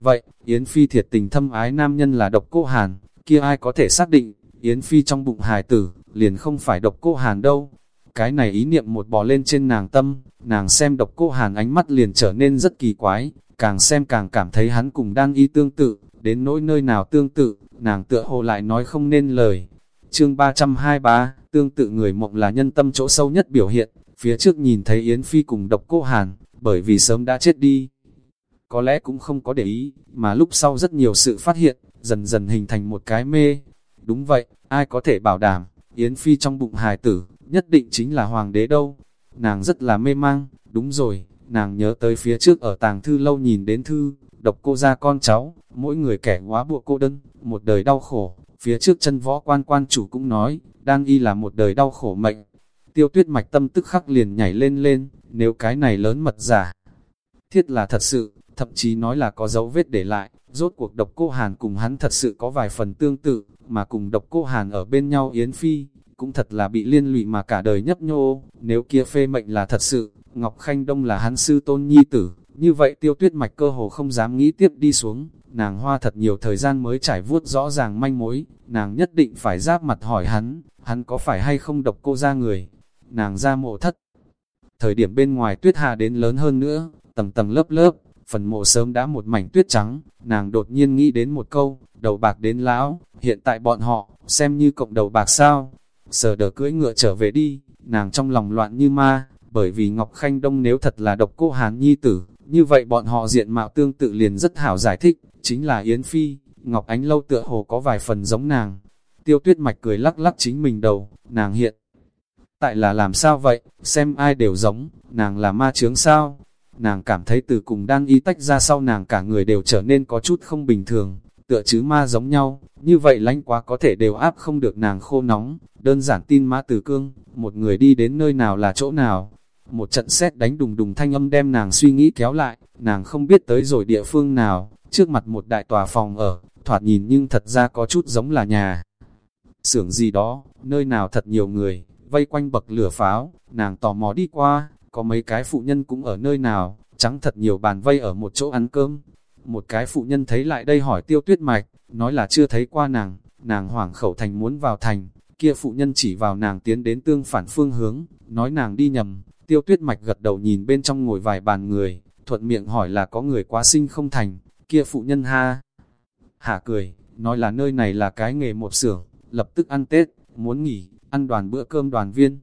Vậy, Yến Phi thiệt tình thâm ái nam nhân là độc cô Hàn, kia ai có thể xác định, Yến Phi trong bụng hài tử, liền không phải độc cô Hàn đâu. Cái này ý niệm một bò lên trên nàng tâm, nàng xem độc cô Hàn ánh mắt liền trở nên rất kỳ quái, càng xem càng cảm thấy hắn cùng đang y tương tự, đến nỗi nơi nào tương tự, nàng tựa hồ lại nói không nên lời. Chương 323, tương tự người mộng là nhân tâm chỗ sâu nhất biểu hiện, phía trước nhìn thấy Yến Phi cùng độc cô Hàn, bởi vì sớm đã chết đi. Có lẽ cũng không có để ý, mà lúc sau rất nhiều sự phát hiện, dần dần hình thành một cái mê. Đúng vậy, ai có thể bảo đảm, Yến Phi trong bụng hài tử, nhất định chính là hoàng đế đâu. Nàng rất là mê mang, đúng rồi, nàng nhớ tới phía trước ở tàng thư lâu nhìn đến thư, độc cô ra con cháu, mỗi người kẻ quá buộc cô đơn, một đời đau khổ, phía trước chân võ quan quan chủ cũng nói, đang y là một đời đau khổ mệnh. Tiêu tuyết mạch tâm tức khắc liền nhảy lên lên, nếu cái này lớn mật giả. Thiết là thật sự, thậm chí nói là có dấu vết để lại, rốt cuộc độc cô Hàn cùng hắn thật sự có vài phần tương tự, mà cùng độc cô Hàn ở bên nhau Yến Phi, cũng thật là bị liên lụy mà cả đời nhấp nhô, nếu kia phê mệnh là thật sự, Ngọc Khanh Đông là hắn sư tôn nhi tử, như vậy tiêu tuyết mạch cơ hồ không dám nghĩ tiếp đi xuống, nàng hoa thật nhiều thời gian mới trải vuốt rõ ràng manh mối, nàng nhất định phải giáp mặt hỏi hắn, hắn có phải hay không độc cô ra người, nàng ra mộ thất. Thời điểm bên ngoài tuyết hạ đến lớn hơn nữa, tầng tầng lớp lớp, phần mộ sớm đã một mảnh tuyết trắng, nàng đột nhiên nghĩ đến một câu, đầu bạc đến lão, hiện tại bọn họ, xem như cộng đầu bạc sao, sờ đờ cưỡi ngựa trở về đi, nàng trong lòng loạn như ma, bởi vì Ngọc Khanh Đông nếu thật là độc cô Hàn Nhi tử, như vậy bọn họ diện mạo tương tự liền rất hảo giải thích, chính là Yến Phi, Ngọc Ánh Lâu tựa hồ có vài phần giống nàng. Tiêu tuyết mạch cười lắc lắc chính mình đầu, nàng hiện. Tại là làm sao vậy, xem ai đều giống, nàng là ma chướng sao? Nàng cảm thấy từ cùng đang y tách ra sau nàng cả người đều trở nên có chút không bình thường, tựa chứ ma giống nhau, như vậy lánh quá có thể đều áp không được nàng khô nóng, đơn giản tin mã từ cương, một người đi đến nơi nào là chỗ nào, một trận xét đánh đùng đùng thanh âm đem nàng suy nghĩ kéo lại, nàng không biết tới rồi địa phương nào, trước mặt một đại tòa phòng ở, thoạt nhìn nhưng thật ra có chút giống là nhà. Xưởng gì đó, nơi nào thật nhiều người, vây quanh bậc lửa pháo, nàng tò mò đi qua, có mấy cái phụ nhân cũng ở nơi nào, trắng thật nhiều bàn vây ở một chỗ ăn cơm. Một cái phụ nhân thấy lại đây hỏi tiêu tuyết mạch, nói là chưa thấy qua nàng, nàng hoảng khẩu thành muốn vào thành, kia phụ nhân chỉ vào nàng tiến đến tương phản phương hướng, nói nàng đi nhầm, Tiêu tuyết mạch gật đầu nhìn bên trong ngồi vài bàn người, thuận miệng hỏi là có người quá sinh không thành, kia phụ nhân ha. Hạ cười, nói là nơi này là cái nghề một xưởng, lập tức ăn Tết, muốn nghỉ, ăn đoàn bữa cơm đoàn viên.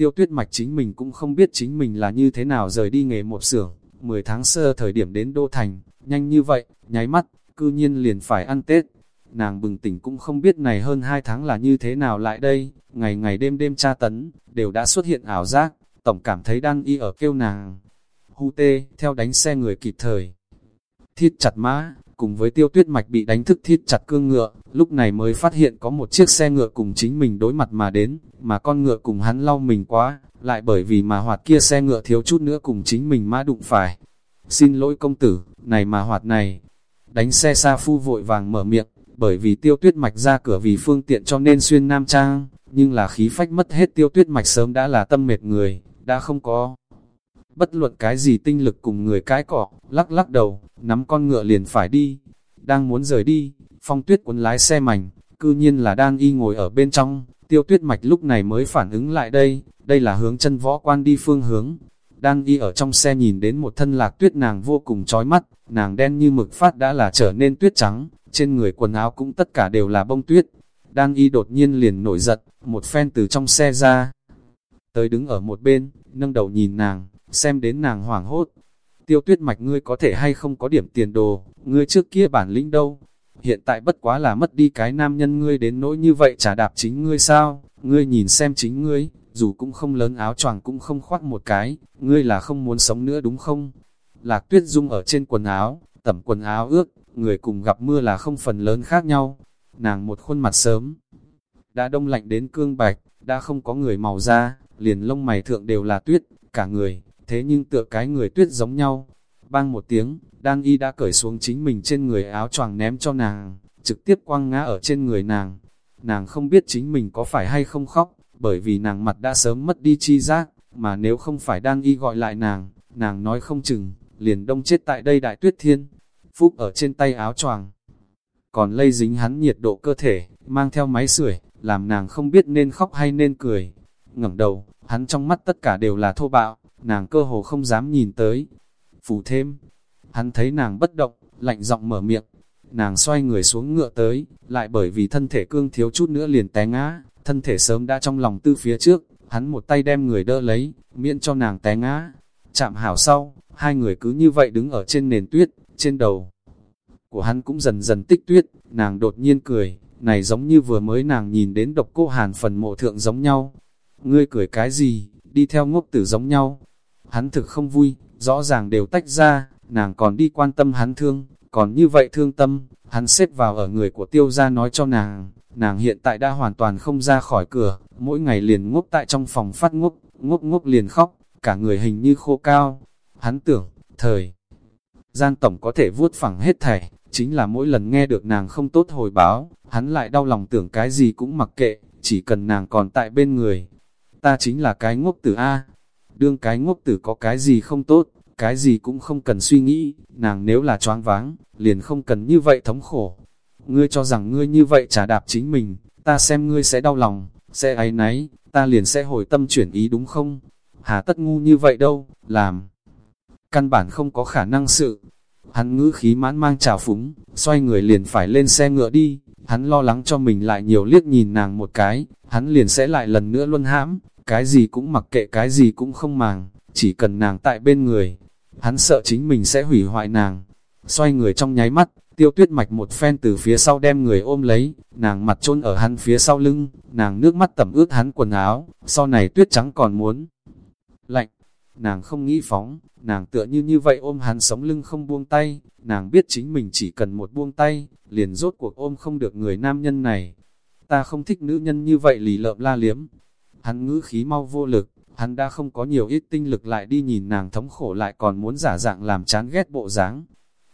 Tiêu tuyết mạch chính mình cũng không biết chính mình là như thế nào rời đi nghề một xưởng, 10 tháng sơ thời điểm đến Đô Thành, nhanh như vậy, nháy mắt, cư nhiên liền phải ăn Tết. Nàng bừng tỉnh cũng không biết này hơn 2 tháng là như thế nào lại đây, ngày ngày đêm đêm tra tấn, đều đã xuất hiện ảo giác, tổng cảm thấy đang y ở kêu nàng. Hu tê, theo đánh xe người kịp thời. Thiết chặt mã, cùng với tiêu tuyết mạch bị đánh thức thiết chặt cương ngựa, lúc này mới phát hiện có một chiếc xe ngựa cùng chính mình đối mặt mà đến, mà con ngựa cùng hắn lau mình quá, lại bởi vì mà hoạt kia xe ngựa thiếu chút nữa cùng chính mình mã đụng phải. Xin lỗi công tử, này mà hoạt này. Đánh xe xa phu vội vàng mở miệng, bởi vì tiêu tuyết mạch ra cửa vì phương tiện cho nên xuyên nam trang, nhưng là khí phách mất hết tiêu tuyết mạch sớm đã là tâm mệt người, đã không có. Bất luận cái gì tinh lực cùng người cái cỏ, lắc lắc đầu, nắm con ngựa liền phải đi. Đang muốn rời đi, phong tuyết cuốn lái xe mảnh, cư nhiên là đang y ngồi ở bên trong, tiêu tuyết mạch lúc này mới phản ứng lại đây, đây là hướng chân võ quan đi phương hướng. Đang y ở trong xe nhìn đến một thân lạc tuyết nàng vô cùng chói mắt, nàng đen như mực phát đã là trở nên tuyết trắng, trên người quần áo cũng tất cả đều là bông tuyết. Đan y đột nhiên liền nổi giận, một phen từ trong xe ra. Tới đứng ở một bên, nâng đầu nhìn nàng, xem đến nàng hoảng hốt. Tiêu tuyết mạch ngươi có thể hay không có điểm tiền đồ, ngươi trước kia bản lĩnh đâu. Hiện tại bất quá là mất đi cái nam nhân ngươi đến nỗi như vậy trả đạp chính ngươi sao, ngươi nhìn xem chính ngươi, dù cũng không lớn áo choàng cũng không khoác một cái, ngươi là không muốn sống nữa đúng không? Lạc tuyết dung ở trên quần áo, tẩm quần áo ước, người cùng gặp mưa là không phần lớn khác nhau. Nàng một khuôn mặt sớm, đã đông lạnh đến cương bạch, đã không có người màu da, liền lông mày thượng đều là tuyết, cả người, thế nhưng tựa cái người tuyết giống nhau. Bang một tiếng, đan y đã cởi xuống chính mình trên người áo choàng ném cho nàng, trực tiếp quăng ngã ở trên người nàng. Nàng không biết chính mình có phải hay không khóc, bởi vì nàng mặt đã sớm mất đi chi giác, mà nếu không phải đan y gọi lại nàng, nàng nói không chừng, liền đông chết tại đây đại tuyết thiên. Phúc ở trên tay áo choàng, còn lây dính hắn nhiệt độ cơ thể, mang theo máy sưởi, làm nàng không biết nên khóc hay nên cười. ngẩng đầu, hắn trong mắt tất cả đều là thô bạo, nàng cơ hồ không dám nhìn tới. Phủ thêm, hắn thấy nàng bất động, lạnh giọng mở miệng, nàng xoay người xuống ngựa tới, lại bởi vì thân thể cương thiếu chút nữa liền té ngã, thân thể sớm đã trong lòng tư phía trước, hắn một tay đem người đỡ lấy, miễn cho nàng té ngã. Chạm hảo sau, hai người cứ như vậy đứng ở trên nền tuyết, trên đầu. Của hắn cũng dần dần tích tuyết, nàng đột nhiên cười, này giống như vừa mới nàng nhìn đến độc cô hàn phần mộ thượng giống nhau. Ngươi cười cái gì, đi theo ngốc tử giống nhau. Hắn thực không vui, rõ ràng đều tách ra, nàng còn đi quan tâm hắn thương, còn như vậy thương tâm, hắn xếp vào ở người của tiêu gia nói cho nàng, nàng hiện tại đã hoàn toàn không ra khỏi cửa, mỗi ngày liền ngốc tại trong phòng phát ngốc, ngốc ngốc liền khóc, cả người hình như khô cao. Hắn tưởng, thời gian tổng có thể vuốt phẳng hết thảy, chính là mỗi lần nghe được nàng không tốt hồi báo, hắn lại đau lòng tưởng cái gì cũng mặc kệ, chỉ cần nàng còn tại bên người. Ta chính là cái ngốc tử A. Đương cái ngốc tử có cái gì không tốt, cái gì cũng không cần suy nghĩ, nàng nếu là choáng váng, liền không cần như vậy thống khổ. Ngươi cho rằng ngươi như vậy trả đạp chính mình, ta xem ngươi sẽ đau lòng, sẽ ấy náy, ta liền sẽ hồi tâm chuyển ý đúng không? Hà tất ngu như vậy đâu, làm. Căn bản không có khả năng sự. Hắn ngữ khí mãn mang trào phúng, xoay người liền phải lên xe ngựa đi, hắn lo lắng cho mình lại nhiều liếc nhìn nàng một cái, hắn liền sẽ lại lần nữa luân hãm, cái gì cũng mặc kệ cái gì cũng không màng, chỉ cần nàng tại bên người, hắn sợ chính mình sẽ hủy hoại nàng. Xoay người trong nháy mắt, tiêu tuyết mạch một phen từ phía sau đem người ôm lấy, nàng mặt chôn ở hắn phía sau lưng, nàng nước mắt tẩm ướt hắn quần áo, sau này tuyết trắng còn muốn. Lạnh, nàng không nghĩ phóng, nàng tựa như như vậy ôm hắn sống lưng không buông tay, nàng biết chính mình chỉ cần một buông tay, liền rốt cuộc ôm không được người nam nhân này. Ta không thích nữ nhân như vậy lì lợm la liếm. Hắn ngữ khí mau vô lực, hắn đã không có nhiều ít tinh lực lại đi nhìn nàng thống khổ lại còn muốn giả dạng làm chán ghét bộ dáng.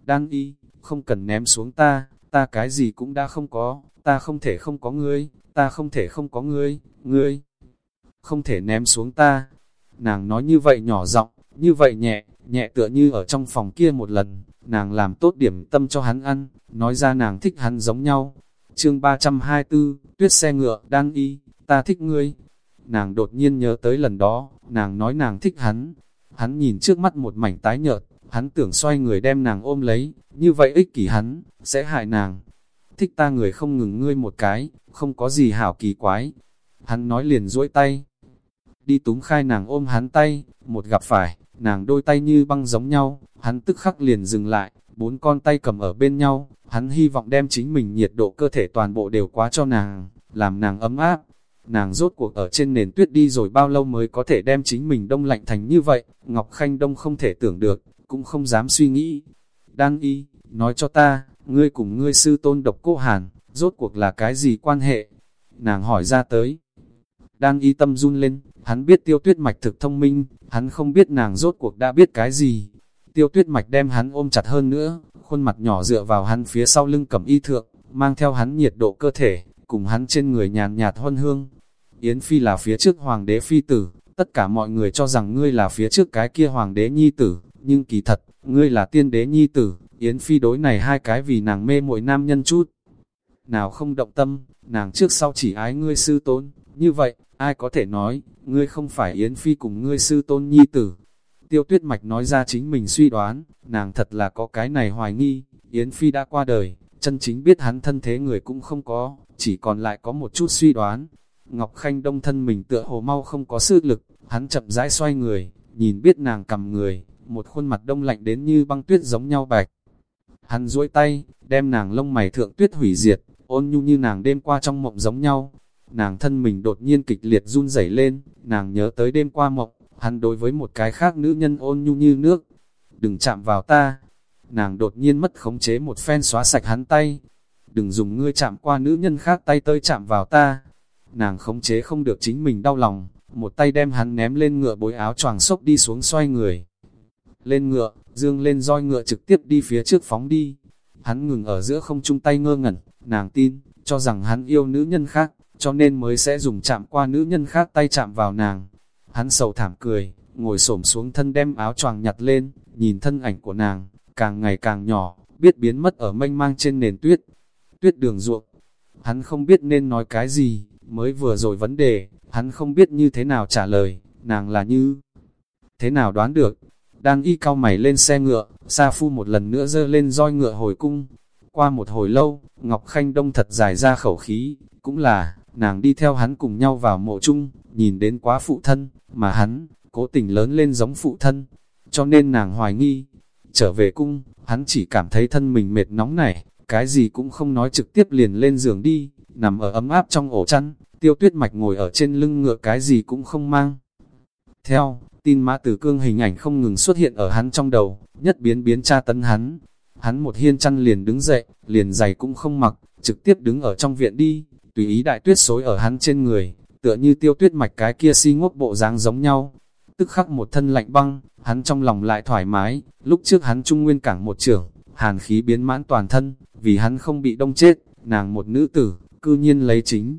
Đan y, không cần ném xuống ta, ta cái gì cũng đã không có, ta không thể không có ngươi, ta không thể không có ngươi, ngươi không thể ném xuống ta. Nàng nói như vậy nhỏ giọng, như vậy nhẹ, nhẹ tựa như ở trong phòng kia một lần, nàng làm tốt điểm tâm cho hắn ăn, nói ra nàng thích hắn giống nhau. Chương 324, tuyết xe ngựa, đang y, ta thích ngươi. Nàng đột nhiên nhớ tới lần đó, nàng nói nàng thích hắn. Hắn nhìn trước mắt một mảnh tái nhợt, hắn tưởng xoay người đem nàng ôm lấy, như vậy ích kỷ hắn, sẽ hại nàng. Thích ta người không ngừng ngươi một cái, không có gì hảo kỳ quái. Hắn nói liền duỗi tay, đi túm khai nàng ôm hắn tay, một gặp phải, nàng đôi tay như băng giống nhau, hắn tức khắc liền dừng lại, bốn con tay cầm ở bên nhau, hắn hy vọng đem chính mình nhiệt độ cơ thể toàn bộ đều quá cho nàng, làm nàng ấm áp. Nàng rốt cuộc ở trên nền tuyết đi rồi bao lâu mới có thể đem chính mình đông lạnh thành như vậy, Ngọc Khanh Đông không thể tưởng được, cũng không dám suy nghĩ. Đan y, nói cho ta, ngươi cùng ngươi sư tôn độc cô Hàn, rốt cuộc là cái gì quan hệ? Nàng hỏi ra tới. Đan y tâm run lên, hắn biết tiêu tuyết mạch thực thông minh, hắn không biết nàng rốt cuộc đã biết cái gì. Tiêu tuyết mạch đem hắn ôm chặt hơn nữa, khuôn mặt nhỏ dựa vào hắn phía sau lưng cầm y thượng, mang theo hắn nhiệt độ cơ thể, cùng hắn trên người nhàn nhạt huân hương. Yến Phi là phía trước hoàng đế phi tử, tất cả mọi người cho rằng ngươi là phía trước cái kia hoàng đế nhi tử, nhưng kỳ thật, ngươi là tiên đế nhi tử, Yến Phi đối này hai cái vì nàng mê muội nam nhân chút. Nào không động tâm, nàng trước sau chỉ ái ngươi sư tôn, như vậy, ai có thể nói, ngươi không phải Yến Phi cùng ngươi sư tôn nhi tử. Tiêu tuyết mạch nói ra chính mình suy đoán, nàng thật là có cái này hoài nghi, Yến Phi đã qua đời, chân chính biết hắn thân thế người cũng không có, chỉ còn lại có một chút suy đoán. Ngọc Khanh đông thân mình tựa hồ mau không có sức lực, hắn chậm rãi xoay người, nhìn biết nàng cầm người, một khuôn mặt đông lạnh đến như băng tuyết giống nhau bạch. Hắn duỗi tay, đem nàng lông mày thượng tuyết hủy diệt, ôn nhu như nàng đêm qua trong mộng giống nhau. Nàng thân mình đột nhiên kịch liệt run rẩy lên, nàng nhớ tới đêm qua mộng, hắn đối với một cái khác nữ nhân ôn nhu như nước. Đừng chạm vào ta. Nàng đột nhiên mất khống chế một phen xóa sạch hắn tay. Đừng dùng ngươi chạm qua nữ nhân khác tay tới chạm vào ta. Nàng khống chế không được chính mình đau lòng, một tay đem hắn ném lên ngựa bối áo choàng sốc đi xuống xoay người. Lên ngựa, dương lên roi ngựa trực tiếp đi phía trước phóng đi. Hắn ngừng ở giữa không chung tay ngơ ngẩn, nàng tin, cho rằng hắn yêu nữ nhân khác, cho nên mới sẽ dùng chạm qua nữ nhân khác tay chạm vào nàng. Hắn sầu thảm cười, ngồi xổm xuống thân đem áo choàng nhặt lên, nhìn thân ảnh của nàng, càng ngày càng nhỏ, biết biến mất ở mênh mang trên nền tuyết. Tuyết đường ruộng, hắn không biết nên nói cái gì, mới vừa rồi vấn đề, hắn không biết như thế nào trả lời, nàng là như thế nào đoán được. Đang y cao mày lên xe ngựa, Sa Phu một lần nữa dơ lên roi ngựa hồi cung. Qua một hồi lâu, Ngọc Khanh Đông thật dài ra khẩu khí, cũng là, nàng đi theo hắn cùng nhau vào mộ chung, nhìn đến quá phụ thân, mà hắn, cố tình lớn lên giống phụ thân, cho nên nàng hoài nghi. Trở về cung, hắn chỉ cảm thấy thân mình mệt nóng này, cái gì cũng không nói trực tiếp liền lên giường đi, nằm ở ấm áp trong ổ chăn, tiêu tuyết mạch ngồi ở trên lưng ngựa cái gì cũng không mang. Theo, tin mã tử cương hình ảnh không ngừng xuất hiện ở hắn trong đầu, nhất biến biến tra tấn hắn. Hắn một hiên chăn liền đứng dậy, liền giày cũng không mặc, trực tiếp đứng ở trong viện đi, tùy ý đại tuyết xối ở hắn trên người, tựa như tiêu tuyết mạch cái kia si ngốc bộ dáng giống nhau. Tức khắc một thân lạnh băng, hắn trong lòng lại thoải mái, lúc trước hắn trung nguyên cảng một trưởng, hàn khí biến mãn toàn thân, vì hắn không bị đông chết, nàng một nữ tử, cư nhiên lấy chính.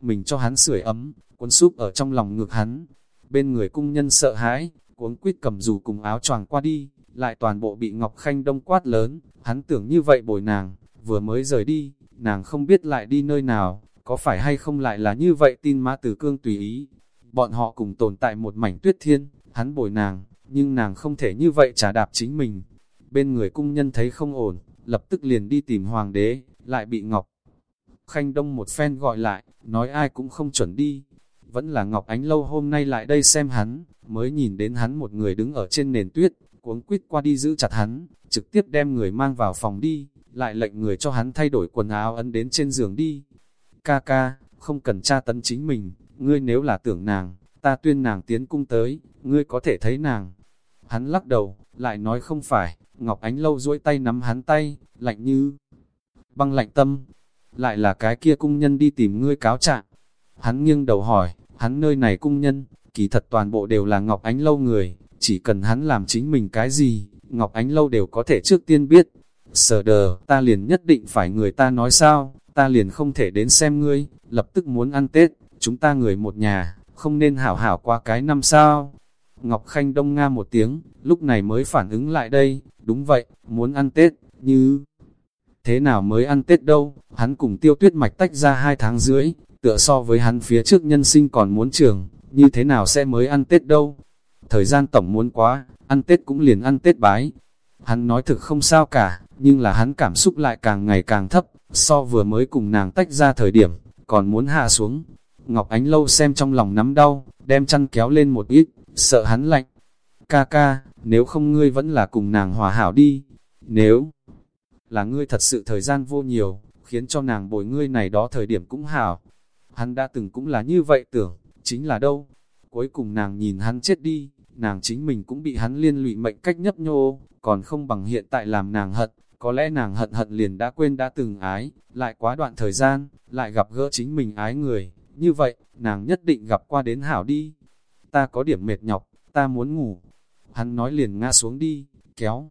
Mình cho hắn sưởi ấm, cuốn súp ở trong lòng ngược hắn. Bên người cung nhân sợ hãi, cuống quýt cầm dù cùng áo choàng qua đi, lại toàn bộ bị Ngọc Khanh đông quát lớn, hắn tưởng như vậy bồi nàng, vừa mới rời đi, nàng không biết lại đi nơi nào, có phải hay không lại là như vậy tin mã tử cương tùy ý. Bọn họ cùng tồn tại một mảnh tuyết thiên, hắn bồi nàng, nhưng nàng không thể như vậy trả đạp chính mình. Bên người cung nhân thấy không ổn, lập tức liền đi tìm hoàng đế, lại bị Ngọc. Khanh Đông một phen gọi lại, nói ai cũng không chuẩn đi. Vẫn là Ngọc Ánh Lâu hôm nay lại đây xem hắn, mới nhìn đến hắn một người đứng ở trên nền tuyết, cuống quýt qua đi giữ chặt hắn, trực tiếp đem người mang vào phòng đi, lại lệnh người cho hắn thay đổi quần áo ấn đến trên giường đi. Ca ca, không cần tra tấn chính mình, ngươi nếu là tưởng nàng, ta tuyên nàng tiến cung tới, ngươi có thể thấy nàng. Hắn lắc đầu, lại nói không phải, Ngọc Ánh Lâu duỗi tay nắm hắn tay, lạnh như băng lạnh tâm. Lại là cái kia cung nhân đi tìm ngươi cáo trạng. Hắn nghiêng đầu hỏi, hắn nơi này cung nhân, kỳ thật toàn bộ đều là Ngọc Ánh Lâu người, chỉ cần hắn làm chính mình cái gì, Ngọc Ánh Lâu đều có thể trước tiên biết. Sở đờ, ta liền nhất định phải người ta nói sao, ta liền không thể đến xem ngươi, lập tức muốn ăn Tết, chúng ta người một nhà, không nên hảo hảo qua cái năm sao. Ngọc Khanh đông nga một tiếng, lúc này mới phản ứng lại đây, đúng vậy, muốn ăn Tết, như... Thế nào mới ăn Tết đâu, hắn cùng tiêu tuyết mạch tách ra hai tháng rưỡi, tựa so với hắn phía trước nhân sinh còn muốn trường, như thế nào sẽ mới ăn Tết đâu. Thời gian tổng muốn quá, ăn Tết cũng liền ăn Tết bái. Hắn nói thực không sao cả, nhưng là hắn cảm xúc lại càng ngày càng thấp, so vừa mới cùng nàng tách ra thời điểm, còn muốn hạ xuống. Ngọc Ánh Lâu xem trong lòng nắm đau, đem chăn kéo lên một ít, sợ hắn lạnh. Ca ca, nếu không ngươi vẫn là cùng nàng hòa hảo đi. Nếu là ngươi thật sự thời gian vô nhiều, khiến cho nàng bồi ngươi này đó thời điểm cũng hảo. Hắn đã từng cũng là như vậy tưởng, chính là đâu. Cuối cùng nàng nhìn hắn chết đi, nàng chính mình cũng bị hắn liên lụy mệnh cách nhấp nhô, còn không bằng hiện tại làm nàng hận. Có lẽ nàng hận hận liền đã quên đã từng ái, lại quá đoạn thời gian, lại gặp gỡ chính mình ái người. Như vậy, nàng nhất định gặp qua đến hảo đi. Ta có điểm mệt nhọc, ta muốn ngủ. Hắn nói liền ngã xuống đi, kéo.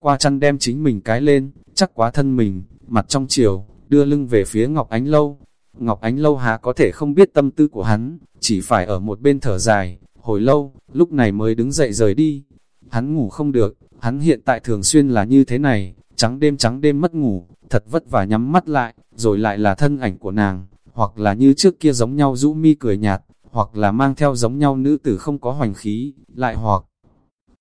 Qua chăn đem chính mình cái lên, chắc quá thân mình, mặt trong chiều, đưa lưng về phía Ngọc Ánh Lâu. Ngọc Ánh Lâu há có thể không biết tâm tư của hắn, chỉ phải ở một bên thở dài, hồi lâu, lúc này mới đứng dậy rời đi. Hắn ngủ không được, hắn hiện tại thường xuyên là như thế này, trắng đêm trắng đêm mất ngủ, thật vất vả nhắm mắt lại, rồi lại là thân ảnh của nàng, hoặc là như trước kia giống nhau rũ mi cười nhạt, hoặc là mang theo giống nhau nữ tử không có hoành khí, lại hoặc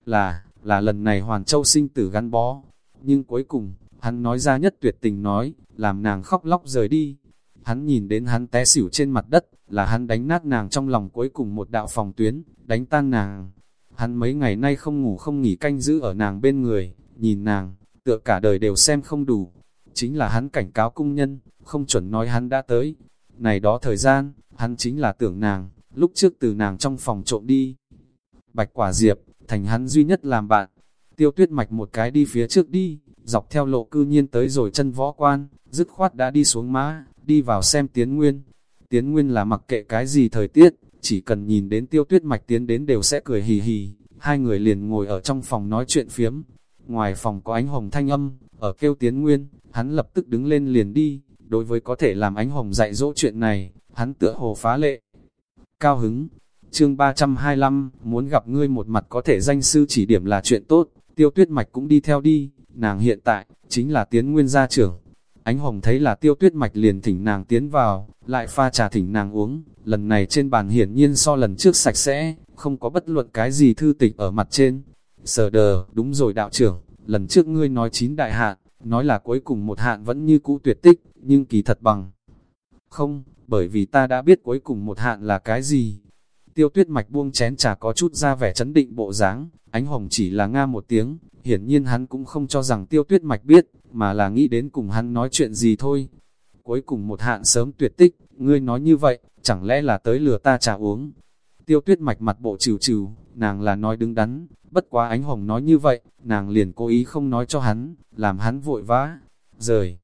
là, là lần này Hoàn Châu sinh tử gắn bó. Nhưng cuối cùng, hắn nói ra nhất tuyệt tình nói, làm nàng khóc lóc rời đi. hắn nhìn đến hắn té xỉu trên mặt đất, là hắn đánh nát nàng trong lòng cuối cùng một đạo phòng tuyến, đánh tan nàng. Hắn mấy ngày nay không ngủ không nghỉ canh giữ ở nàng bên người, nhìn nàng, tựa cả đời đều xem không đủ. Chính là hắn cảnh cáo cung nhân, không chuẩn nói hắn đã tới. Này đó thời gian, hắn chính là tưởng nàng, lúc trước từ nàng trong phòng trộm đi. Bạch quả diệp, thành hắn duy nhất làm bạn. Tiêu tuyết mạch một cái đi phía trước đi, dọc theo lộ cư nhiên tới rồi chân võ quan, dứt khoát đã đi xuống má, đi vào xem tiến nguyên. Tiến nguyên là mặc kệ cái gì thời tiết, chỉ cần nhìn đến tiêu tuyết mạch tiến đến đều sẽ cười hì hì, hai người liền ngồi ở trong phòng nói chuyện phiếm. Ngoài phòng có ánh hồng thanh âm, ở kêu tiến nguyên, hắn lập tức đứng lên liền đi, đối với có thể làm ánh hồng dạy dỗ chuyện này, hắn tựa hồ phá lệ. Cao hứng, chương 325, muốn gặp ngươi một mặt có thể danh sư chỉ điểm là chuyện tốt, tiêu tuyết mạch cũng đi theo đi, nàng hiện tại, chính là tiến nguyên gia trưởng. Ánh hồng thấy là tiêu tuyết mạch liền thỉnh nàng tiến vào, lại pha trà thỉnh nàng uống, lần này trên bàn hiển nhiên so lần trước sạch sẽ, không có bất luận cái gì thư tịch ở mặt trên. Sở đờ, đúng rồi đạo trưởng, lần trước ngươi nói chín đại hạn, nói là cuối cùng một hạn vẫn như cũ tuyệt tích, nhưng kỳ thật bằng. Không, bởi vì ta đã biết cuối cùng một hạn là cái gì. Tiêu tuyết mạch buông chén trà có chút ra vẻ chấn định bộ dáng, ánh hồng chỉ là nga một tiếng, hiển nhiên hắn cũng không cho rằng tiêu tuyết mạch biết, mà là nghĩ đến cùng hắn nói chuyện gì thôi. Cuối cùng một hạn sớm tuyệt tích, ngươi nói như vậy, chẳng lẽ là tới lừa ta trà uống. Tiêu tuyết mạch mặt bộ trừ trừ, nàng là nói đứng đắn, bất quá ánh hồng nói như vậy, nàng liền cố ý không nói cho hắn, làm hắn vội vã, rời.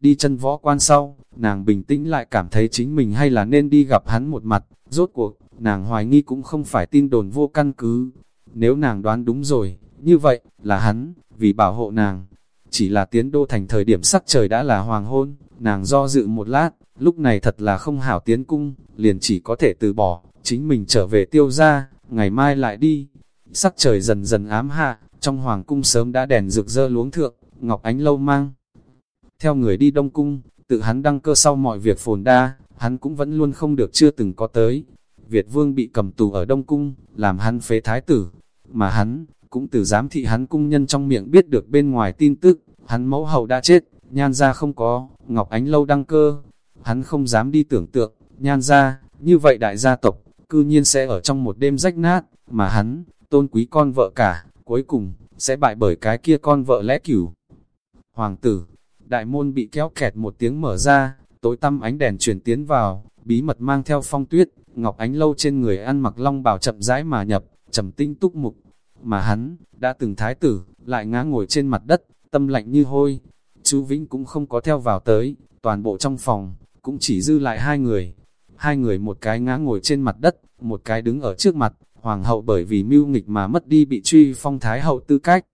Đi chân võ quan sau, nàng bình tĩnh lại cảm thấy chính mình hay là nên đi gặp hắn một mặt, rốt cuộc, nàng hoài nghi cũng không phải tin đồn vô căn cứ. Nếu nàng đoán đúng rồi, như vậy, là hắn, vì bảo hộ nàng. Chỉ là tiến đô thành thời điểm sắc trời đã là hoàng hôn, nàng do dự một lát, lúc này thật là không hảo tiến cung, liền chỉ có thể từ bỏ, chính mình trở về tiêu ra, ngày mai lại đi. Sắc trời dần dần ám hạ, trong hoàng cung sớm đã đèn rực rỡ luống thượng, Ngọc Ánh lâu mang. Theo người đi Đông Cung, tự hắn đăng cơ sau mọi việc phồn đa, hắn cũng vẫn luôn không được chưa từng có tới. Việt Vương bị cầm tù ở Đông Cung, làm hắn phế thái tử, mà hắn, cũng từ giám thị hắn cung nhân trong miệng biết được bên ngoài tin tức, hắn mẫu hậu đã chết, nhan ra không có, Ngọc Ánh lâu đăng cơ, hắn không dám đi tưởng tượng, nhan ra, như vậy đại gia tộc, cư nhiên sẽ ở trong một đêm rách nát, mà hắn, tôn quý con vợ cả, cuối cùng, sẽ bại bởi cái kia con vợ lẽ cửu. Hoàng tử, đại môn bị kéo kẹt một tiếng mở ra, tối tăm ánh đèn truyền tiến vào, bí mật mang theo phong tuyết, ngọc ánh lâu trên người ăn mặc long bào chậm rãi mà nhập, trầm tinh túc mục. Mà hắn, đã từng thái tử, lại ngã ngồi trên mặt đất, tâm lạnh như hôi. Chú Vĩnh cũng không có theo vào tới, toàn bộ trong phòng, cũng chỉ dư lại hai người. Hai người một cái ngã ngồi trên mặt đất, một cái đứng ở trước mặt, hoàng hậu bởi vì mưu nghịch mà mất đi bị truy phong thái hậu tư cách.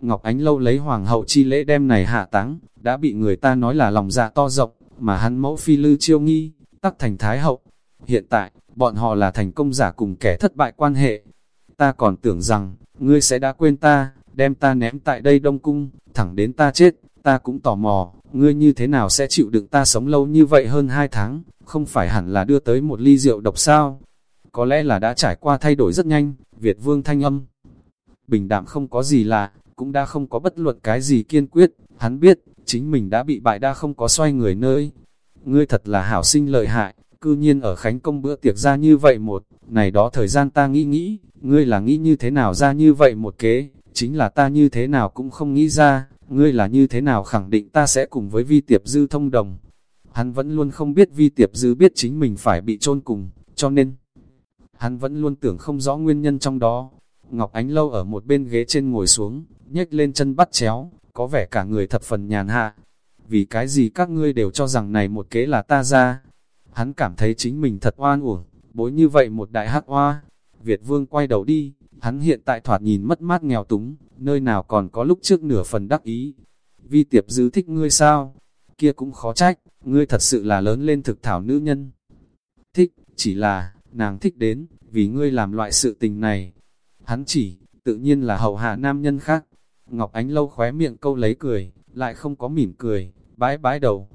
Ngọc Ánh Lâu lấy hoàng hậu chi lễ đem này hạ táng, đã bị người ta nói là lòng dạ to rộng, mà hắn mẫu phi lư chiêu nghi, tắc thành thái hậu. Hiện tại, bọn họ là thành công giả cùng kẻ thất bại quan hệ. Ta còn tưởng rằng, ngươi sẽ đã quên ta, đem ta ném tại đây đông cung, thẳng đến ta chết, ta cũng tò mò, ngươi như thế nào sẽ chịu đựng ta sống lâu như vậy hơn hai tháng, không phải hẳn là đưa tới một ly rượu độc sao? Có lẽ là đã trải qua thay đổi rất nhanh, Việt vương thanh âm. Bình đạm không có gì lạ, cũng đã không có bất luận cái gì kiên quyết, hắn biết, chính mình đã bị bại đa không có xoay người nơi. Ngươi thật là hảo sinh lợi hại, cư nhiên ở Khánh Công bữa tiệc ra như vậy một, này đó thời gian ta nghĩ nghĩ, ngươi là nghĩ như thế nào ra như vậy một kế, chính là ta như thế nào cũng không nghĩ ra, ngươi là như thế nào khẳng định ta sẽ cùng với vi tiệp dư thông đồng. Hắn vẫn luôn không biết vi tiệp dư biết chính mình phải bị chôn cùng, cho nên, hắn vẫn luôn tưởng không rõ nguyên nhân trong đó. Ngọc Ánh Lâu ở một bên ghế trên ngồi xuống, nhếch lên chân bắt chéo, có vẻ cả người thập phần nhàn hạ. Vì cái gì các ngươi đều cho rằng này một kế là ta ra. Hắn cảm thấy chính mình thật oan uổng, bối như vậy một đại hắc oa. Việt vương quay đầu đi, hắn hiện tại thoạt nhìn mất mát nghèo túng, nơi nào còn có lúc trước nửa phần đắc ý. Vi tiệp dư thích ngươi sao? Kia cũng khó trách, ngươi thật sự là lớn lên thực thảo nữ nhân. Thích, chỉ là, nàng thích đến, vì ngươi làm loại sự tình này. Hắn chỉ, tự nhiên là hậu hạ nam nhân khác. Ngọc Ánh lâu khóe miệng câu lấy cười, lại không có mỉm cười, bái bái đầu.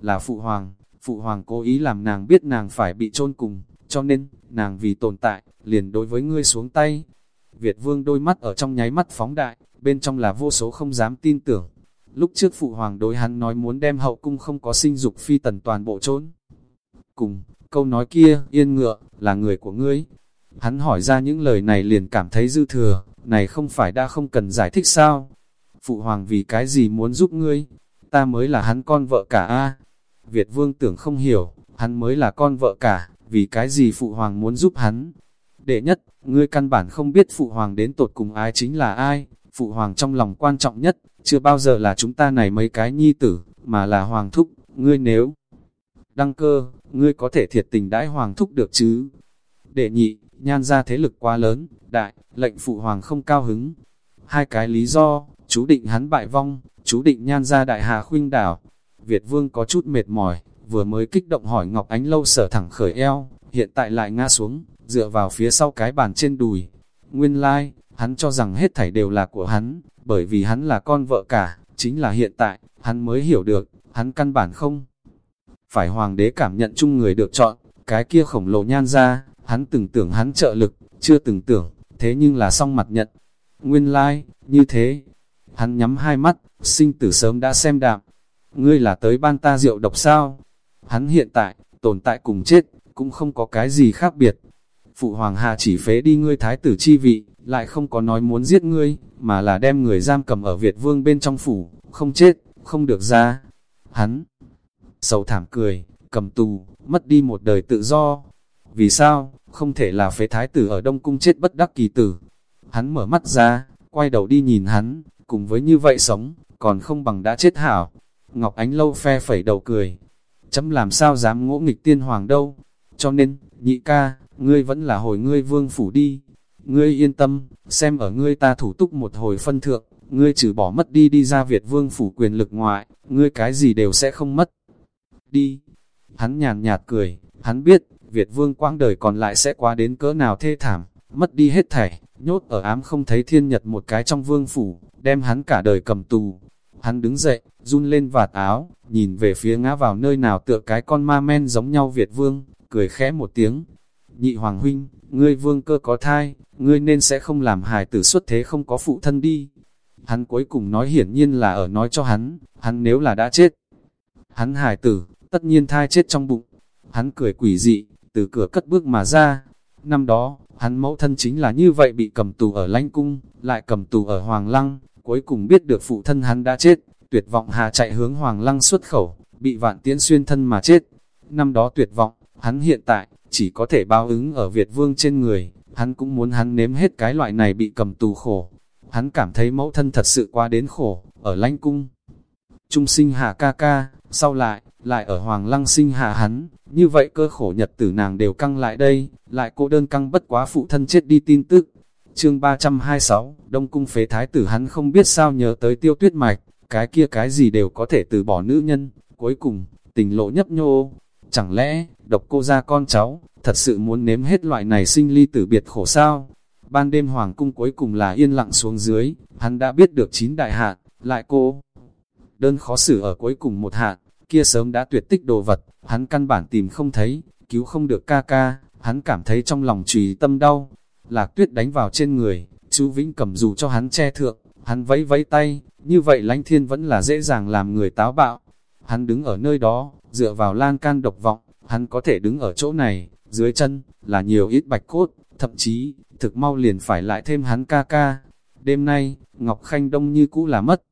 Là phụ hoàng, phụ hoàng cố ý làm nàng biết nàng phải bị chôn cùng, cho nên, nàng vì tồn tại, liền đối với ngươi xuống tay. Việt vương đôi mắt ở trong nháy mắt phóng đại, bên trong là vô số không dám tin tưởng. lúc trước phụ hoàng đối hắn nói muốn đem hậu cung không có sinh dục phi tần toàn bộ trốn. Cùng, câu nói kia, yên ngựa, là người của ngươi. Hắn hỏi ra những lời này liền cảm thấy dư thừa, này không phải đã không cần giải thích sao? Phụ hoàng vì cái gì muốn giúp ngươi? Ta mới là hắn con vợ cả a Việt vương tưởng không hiểu, hắn mới là con vợ cả, vì cái gì phụ hoàng muốn giúp hắn? Đệ nhất, ngươi căn bản không biết phụ hoàng đến tột cùng ai chính là ai, phụ hoàng trong lòng quan trọng nhất, chưa bao giờ là chúng ta này mấy cái nhi tử, mà là hoàng thúc, ngươi nếu đăng cơ, ngươi có thể thiệt tình đãi hoàng thúc được chứ. Đệ nhị, nhan ra thế lực quá lớn, đại, lệnh phụ hoàng không cao hứng. Hai cái lý do, chú định hắn bại vong, chú định nhan ra đại hà khuynh đảo. Việt vương có chút mệt mỏi, vừa mới kích động hỏi Ngọc Ánh lâu sở thẳng khởi eo, hiện tại lại ngã xuống, dựa vào phía sau cái bàn trên đùi. Nguyên lai, like, hắn cho rằng hết thảy đều là của hắn, bởi vì hắn là con vợ cả, chính là hiện tại, hắn mới hiểu được, hắn căn bản không. Phải hoàng đế cảm nhận chung người được chọn, cái kia khổng lồ nhan ra, hắn từng tưởng hắn trợ lực, chưa từng tưởng, thế nhưng là song mặt nhận. Nguyên lai, like, như thế, hắn nhắm hai mắt, sinh tử sớm đã xem đạm. Ngươi là tới ban ta rượu độc sao? Hắn hiện tại, tồn tại cùng chết, cũng không có cái gì khác biệt. Phụ hoàng hà chỉ phế đi ngươi thái tử chi vị, lại không có nói muốn giết ngươi, mà là đem người giam cầm ở Việt vương bên trong phủ, không chết, không được ra. Hắn, sầu thảm cười, cầm tù, mất đi một đời tự do. Vì sao, không thể là phế thái tử ở Đông Cung chết bất đắc kỳ tử. Hắn mở mắt ra, quay đầu đi nhìn hắn, cùng với như vậy sống, còn không bằng đã chết hảo. Ngọc Ánh Lâu phe phẩy đầu cười, chấm làm sao dám ngỗ nghịch tiên hoàng đâu. Cho nên, nhị ca, ngươi vẫn là hồi ngươi vương phủ đi. Ngươi yên tâm, xem ở ngươi ta thủ túc một hồi phân thượng, ngươi trừ bỏ mất đi đi ra Việt vương phủ quyền lực ngoại, ngươi cái gì đều sẽ không mất. Đi. Hắn nhàn nhạt cười, hắn biết, Việt vương quãng đời còn lại sẽ qua đến cỡ nào thê thảm, mất đi hết thảy, nhốt ở ám không thấy thiên nhật một cái trong vương phủ, đem hắn cả đời cầm tù. Hắn đứng dậy, run lên vạt áo, nhìn về phía ngã vào nơi nào tựa cái con ma men giống nhau Việt vương, cười khẽ một tiếng. Nhị Hoàng Huynh, ngươi vương cơ có thai, ngươi nên sẽ không làm hài tử xuất thế không có phụ thân đi. Hắn cuối cùng nói hiển nhiên là ở nói cho hắn, hắn nếu là đã chết. Hắn hài tử, tất nhiên thai chết trong bụng. Hắn cười quỷ dị, từ cửa cất bước mà ra. Năm đó, hắn mẫu thân chính là như vậy bị cầm tù ở lãnh cung, lại cầm tù ở Hoàng Lăng, cuối cùng biết được phụ thân hắn đã chết, tuyệt vọng hà chạy hướng Hoàng Lăng xuất khẩu, bị vạn tiễn xuyên thân mà chết. Năm đó tuyệt vọng, hắn hiện tại, chỉ có thể bao ứng ở Việt Vương trên người, hắn cũng muốn hắn nếm hết cái loại này bị cầm tù khổ. Hắn cảm thấy mẫu thân thật sự quá đến khổ, ở lanh cung. Trung sinh hà ca ca, sau lại, lại ở Hoàng Lăng sinh hà hắn, như vậy cơ khổ nhật tử nàng đều căng lại đây, lại cô đơn căng bất quá phụ thân chết đi tin tức. Chương 326, Đông Cung phế thái tử hắn không biết sao nhớ tới tiêu tuyết mạch, cái kia cái gì đều có thể từ bỏ nữ nhân, cuối cùng, tình lộ nhấp nhô. Chẳng lẽ, độc cô ra con cháu, thật sự muốn nếm hết loại này sinh ly tử biệt khổ sao? Ban đêm hoàng cung cuối cùng là yên lặng xuống dưới, hắn đã biết được chín đại hạn, lại cô. Đơn khó xử ở cuối cùng một hạn, kia sớm đã tuyệt tích đồ vật, hắn căn bản tìm không thấy, cứu không được ca ca, hắn cảm thấy trong lòng trùy tâm đau. Lạc tuyết đánh vào trên người, chú Vĩnh cầm dù cho hắn che thượng, hắn vẫy vẫy tay, như vậy lánh thiên vẫn là dễ dàng làm người táo bạo. Hắn đứng ở nơi đó, dựa vào lan can độc vọng, hắn có thể đứng ở chỗ này, dưới chân, là nhiều ít bạch cốt, thậm chí, thực mau liền phải lại thêm hắn ca ca. Đêm nay, Ngọc Khanh Đông như cũ là mất.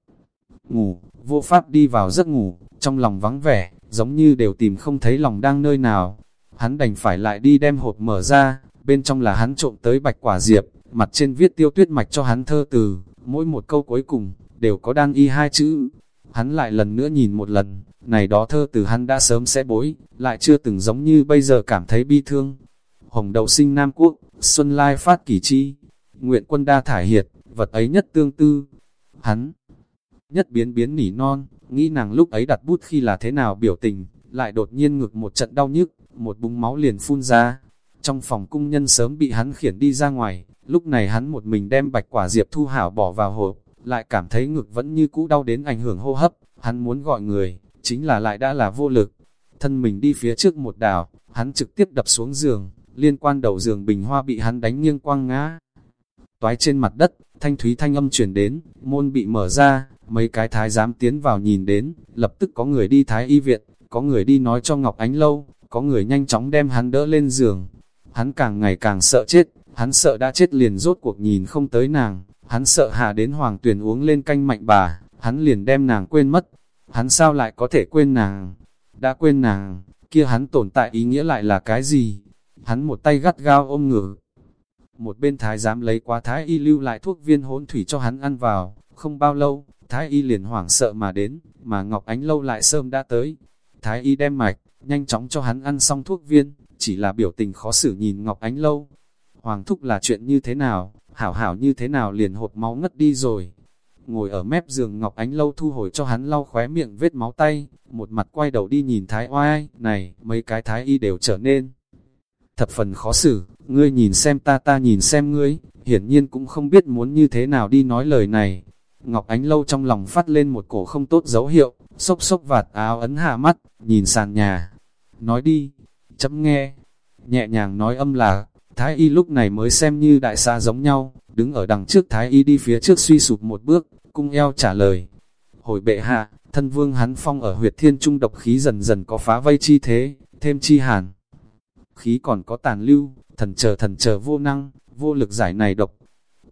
Ngủ, vô pháp đi vào giấc ngủ, trong lòng vắng vẻ, giống như đều tìm không thấy lòng đang nơi nào. Hắn đành phải lại đi đem hộp mở ra, bên trong là hắn trộm tới bạch quả diệp, mặt trên viết tiêu tuyết mạch cho hắn thơ từ, mỗi một câu cuối cùng, đều có đang y hai chữ. Hắn lại lần nữa nhìn một lần, này đó thơ từ hắn đã sớm sẽ bối, lại chưa từng giống như bây giờ cảm thấy bi thương. Hồng đầu sinh Nam Quốc, Xuân Lai phát kỷ chi, nguyện quân đa thải hiệt, vật ấy nhất tương tư. Hắn, nhất biến biến nỉ non, nghĩ nàng lúc ấy đặt bút khi là thế nào biểu tình, lại đột nhiên ngực một trận đau nhức, một búng máu liền phun ra. Trong phòng cung nhân sớm bị hắn khiển đi ra ngoài, lúc này hắn một mình đem bạch quả diệp thu hảo bỏ vào hộp, lại cảm thấy ngực vẫn như cũ đau đến ảnh hưởng hô hấp, hắn muốn gọi người, chính là lại đã là vô lực. Thân mình đi phía trước một đảo, hắn trực tiếp đập xuống giường, liên quan đầu giường bình hoa bị hắn đánh nghiêng quăng ngã. Toái trên mặt đất, thanh thúy thanh âm chuyển đến, môn bị mở ra, mấy cái thái giám tiến vào nhìn đến, lập tức có người đi thái y viện, có người đi nói cho Ngọc Ánh Lâu, có người nhanh chóng đem hắn đỡ lên giường. Hắn càng ngày càng sợ chết, hắn sợ đã chết liền rốt cuộc nhìn không tới nàng, hắn sợ hạ đến hoàng tuyển uống lên canh mạnh bà, hắn liền đem nàng quên mất. Hắn sao lại có thể quên nàng? Đã quên nàng, kia hắn tồn tại ý nghĩa lại là cái gì? Hắn một tay gắt gao ôm ngực. Một bên thái giám lấy qua thái y lưu lại thuốc viên hỗn thủy cho hắn ăn vào, không bao lâu, thái y liền hoảng sợ mà đến, mà Ngọc Ánh lâu lại sớm đã tới. Thái y đem mạch, nhanh chóng cho hắn ăn xong thuốc viên, chỉ là biểu tình khó xử nhìn Ngọc Ánh lâu. Hoàng thúc là chuyện như thế nào, hảo hảo như thế nào liền hột máu ngất đi rồi. Ngồi ở mép giường Ngọc Ánh lâu thu hồi cho hắn lau khóe miệng vết máu tay, một mặt quay đầu đi nhìn Thái oai, này, mấy cái Thái y đều trở nên thập phần khó xử, ngươi nhìn xem ta ta nhìn xem ngươi, hiển nhiên cũng không biết muốn như thế nào đi nói lời này. Ngọc Ánh Lâu trong lòng phát lên một cổ không tốt dấu hiệu, sốc sốc vạt áo ấn hạ mắt, nhìn sàn nhà. Nói đi, chấm nghe, nhẹ nhàng nói âm là, Thái Y lúc này mới xem như đại xa giống nhau, đứng ở đằng trước Thái Y đi phía trước suy sụp một bước, cung eo trả lời. Hồi bệ hạ, thân vương hắn phong ở huyệt thiên trung độc khí dần dần có phá vây chi thế, thêm chi hàn. Khí còn có tàn lưu, thần chờ thần chờ vô năng, vô lực giải này độc.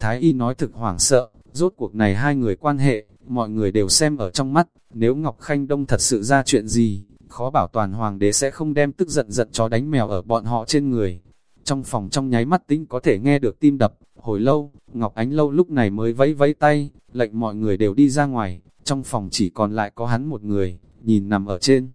Thái Y nói thực hoảng sợ, rốt cuộc này hai người quan hệ, mọi người đều xem ở trong mắt, nếu Ngọc Khanh Đông thật sự ra chuyện gì, khó bảo toàn hoàng đế sẽ không đem tức giận giận chó đánh mèo ở bọn họ trên người. Trong phòng trong nháy mắt tính có thể nghe được tim đập, hồi lâu, Ngọc Ánh Lâu lúc này mới vẫy vẫy tay, lệnh mọi người đều đi ra ngoài, trong phòng chỉ còn lại có hắn một người, nhìn nằm ở trên.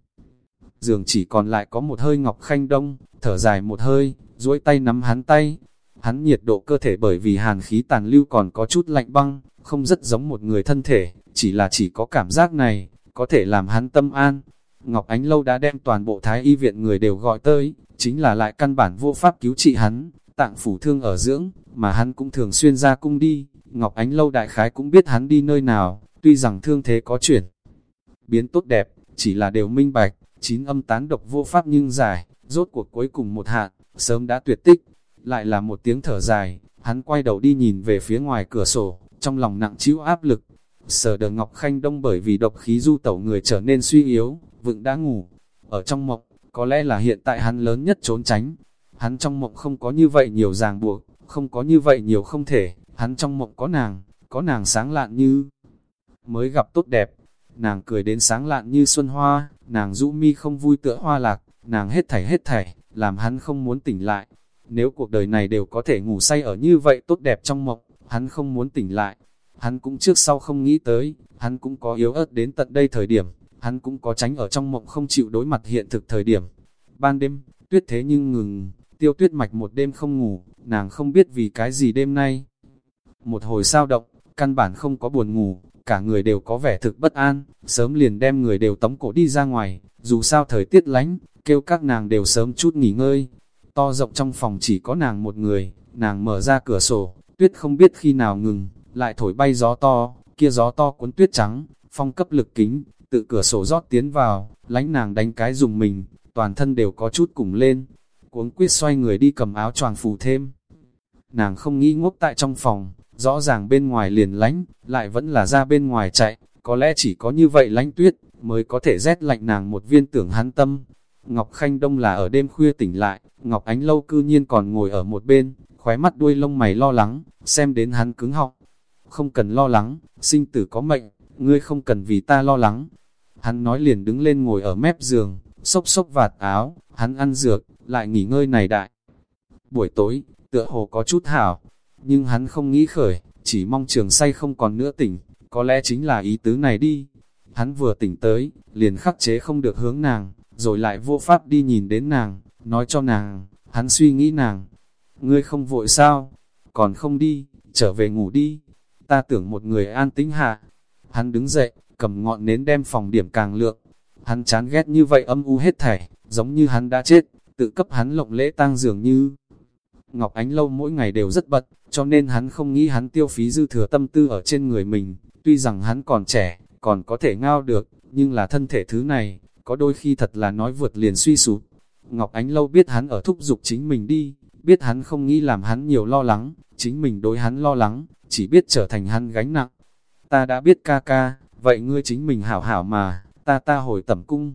Giường chỉ còn lại có một hơi Ngọc Khanh Đông, thở dài một hơi, duỗi tay nắm hắn tay. Hắn nhiệt độ cơ thể bởi vì hàn khí tàn lưu còn có chút lạnh băng, không rất giống một người thân thể, chỉ là chỉ có cảm giác này, có thể làm hắn tâm an. Ngọc Ánh Lâu đã đem toàn bộ thái y viện người đều gọi tới, chính là lại căn bản vô pháp cứu trị hắn, tạng phủ thương ở dưỡng, mà hắn cũng thường xuyên ra cung đi. Ngọc Ánh Lâu đại khái cũng biết hắn đi nơi nào, tuy rằng thương thế có chuyển. Biến tốt đẹp, chỉ là đều minh bạch, chín âm tán độc vô pháp nhưng giải, rốt cuộc cuối cùng một hạn, sớm đã tuyệt tích. Lại là một tiếng thở dài, hắn quay đầu đi nhìn về phía ngoài cửa sổ, trong lòng nặng chịu áp lực. Sở đờ Ngọc Khanh Đông bởi vì độc khí du tẩu người trở nên suy yếu, vựng đã ngủ. Ở trong mộng, có lẽ là hiện tại hắn lớn nhất trốn tránh. Hắn trong mộng không có như vậy nhiều ràng buộc, không có như vậy nhiều không thể. Hắn trong mộng có nàng, có nàng sáng lạn như mới gặp tốt đẹp. Nàng cười đến sáng lạn như xuân hoa, nàng rũ mi không vui tựa hoa lạc, nàng hết thảy hết thảy, làm hắn không muốn tỉnh lại. Nếu cuộc đời này đều có thể ngủ say ở như vậy tốt đẹp trong mộng, hắn không muốn tỉnh lại. Hắn cũng trước sau không nghĩ tới, hắn cũng có yếu ớt đến tận đây thời điểm, hắn cũng có tránh ở trong mộng không chịu đối mặt hiện thực thời điểm. Ban đêm, tuyết thế nhưng ngừng, tiêu tuyết mạch một đêm không ngủ, nàng không biết vì cái gì đêm nay. Một hồi sao động, căn bản không có buồn ngủ, cả người đều có vẻ thực bất an, sớm liền đem người đều tống cổ đi ra ngoài, dù sao thời tiết lánh, kêu các nàng đều sớm chút nghỉ ngơi. To rộng trong phòng chỉ có nàng một người, nàng mở ra cửa sổ, tuyết không biết khi nào ngừng, lại thổi bay gió to, kia gió to cuốn tuyết trắng, phong cấp lực kính, tự cửa sổ rót tiến vào, lánh nàng đánh cái dùng mình, toàn thân đều có chút cùng lên, cuống quyết xoay người đi cầm áo choàng phủ thêm. Nàng không nghĩ ngốc tại trong phòng, rõ ràng bên ngoài liền lánh, lại vẫn là ra bên ngoài chạy, có lẽ chỉ có như vậy lánh tuyết, mới có thể rét lạnh nàng một viên tưởng hắn tâm. Ngọc Khanh Đông là ở đêm khuya tỉnh lại, Ngọc Ánh Lâu cư nhiên còn ngồi ở một bên, khóe mắt đuôi lông mày lo lắng, xem đến hắn cứng họng. Không cần lo lắng, sinh tử có mệnh, ngươi không cần vì ta lo lắng. Hắn nói liền đứng lên ngồi ở mép giường, xốc xốc vạt áo, hắn ăn dược, lại nghỉ ngơi này đại. Buổi tối, tựa hồ có chút hảo, nhưng hắn không nghĩ khởi, chỉ mong trường say không còn nữa tỉnh, có lẽ chính là ý tứ này đi. Hắn vừa tỉnh tới, liền khắc chế không được hướng nàng, rồi lại vô pháp đi nhìn đến nàng, nói cho nàng, hắn suy nghĩ nàng. Ngươi không vội sao? Còn không đi, trở về ngủ đi. Ta tưởng một người an tĩnh hạ. Hắn đứng dậy, cầm ngọn nến đem phòng điểm càng lượng. Hắn chán ghét như vậy âm u hết thảy, giống như hắn đã chết, tự cấp hắn lộng lễ tang dường như. Ngọc Ánh Lâu mỗi ngày đều rất bận, cho nên hắn không nghĩ hắn tiêu phí dư thừa tâm tư ở trên người mình. Tuy rằng hắn còn trẻ, còn có thể ngao được, nhưng là thân thể thứ này, có đôi khi thật là nói vượt liền suy sụp. Ngọc Ánh Lâu biết hắn ở thúc giục chính mình đi, biết hắn không nghĩ làm hắn nhiều lo lắng, chính mình đối hắn lo lắng, chỉ biết trở thành hắn gánh nặng. Ta đã biết ca ca, vậy ngươi chính mình hảo hảo mà, ta ta hồi tẩm cung.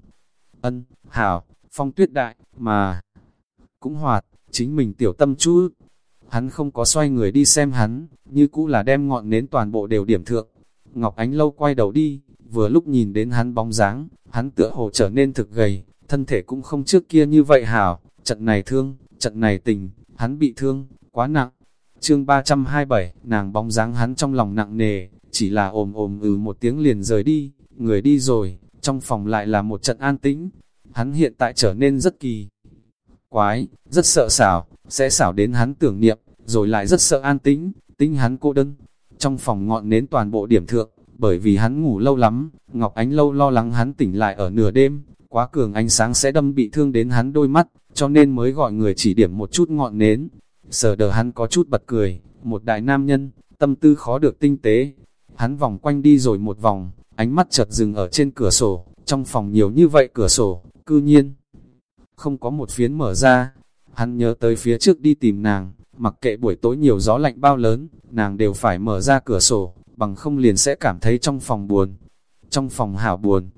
Ân, hảo, phong tuyết đại, mà cũng hoạt, chính mình tiểu tâm chú. Hắn không có xoay người đi xem hắn, như cũ là đem ngọn nến toàn bộ đều điểm thượng. Ngọc Ánh lâu quay đầu đi, vừa lúc nhìn đến hắn bóng dáng, hắn tựa hồ trở nên thực gầy, thân thể cũng không trước kia như vậy hảo, trận này thương, trận này tình, hắn bị thương, quá nặng. Chương 327, nàng bóng dáng hắn trong lòng nặng nề, chỉ là ồm ồm ừ một tiếng liền rời đi, người đi rồi, trong phòng lại là một trận an tĩnh. Hắn hiện tại trở nên rất kỳ quái, rất sợ xảo, sẽ xảo đến hắn tưởng niệm, rồi lại rất sợ an tĩnh, tính hắn cô đơn. Trong phòng ngọn nến toàn bộ điểm thượng, bởi vì hắn ngủ lâu lắm, Ngọc Ánh lâu lo lắng hắn tỉnh lại ở nửa đêm, quá cường ánh sáng sẽ đâm bị thương đến hắn đôi mắt, cho nên mới gọi người chỉ điểm một chút ngọn nến. Sở đờ hắn có chút bật cười, một đại nam nhân, tâm tư khó được tinh tế. Hắn vòng quanh đi rồi một vòng, ánh mắt chợt dừng ở trên cửa sổ, trong phòng nhiều như vậy cửa sổ, cư nhiên. Không có một phiến mở ra, hắn nhớ tới phía trước đi tìm nàng, mặc kệ buổi tối nhiều gió lạnh bao lớn, nàng đều phải mở ra cửa sổ, bằng không liền sẽ cảm thấy trong phòng buồn. Trong phòng hảo buồn,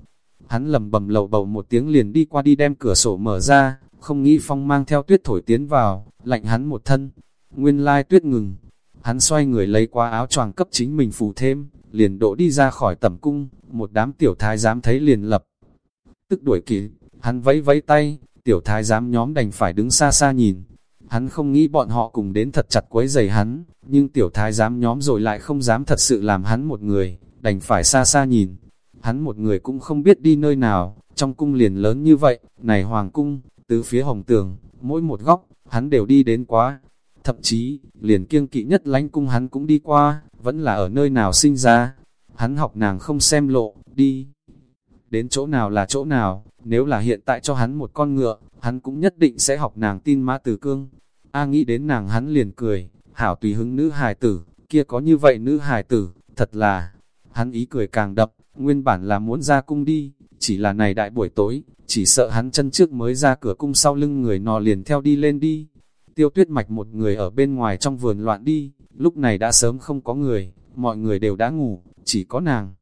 hắn lầm bầm lầu bầu một tiếng liền đi qua đi đem cửa sổ mở ra, không nghĩ phong mang theo tuyết thổi tiến vào, lạnh hắn một thân. Nguyên lai tuyết ngừng, hắn xoay người lấy qua áo choàng cấp chính mình phủ thêm, liền đổ đi ra khỏi tẩm cung, một đám tiểu thái giám thấy liền lập. Tức đuổi kịp, hắn vẫy vẫy tay, tiểu thái giám nhóm đành phải đứng xa xa nhìn. Hắn không nghĩ bọn họ cùng đến thật chặt quấy giày hắn, nhưng tiểu thái giám nhóm rồi lại không dám thật sự làm hắn một người, đành phải xa xa nhìn. Hắn một người cũng không biết đi nơi nào, trong cung liền lớn như vậy, này hoàng cung, tứ phía hồng tường, mỗi một góc, hắn đều đi đến quá. Thậm chí, liền kiêng kỵ nhất lánh cung hắn cũng đi qua, vẫn là ở nơi nào sinh ra. Hắn học nàng không xem lộ, đi. Đến chỗ nào là chỗ nào, nếu là hiện tại cho hắn một con ngựa, hắn cũng nhất định sẽ học nàng tin mã tử cương. A nghĩ đến nàng hắn liền cười, hảo tùy hứng nữ hài tử, kia có như vậy nữ hài tử, thật là, hắn ý cười càng đậm, nguyên bản là muốn ra cung đi, chỉ là này đại buổi tối, chỉ sợ hắn chân trước mới ra cửa cung sau lưng người nọ liền theo đi lên đi. Tiêu tuyết mạch một người ở bên ngoài trong vườn loạn đi, lúc này đã sớm không có người, mọi người đều đã ngủ, chỉ có nàng.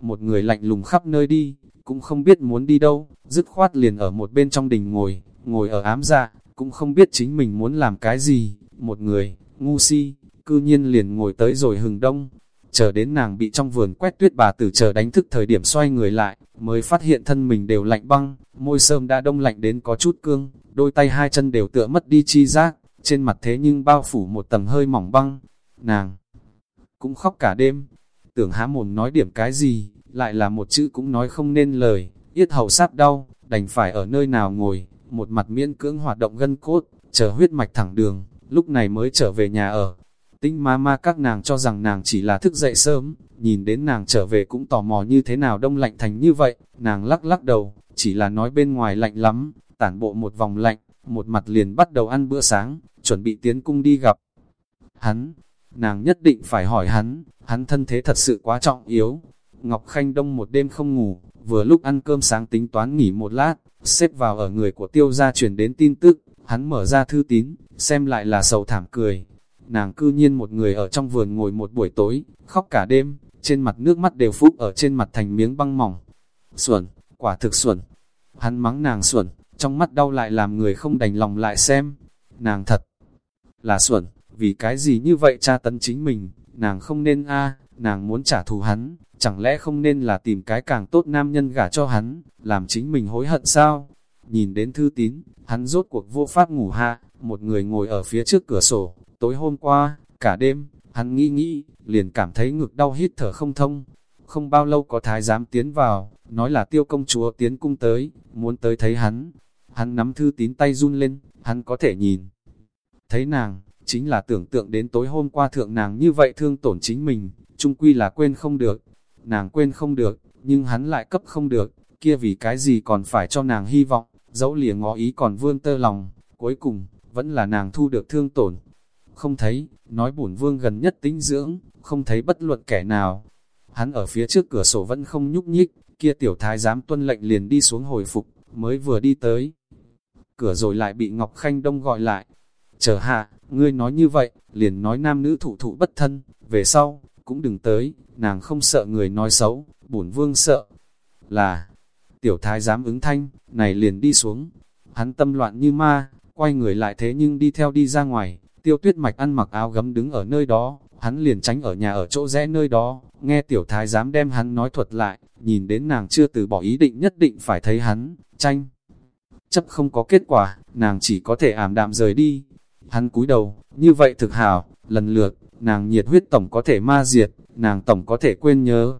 Một người lạnh lùng khắp nơi đi, cũng không biết muốn đi đâu, dứt khoát liền ở một bên trong đình ngồi, ngồi ở ám dạ, cũng không biết chính mình muốn làm cái gì, một người, ngu si, cư nhiên liền ngồi tới rồi hừng đông, chờ đến nàng bị trong vườn quét tuyết bà tử chờ đánh thức thời điểm xoay người lại, mới phát hiện thân mình đều lạnh băng, môi sơm đã đông lạnh đến có chút cương, đôi tay hai chân đều tựa mất đi chi giác, trên mặt thế nhưng bao phủ một tầng hơi mỏng băng, nàng cũng khóc cả đêm, tưởng há mồm nói điểm cái gì, lại là một chữ cũng nói không nên lời, yết hầu sáp đau, đành phải ở nơi nào ngồi, một mặt miễn cưỡng hoạt động gân cốt, chờ huyết mạch thẳng đường, lúc này mới trở về nhà ở. Tinh ma ma các nàng cho rằng nàng chỉ là thức dậy sớm, nhìn đến nàng trở về cũng tò mò như thế nào đông lạnh thành như vậy, nàng lắc lắc đầu, chỉ là nói bên ngoài lạnh lắm, tản bộ một vòng lạnh, một mặt liền bắt đầu ăn bữa sáng, chuẩn bị tiến cung đi gặp. Hắn, nàng nhất định phải hỏi hắn, hắn thân thế thật sự quá trọng yếu, Ngọc Khanh Đông một đêm không ngủ, vừa lúc ăn cơm sáng tính toán nghỉ một lát, xếp vào ở người của tiêu gia truyền đến tin tức, hắn mở ra thư tín, xem lại là sầu thảm cười. Nàng cư nhiên một người ở trong vườn ngồi một buổi tối, khóc cả đêm, trên mặt nước mắt đều phúc ở trên mặt thành miếng băng mỏng. Xuẩn, quả thực xuẩn. Hắn mắng nàng xuẩn, trong mắt đau lại làm người không đành lòng lại xem. Nàng thật là xuẩn, vì cái gì như vậy cha tấn chính mình, nàng không nên a nàng muốn trả thù hắn, chẳng lẽ không nên là tìm cái càng tốt nam nhân gả cho hắn, làm chính mình hối hận sao? Nhìn đến thư tín, hắn rốt cuộc vô pháp ngủ hạ, một người ngồi ở phía trước cửa sổ, tối hôm qua, cả đêm, hắn nghĩ nghĩ, liền cảm thấy ngực đau hít thở không thông. Không bao lâu có thái giám tiến vào, nói là tiêu công chúa tiến cung tới, muốn tới thấy hắn. Hắn nắm thư tín tay run lên, hắn có thể nhìn. Thấy nàng, chính là tưởng tượng đến tối hôm qua thượng nàng như vậy thương tổn chính mình, trung quy là quên không được, nàng quên không được, nhưng hắn lại cấp không được, kia vì cái gì còn phải cho nàng hy vọng, dẫu lìa ngó ý còn vương tơ lòng, cuối cùng, vẫn là nàng thu được thương tổn. Không thấy, nói bổn vương gần nhất tính dưỡng, không thấy bất luận kẻ nào. Hắn ở phía trước cửa sổ vẫn không nhúc nhích, kia tiểu thái giám tuân lệnh liền đi xuống hồi phục, mới vừa đi tới. Cửa rồi lại bị Ngọc Khanh Đông gọi lại. Chờ hạ, ngươi nói như vậy, liền nói nam nữ thụ thụ bất thân, về sau, cũng đừng tới, nàng không sợ người nói xấu, bổn vương sợ. Là, tiểu thái dám ứng thanh, này liền đi xuống. Hắn tâm loạn như ma, quay người lại thế nhưng đi theo đi ra ngoài, tiêu tuyết mạch ăn mặc áo gấm đứng ở nơi đó, hắn liền tránh ở nhà ở chỗ rẽ nơi đó, nghe tiểu thái dám đem hắn nói thuật lại, nhìn đến nàng chưa từ bỏ ý định nhất định phải thấy hắn, tranh. Chấp không có kết quả, nàng chỉ có thể ảm đạm rời đi. Hắn cúi đầu, như vậy thực hảo, lần lượt, nàng nhiệt huyết tổng có thể ma diệt, nàng tổng có thể quên nhớ.